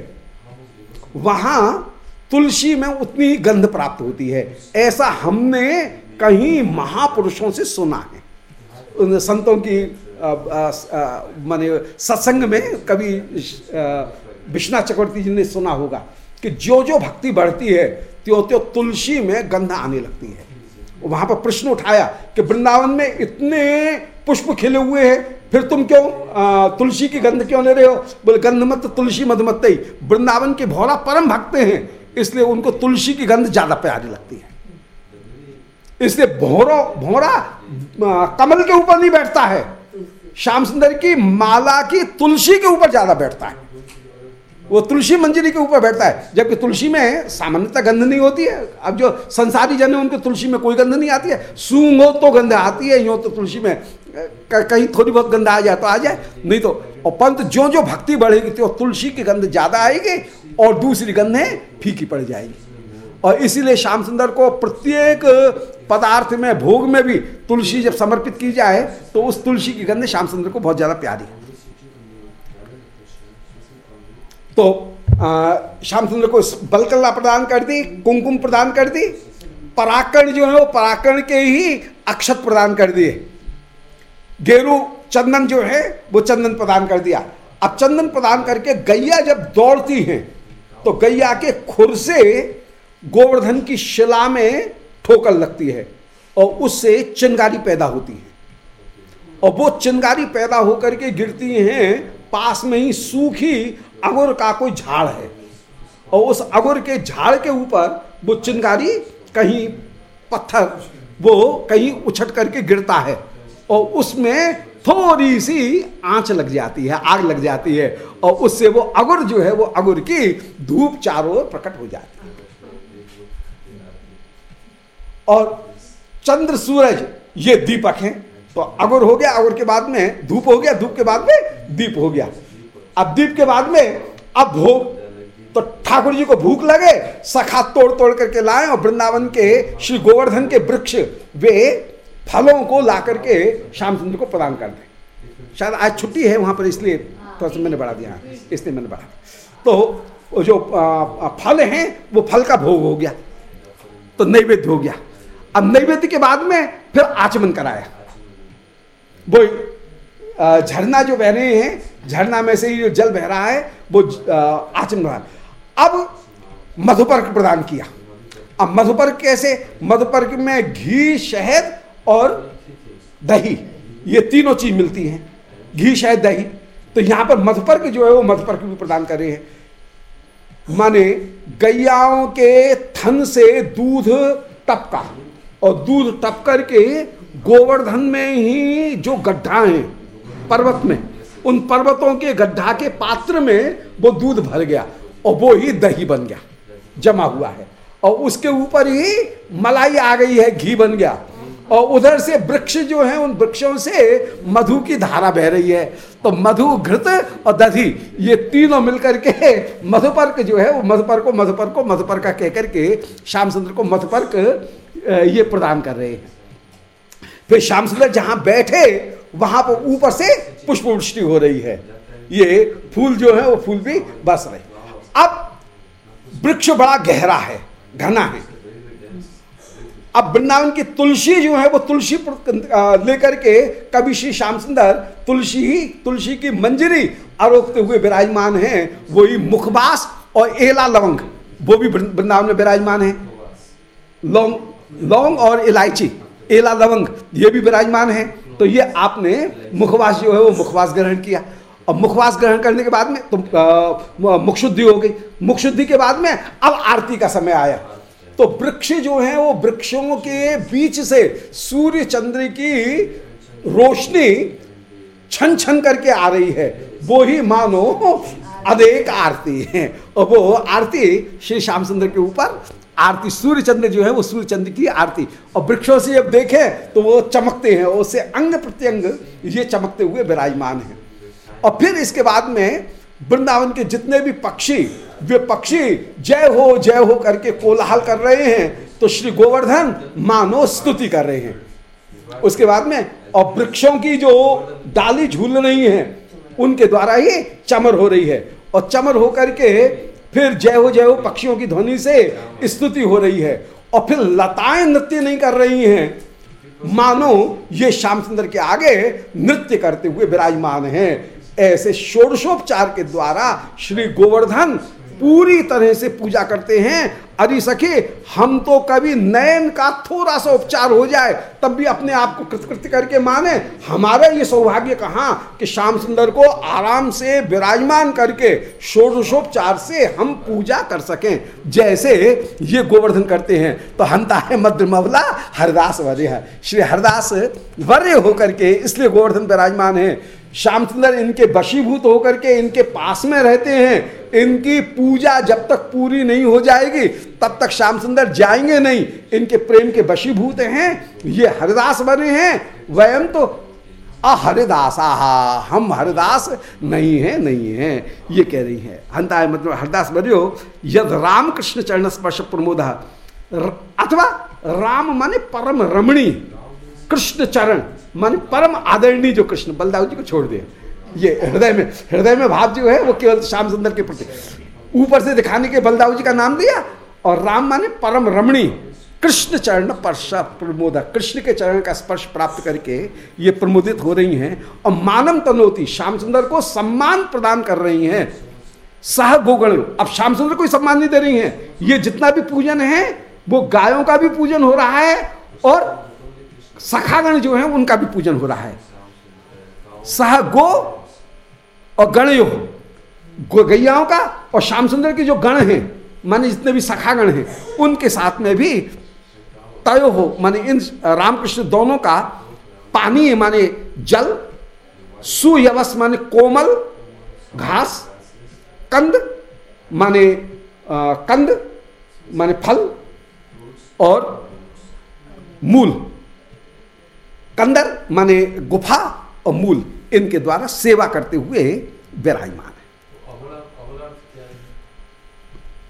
वहाँ तुलसी में उतनी गंध प्राप्त होती है। ऐसा हमने कहीं महापुरुषों से सुना है। उन संतों की माने सत्संग में कभी विश्वनाथ चक्रवर्ती जी ने सुना होगा कि जो जो भक्ति बढ़ती है त्यो त्यो तुलसी में गंध आने लगती है। वहाँ पर प्रश्न उठाया कि वृंदावन में इतने पुष्प खिले हुए हैं, फिर तुम क्यों तुलसी की गंध क्यों ले रहे हो? बोले, गंध मत, तुलसी मधुमत वृंदावन के भोरा परम भक्त हैं, इसलिए उनको तुलसी की गंध ज़्यादा प्यारी लगती है। इसलिए भोरो, भोरा कमल के ऊपर नहीं बैठता है, श्याम सुंदर की माला की तुलसी के ऊपर ज़्यादा बैठता है। वो तुलसी मंजरी के ऊपर बैठता है, जबकि तुलसी में सामान्यतः गंध नहीं होती है। अब जो संसारी जन है, उनके तुलसी में कोई गंध नहीं आती है। सूंगो तो गंध आती है, यो तो तुलसी में कहीं थोड़ी बहुत गंध आ जाए तो आ जाए। नहीं तो और पंत जो जो भक्ति बढ़ेगी तो तुलसी की गंध ज़्यादा आएगी, और दूसरी गंधें फीकी पड़ जाएगी। और इसीलिए श्याम सुंदर को प्रत्येक पदार्थ में, भोग में भी तुलसी जब समर्पित की जाए तो उस तुलसी की गंध श्याम सुंदर को बहुत ज़्यादा प्यारी है। तो श्याम सुंदर को बलकल्ला प्रदान कर दी कुमकुम प्रदान कर दी पराकरण जो है वो पराकरण के ही अक्षत प्रदान कर दिए। गेरू चंदन जो है, वो चंदन प्रदान कर दिया। अब चंदन प्रदान करके गैया जब दौड़ती है तो गैया के खुर से गोवर्धन की शिला में ठोकर लगती है और उससे चिंगारी पैदा होती है। और वो चिंगारी पैदा होकर के गिरती हैं, पास में ही सूखी अगुर का कोई झाड़ है। और उस अगुर के झाड़ के ऊपर वो चिंगारी कहीं पत्थर, वो कहीं उछट करके गिरता है। और उसमें थोड़ी सी आँच लग जाती है, आग लग जाती है। और उससे वो अगुर जो है, वो अगुर की धूप चारों ओर प्रकट हो जाती है। और चंद्र, सूरज ये दीपक हैं। तो अगुर हो गया, अगुर के बाद में धूप हो गया, धूप के बाद में दीप हो गया। अब दीप के बाद में, अब भोग। तो ठाकुर जी को भूख लगे, सखा तोड़ तोड़ करके लाए और वृंदावन के श्री गोवर्धन के वृक्ष, वे फलों को ला करके श्याम सुंदर को प्रदान कर दें। शायद आज छुट्टी है वहाँ पर, इसलिए सा मैंने बढ़ा दिया। इसलिए मैंने बढ़ा तो जो फल हैं, वो फल का भोग हो गया। तो नैवेद्य हो गया। अब नैवेद्य के बाद में फिर आचमन कराया। वो झरना जो बह रहे हैं झरना में से ही जो जल बह रहा है, वो आचमन रहा अब मधुपर्क प्रदान किया। अब मधुपर्क कैसे? मधुपर्क में घी, शहद और दही, ये तीनों चीज़ मिलती हैं। घी, शहद, दही। तो यहाँ पर मधुपर्क जो है, वो मधुपर्क भी प्रदान कर रहे हैं। माने गैयाओं के थन से दूध टपका। और दूध टप करके गोवर्धन में ही जो गड्ढा है पर्वत में उन पर्वतों के गड्ढा के पात्र में वो दूध भर गया और वो ही दही बन गया, जमा हुआ है। और उसके ऊपर ही मलाई आ गई है, घी बन गया। और उधर से वृक्ष जो है, उन वृक्षों से मधु की धारा बह रही है। तो मधु, घृत और दधि ये तीनों मिलकर के मधुपर्क जो है, वो मधुपर्क को मधुपर्क को, मधुपर्क का कहकर के श्याम सुंदर को मधुपर्क ये प्रदान कर रहे हैं। फिर श्याम सुंदर जहाँ बैठे वहाँ पर ऊपर से पुष्प वृष्टि हो रही है। ये फूल जो है, वो फूल भी बस रहे। अब वृक्ष बड़ा गहरा है, घना है। अब वृंदावन की तुलसी जो है, वो तुलसी लेकर के कभी श्री श्याम सुंदर तुलसी ही, तुलसी की मंजरी आरोपते हुए विराजमान है, वही मुखबास और एला लवंग। वो भी वृंदावन में विराजमान है। लौंग लौंग और इलायची, एला लवंग, ये भी विराजमान है। तो ये आपने मुखवास जो है वो मुखवास ग्रहण किया। और मुखवास ग्रहण करने के बाद में तो मुखशुद्धि हो गई। मुखशुद्धि के बाद में अब आरती का समय आया। तो वृक्ष जो है वो वृक्षों के बीच से सूर्य चंद्र की रोशनी छन छन करके आ रही है। वो ही मानो अनेक आरती है। और वो आरती श्री श्याम सुंदर के ऊपर आरती सूर्य चंद्र जो है वो सूर्य चंद्र की आरती। और वृक्षों से जब देखें तो वो चमकते हैं उससे अंग प्रत्यंग, ये चमकते हुए विराजमान है। और फिर इसके बाद में वृंदावन के जितने भी पक्षी, वे पक्षी जय हो जय हो करके कोलाहल कर रहे हैं तो श्री गोवर्धन मानो स्तुति कर रहे हैं। उसके बाद में, और वृक्षों की जो डाली झूल रही है, उनके द्वारा ही चमर हो रही है। और चमर होकर के फिर जय हो जय हो, पक्षियों की ध्वनि से स्तुति हो रही है और फिर लताएँ नृत्य नहीं कर रही हैं। मानो ये श्याम सुंदर के आगे नृत्य करते हुए विराजमान हैं। ऐसे षोडशोपचार के द्वारा श्री गोवर्धन पूरी तरह से पूजा करते हैं अरे सखी, हम तो कभी नयन का थोड़ा सा उपचार हो जाए, तब भी अपने आप को कृतकृत्य करके माने। हमारा ये सौभाग्य कहाँ कि श्याम सुंदर को आराम से विराजमान करके षोडशोपचार से हम पूजा कर सकें। जैसे ये गोवर्धन करते हैं तो हंता है मध्य मवला, हरदास वर्य है। श्री हरदास वर्य होकर के इसलिए गोवर्धन विराजमान है। श्याम सुंदर इनके वशीभूत होकर के इनके पास में रहते हैं। इनकी पूजा जब तक पूरी नहीं हो जाएगी, तब तक श्याम सुंदर जाएँगे नहीं। इनके प्रेम के वशीभूत हैं, ये हरिदास बने हैं। वयम तो अहरिदास आहा हम हरिदास नहीं है नहीं है। ये कह रही है हंता है मतलब हरिदास बनो यद राम कृष्ण चरण स्पर्श प्रमोद। अथवा राम माने परम रमणी। कृष्ण चरण माने परम आदरणीय जो कृष्ण बलदाव जी को छोड़ दे ये हृदय में हृदय में भाव जो है, वो केवल श्याम सुंदर के प्रति। ऊपर से दिखाने के बलदाऊ जी का नाम दिया और राम माने परम रमणी। कृष्ण चरण स्पर्श प्रमोदक कृष्ण के चरण का स्पर्श प्राप्त करके ये प्रमोदित हो रही हैं, और मानम तनोती श्याम सुंदर को सम्मान प्रदान कर रही हैं। सह गोगण अब श्याम सुंदर को सम्मान नहीं दे रही हैं। ये जितना भी पूजन है, वो गायों का भी पूजन हो रहा है, और सखागण जो है, उनका भी पूजन हो रहा है। सह गो और गणयो। गो गैयाओं का और श्याम सुंदर के जो गण हैं, माने जितने भी सखागण हैं, उनके साथ में भी तय हो, माने इन रामकृष्ण दोनों का पानी माने जल, सुयवस, माने कोमल, घास, कंद, माने कंद, माने फल और मूल। कंदर माने गुफा और मूल, इनके द्वारा सेवा करते हुए विराजमान है।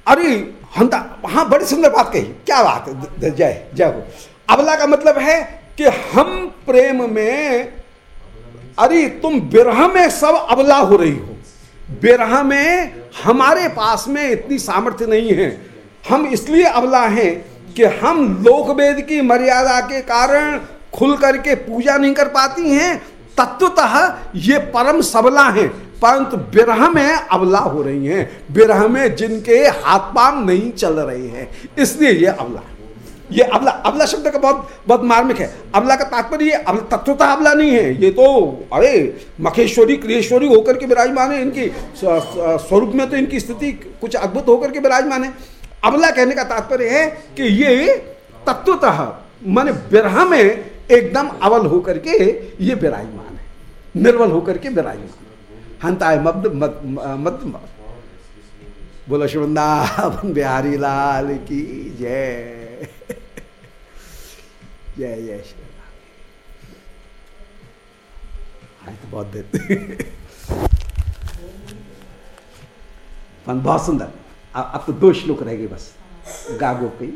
अरे, हंता हाँ बड़ी सुंदर बात कही। क्या बात है? जय जय हो। अबला का मतलब है कि हम प्रेम में, अरे, तुम बिरह में सब अबला हो रही हो। विरह में हमारे पास में इतनी सामर्थ्य नहीं है। हम इसलिए अबला हैं कि हम लोक वेद की मर्यादा के कारण खुल करके पूजा नहीं कर पाती हैं, तत्वतः ये परम सबला हैं। परंतु विरह में अबला हो रही हैं। विरह में जिनके हाथ पाम नहीं चल रहे हैं। इसलिए ये अबला ये अबला अबला शब्द का बहुत बहुत मार्मिक है। अबला का तात्पर्य ये तत्वतः अबला नहीं है। ये तो अरे, मखेश्वरी, क्रियेश्वरी होकर के विराजमान है। इनकी स्वरूप में तो इनकी स्थिति कुछ अद्भुत होकर के विराजमान है। अबला कहने का तात्पर्य है कि ये तत्वतः, मान विरह में एकदम अवल होकर के ये विराजमान है। निर्वल होकर के विराजमान हंताय मद मद बोलो शिवृंदावन बिहारी लाल की जय। जय जय श्री तो बहुत देते बहुत सुंदर। अब तो दो श्लोक रह गए बस। गागो की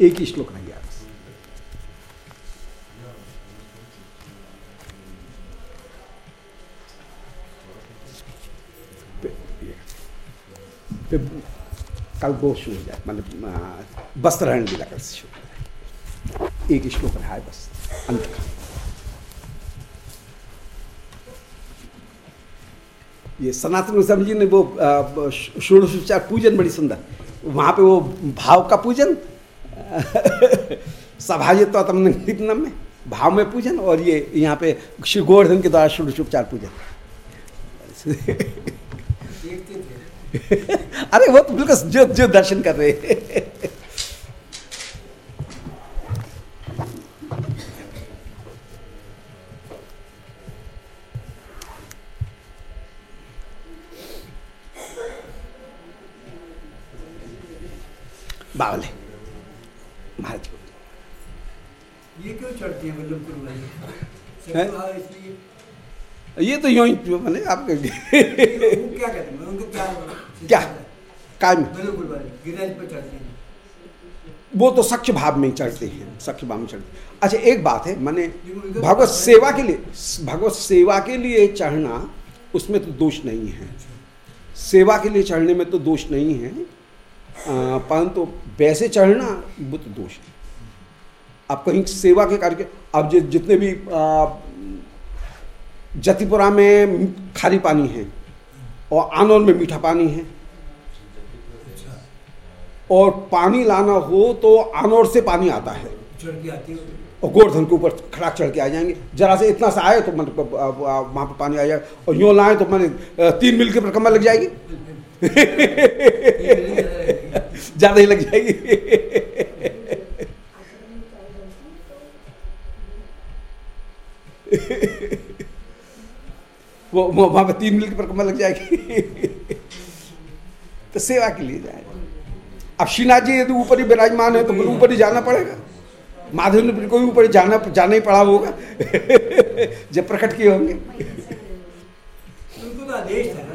एक ही श्लोक गया बस कल दो शुरू हो जाए मतलब वस्त्रहरण भी कल से शुरू हो जाए। एक श्लोक रहा है बस, अंत का। ये सनातन गोस्वामी जी ने वो षोड़शोपचार पूजन बड़ी सुंदर। वहाँ पे वो भाव का पूजन सभाजित्व तमनम में। भाव में पूजन और ये यहाँ पे श्री गोवर्धन के द्वारा षोड़शोपचार पूजन। अरे वो तो बिल्कुल जो जो दर्शन कर रहे बावले। महाराज। ये क्यों चढ़ती है ये तो यूँ ही मैंने आप क्या कहते हैं? उनको क्या क्या? कायम। वो तो सख्य भाव में चढ़ते हैं सख्य भाव में चढ़ते अच्छा एक बात है मैंने भगवत सेवा के लिए भगवत सेवा के लिए चढ़ना उसमें तो दोष नहीं है। सेवा के लिए चढ़ने में तो दोष नहीं है। परंतु वैसे चढ़ना वो तो दोष है। आप कहीं सेवा के कार्य अब जितने भी जतिपुरा में खारी पानी है और आनौर में मीठा पानी है और पानी लाना हो तो आनोर से पानी आता है। और गोवर्धन के ऊपर खड़ाक चढ़ के आ जाएँगे। जरा से इतना सा आए तो मतलब वहाँ पर पानी आ जाएगा और यूँ लाए तो मैंने तीन मिल के पर परिक्रमा लग जाएगी। ज़्यादा ही लग जाएगी। वो वहाँ पर तीन मिल की परिक्रमा लग जाएगी। तो सेवा के लिए जाए। अब श्रीनाथ जी यदि ऊपर ही विराजमान है तो मुझे ऊपर ही जाना पड़ेगा। माधव ने कोई ऊपर जाना जाना ही पड़ा होगा। जब प्रकट किए होंगे। उनको आदेश था ना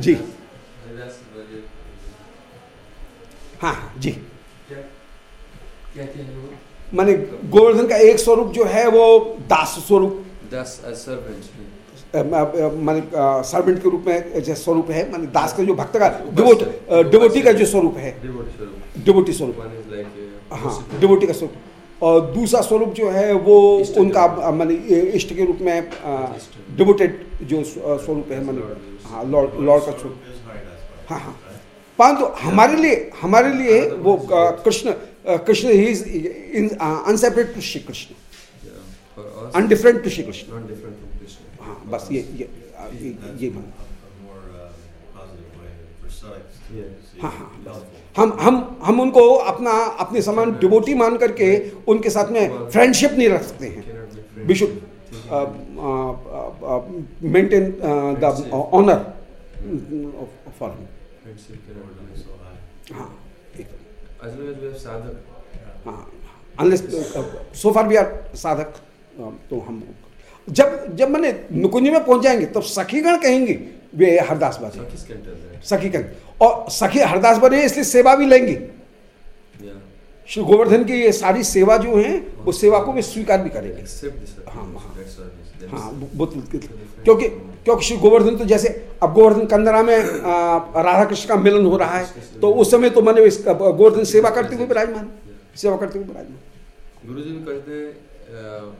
जी। हाँ जी। माने गोवर्धन का एक स्वरूप जो है वो दास स्वरूप। दास माने सर्वेंट के रूप में जैसे स्वरूप है माने दास का जो भक्त का डिवोट डिवोटी का जो स्वरूप है। डिवोटी स्वरूप। हाँ डिवोटी का स्वरूप। और दूसरा स्वरूप जो है वो उनका मान इष्ट के रूप में डिवोटेड जो स्वरूप है माने हाँ लॉर्ड लॉर्ड का स्वरूप। हाँ हाँ। परंतु हमारे लिए हमारे लिए वो Krishna Krishna he is in unseparate to Shri Krishna undifferent to Shri Krishna हाँ बस ये ये ये, ये मान। हाँ हाँ। हम हम हम उनको अपना अपने समान डिबोटी मान करके उनके साथ में फ्रेंडशिप नहीं रख सकते हैं। We should maintain the honour for हाँ unless so far we are sadhak तो हम जब जब मैंने नुकुंज में पहुँच जाएँगे तब तो सखीगण कहेंगे वे हरदास बने सखी कहेंगे और सखी हरदास बने इसलिए सेवा भी लेंगे। श्री गोवर्धन की ये सारी सेवा जो है वो सेवा को वे स्वीकार भी करेंगे। हाँ हाँ। हाँ क्योंकि क्योंकि श्री गोवर्धन तो जैसे अब गोवर्धन कंदरा में राधा कृष्ण का मिलन हो रहा है तो उस समय तो मैंने गोवर्धन सेवा करते हुए विराजमान। सेवा करते हुए विराजमान। गुरु जी भी कहते हैं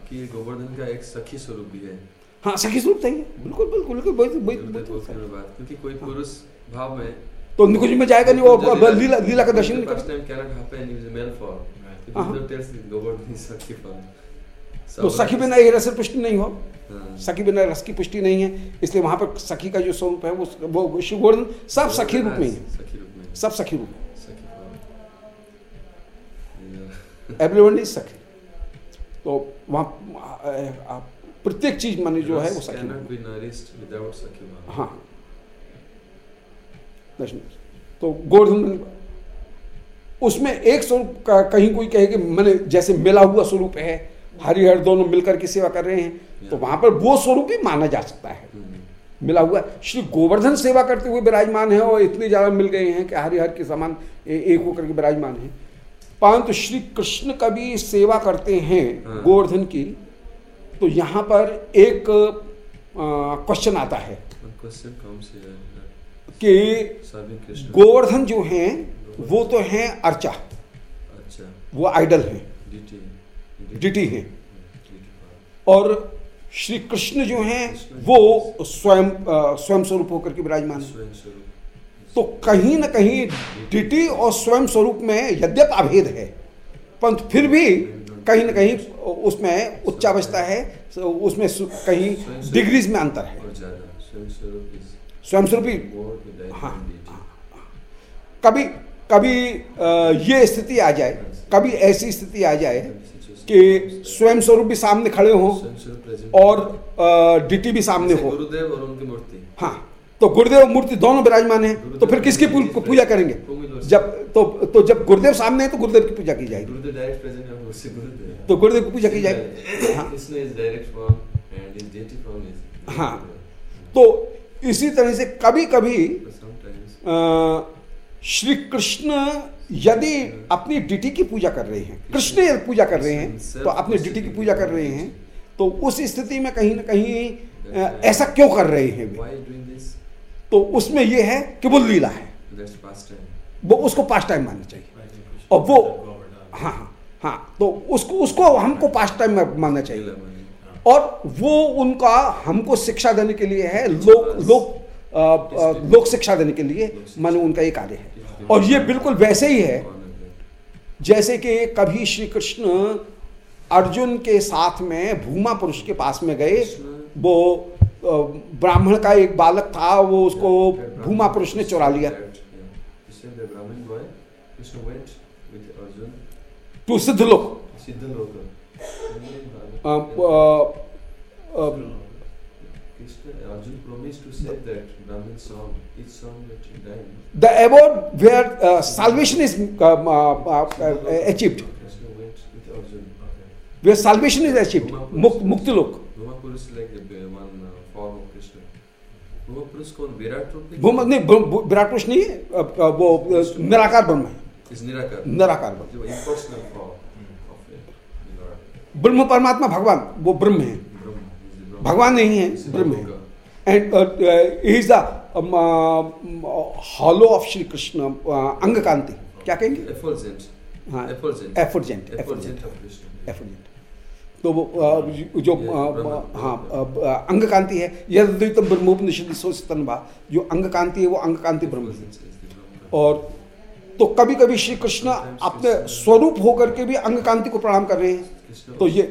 कि गोवर्धन का एक सखी स्वरूप भी है। हाँ सखी स्वरूप है। बिल्कुल बिल्कुल बिल्कुल क्योंकि कोई पुरुष भाव में तो निकुंज में जाएगा नहीं वो लीला लीला का दर्शन नहीं कर तो सखी बिना ये रस पुष्टि नहीं हो। हाँ। सखी बिना रस की पुष्टि नहीं है इसलिए वहाँ पर सखी का जो स्वरूप है वो वो शिवगोर्धन सब सखी रूप में है सब सखी रूप एवरीवन इज़ सखी तो वहाँ प्रत्येक चीज़ माने जो है वो सखी हाँ। तो गोवर्धन उसमें एक स्वरूप कहीं कोई कहे कि मैंने जैसे मिला हुआ स्वरूप है हरिहर दोनों मिलकर के सेवा कर रहे हैं तो वहाँ पर वो स्वरूप ही माना जा सकता है। हम्म। मिला हुआ श्री गोवर्धन सेवा करते हुए विराजमान है और इतने ज़्यादा मिल गए हैं कि हरिहर के समान एक होकर के विराजमान है। परंतु श्री कृष्ण कभी सेवा करते हैं हाँ। गोवर्धन की तो यहाँ पर एक क्वेश्चन आता है। कि गोवर्धन जो हैं वो तो हैं अर्चा। अच्छा। वो आइडल हैं। डिटी हैं। और श्री कृष्ण जो हैं वो स्वयं स्वयं स्वरूप होकर के विराजमान है। तो कहीं ना कहीं डिटी और स्वयं स्वरूप में यद्यप अभेद है। परंतु फिर भी कहीं ना कहीं उसमें उच्चावस्था है उसमें कहीं डिग्रीज में अंतर है। स्वयं स्वरूपी हाँ, हाँ कभी कभी ये स्थिति आ जाए कभी ऐसी स्थिति आ जाए कि स्वयं स्वरूप भी सामने खड़े हो और डिटी भी सामने हो। गुरुदेव और उनकी मूर्ति। हाँ। तो गुरुदेव मूर्ति दोनों विराजमान है तो फिर किसकी पूजा करेंगे? जब तो तो जब गुरुदेव सामने है तो गुरुदेव की पूजा की जाएगी। तो गुरुदेव की पूजा की जाएगी। हाँ, हाँ। तो इसी तरह से कभी कभी श्री कृष्ण यदि अपनी डिटी की पूजा कर रहे हैं कृष्ण यदि पूजा कर रहे हैं तो अपनी डिटी की पूजा कर रहे हैं तो उस स्थिति में कहीं ना कहीं ऐसा क्यों कर रहे हैं वे? तो उसमें यह है कि वो लीला है। वो उसको पास टाइम मानना चाहिए। और वो हाँ। हाँ हाँ तो उसको उसको हमको पास टाइम मानना चाहिए। और वो उनका हमको शिक्षा देने के लिए है लोक लोक लोक शिक्षा देने के लिए माने उनका ये कार्य है। और ये बिल्कुल वैसे ही है। जैसे कि कभी श्री कृष्ण अर्जुन के साथ में भूमा पुरुष के पास में गए वो ब्राह्मण का एक बालक था वो उसको भूमा पुरुष ने चुरा लिया to uh, uh, uh, Krishna, Arjun promised to save that Brahmin song, each song that he died. the abode where uh, salvation is um, uh, uh, uh, achieved, Krishna went with Arjun. where salvation is achieved, Muk, Mukti Lok. Bhumapurus is like the uh, one uh, form of Krishna. Bhumapurus कौन विराट रूप नहीं विराट पुरुष नहीं है वो निराकार ब्रह्म है निराकार निराकार ब्रह्म. Lord. ब्रह्म परमात्मा भगवान वो ब्रह्म है. भगवान नहीं है ब्रह्म है and is the halo of Shri Krishna अंग कांति क्या कहेंगे. हाँ. एफर्जेंट Effulgent एफर्जेंट एफर्जेंट तो वो जो हाँ अंग कांति है। यह द्वैत ब्रह्मोपनिषद सोचतन भा जो अंग कांति है वो अंग कांति ब्रह्म है. और तो कभी कभी श्री कृष्ण अपने स्वरूप होकर के भी अंग कांति को प्रणाम कर रहे हैं। तो ये-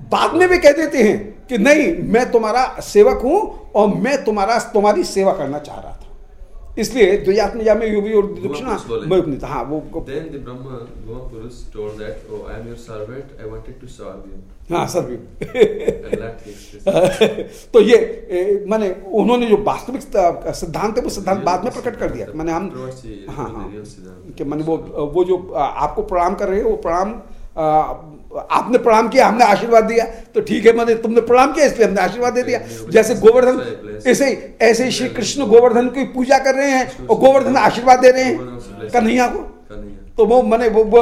बाद में भी कह देते हैं कि नहीं मैं तुम्हारा सेवक हूँ और मैं तुम्हारा तुम्हारी सेवा करना चाह रहा था। इसलिए द्वयात्मजा में युवी और दक्षिणा मैं हाँ वो Then the Brahma, Brahma Purus told that, oh, I am your servant, I wanted to serve you. हाँ सर. तो ये मैंने उन्होंने जो वास्तविक सिद्धांत है वो सिद्धांत बाद में प्रकट कर दिया। मैंने हम हाँ हाँ। कि मैंने वो वो जो आपको प्रणाम कर रहे हैं वो प्रणाम आपने प्रणाम किया हमने आशीर्वाद दिया। तो ठीक है मैंने तुमने प्रणाम किया इसलिए हमने आशीर्वाद दे दिया। जैसे गोवर्धन ऐसे ऐसे ही श्री कृष्ण गोवर्धन की पूजा कर रहे हैं और गोवर्धन आशीर्वाद दे रहे हैं कन्हैया को। तो वो मैंने वो वो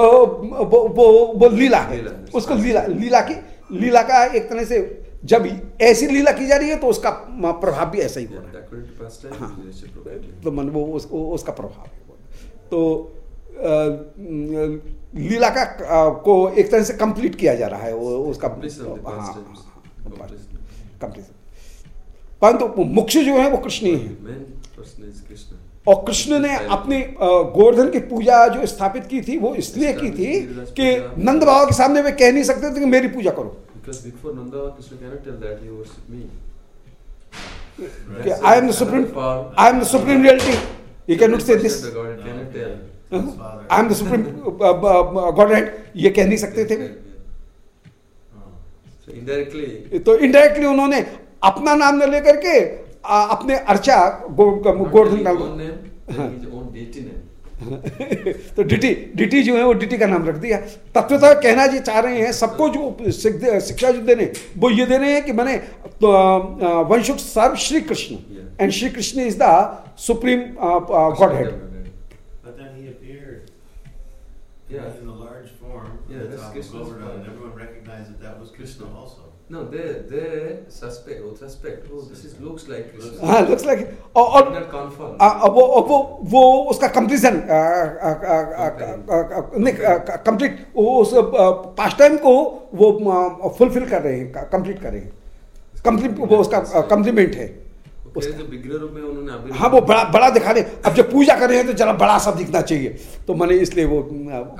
वो वो, वो लीला है। उसको लीला लीला की लीला का एक तरह से जब ऐसी लीला की जा रही है तो उसका प्रभाव भी ऐसा ही हो रहा है। हाँ। तो मन वो उस, वो उसका प्रभाव है। तो लीला का को एक तरह से कंप्लीट किया जा रहा है वो उसका Completion of the हाँ कंप्लीट परंतु मुख्य जो है वो कृष्ण ही है. और कृष्ण ने अपनी गोवर्धन की पूजा जो स्थापित की थी वो इसलिए की थी कि नंद बाबा के सामने वे कह नहीं सकते थे कि मेरी पूजा करो। I am the supreme I am the supreme reality you can not say this I am the supreme God right ये कह नहीं सकते थे। Indirectly, तो इनडायरेक्टली उन्होंने अपना नाम न लेकर के अपने अर्चा गोवर्धन name. तो डिटी डिटी जो है वो डिटी का नाम रख दिया। तत्वतः कहना जी चाह रहे हैं सबको जो शिक्षा जो देने वो ये दे रहे हैं कि मैंने तो, one should serve Shri Krishna. And Shri Krishna is the supreme Godhead But then he appeared Yeah. in a large form Yeah, that's Krishna's Govardhan, form. and everyone recognized that that was Krishna also. No, they they suspect. Oh, suspect. Oh, this is looks like Krishna. हाँ looks like और और Not confirm. आ, वो वो वो उसका completion नहीं complete उस पास्ट टाइम को वो फुलफिल कर रहे हैं कंप्लीट कर रहे हैं कंप्लीट वो उसका कम्प्लीमेंट है हाँ वो बड़ा बड़ा दिखा रहे अब जब पूजा कर रहे हैं तो जरा बड़ा सा दिखना चाहिए। तो मैंने इसलिए वो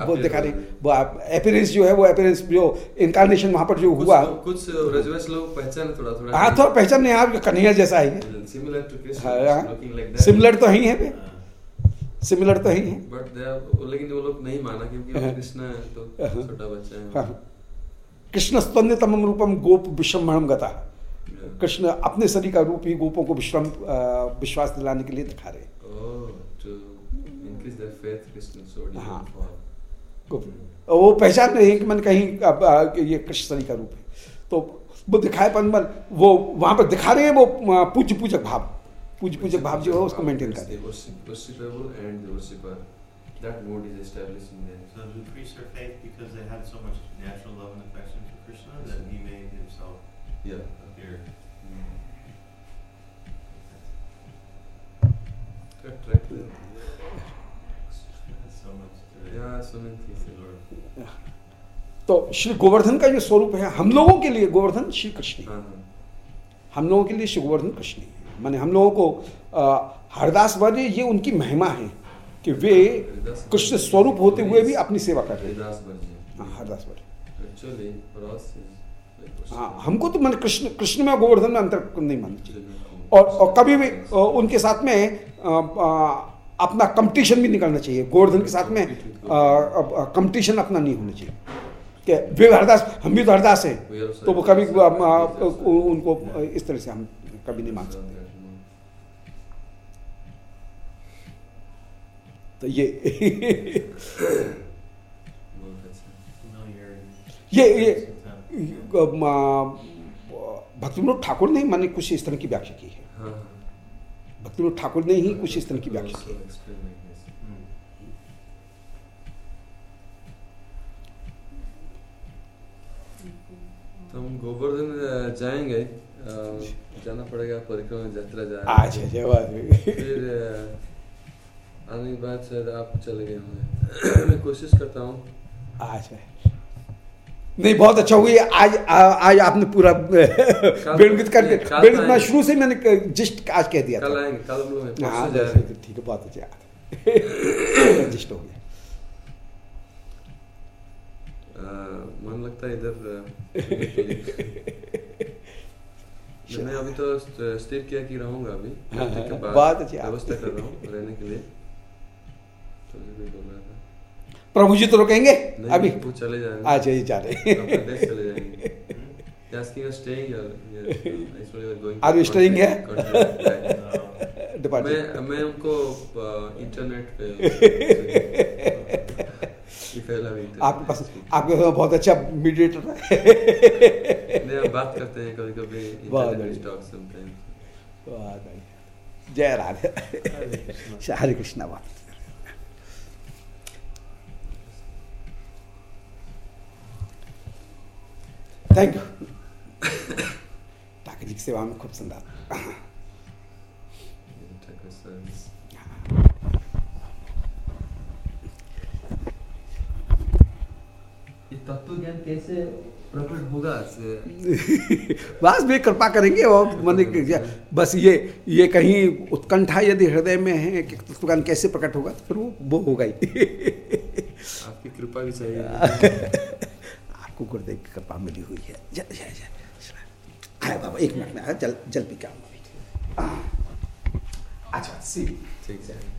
वो दिखा रहे। वो अपीरेंस जो है वो अपीरेंस जो इनकारनेशन वहाँ पर जो हुआ। कुछ लोग पहचान थोड़ा थोड़ा। हाँ थोड़ा पहचान नहीं आप कन्हैया जैसा ही। है सिमिलर हाँ, सिमिलर तो ही है Uh, सिमिलर तो ही है बट लेकिन वो लोग नहीं माना क्योंकि हाँ। कृष्ण है तो हाँ। छोटा बच्चा है। हाँ। कृष्ण स्तन्यतम रूपम गोप विश्रमणम गता. कृष्ण अपने शरीर का रूप ही गोपों को विश्रम विश्वास दिलाने के लिए दिखा रहे हाँ। वो पहचान नहीं कि मैंने कहीं ये कृष्ण शरीर का रूप है। तो वो दिखाए पनमन वो वहाँ पर दिखा रहे हैं वो पूज्य पूजक भाव। पूज पूजक भाव जो है उसको मेंटेन कर Lord. तो श्री गोवर्धन का जो स्वरूप है हम लोगों के लिए गोवर्धन श्री कृष्ण है। हाँ हम लोगों के लिए श्री गोवर्धन कृष्ण ही। माने हम लोगों को हरदास वाले ये उनकी महिमा है कि वे कृष्ण स्वरूप होते हुए भी अपनी सेवा कर रहे हैं। हाँ हरदास वाले हाँ हमको तो मैंने कृष्ण कृष्ण में गोवर्धन में अंतर नहीं मानना चाहिए और, और कभी भी उनके साथ में अ, अ, अपना कंपटीशन भी निकलना चाहिए। गोवर्धन के साथ में कंपटीशन अपना नहीं होना चाहिए। कि वे हरदास हम भी तो हरदास हैं। तो वो कभी उनको इस तरह से हम कभी नहीं मान सकते। तो ये अच्छा. ये ये भक्ति विनोद ठाकुर ने मैंने कुछ इस तरह की व्याख्या की है। हाँ। हाँ भक्ति विनोद ठाकुर ने ही कुछ इस तरह की व्याख्या की है. तो हम गोवर्धन जाएँगे। जाना पड़ेगा परिक्रमा यात्रा जा अच्छा जवाब फिर आने के बाद शायद आप चले गए होंगे। मैं कोशिश करता हूँ। अच्छा। नहीं बहुत अच्छा हुई आज आ, आज आपने पूरा कल वेणुगीत मैं शुरू से मैंने जस्ट आज कह दिया कल आएँगे कल हम लोग हाँ। ठीक है बहुत अच्छा। जस्ट हो गया। मन लगता है इधर अ, रहने के लिए। नहीं, मैं अभी तो स्ट- स्थिर किया कि रहूँगा अभी। हाँ, हाँ, बहुत अच्छी। व्यवस्था कर रहा हूँ रहने के लिए। तो प्रभु जी तो रुकेंगे? अभी। वो चले जाएँगे। अच्छा ये जा रहे right. No. डिपार्टमेंट मैं मैं उनको इंटरनेट पे ये भी इंटरनेट आपके पास आपके पास बहुत अच्छा मीडिएटर है। नहीं बात करते हैं कभी कभी बहुत। जय राधे। हरे कृष्णा। बात थैंक यू ठाकुर जी की सेवा में खूब सुंदर तत्व ज्ञान कैसे प्रकट होगा? बस वे कृपा करेंगे और मन बस ये ये कहीं उत्कंठा यदि हृदय में है कि तत्वज्ञान कैसे प्रकट होगा तो फिर वो वो होगा ही। आपकी कृपा भी चाहिए। आपको गुरुदेव की कृपा मिली हुई है। जय जय जय आया बाबा, एक मिनट में जल जल पी के अच्छा सी ठीक है।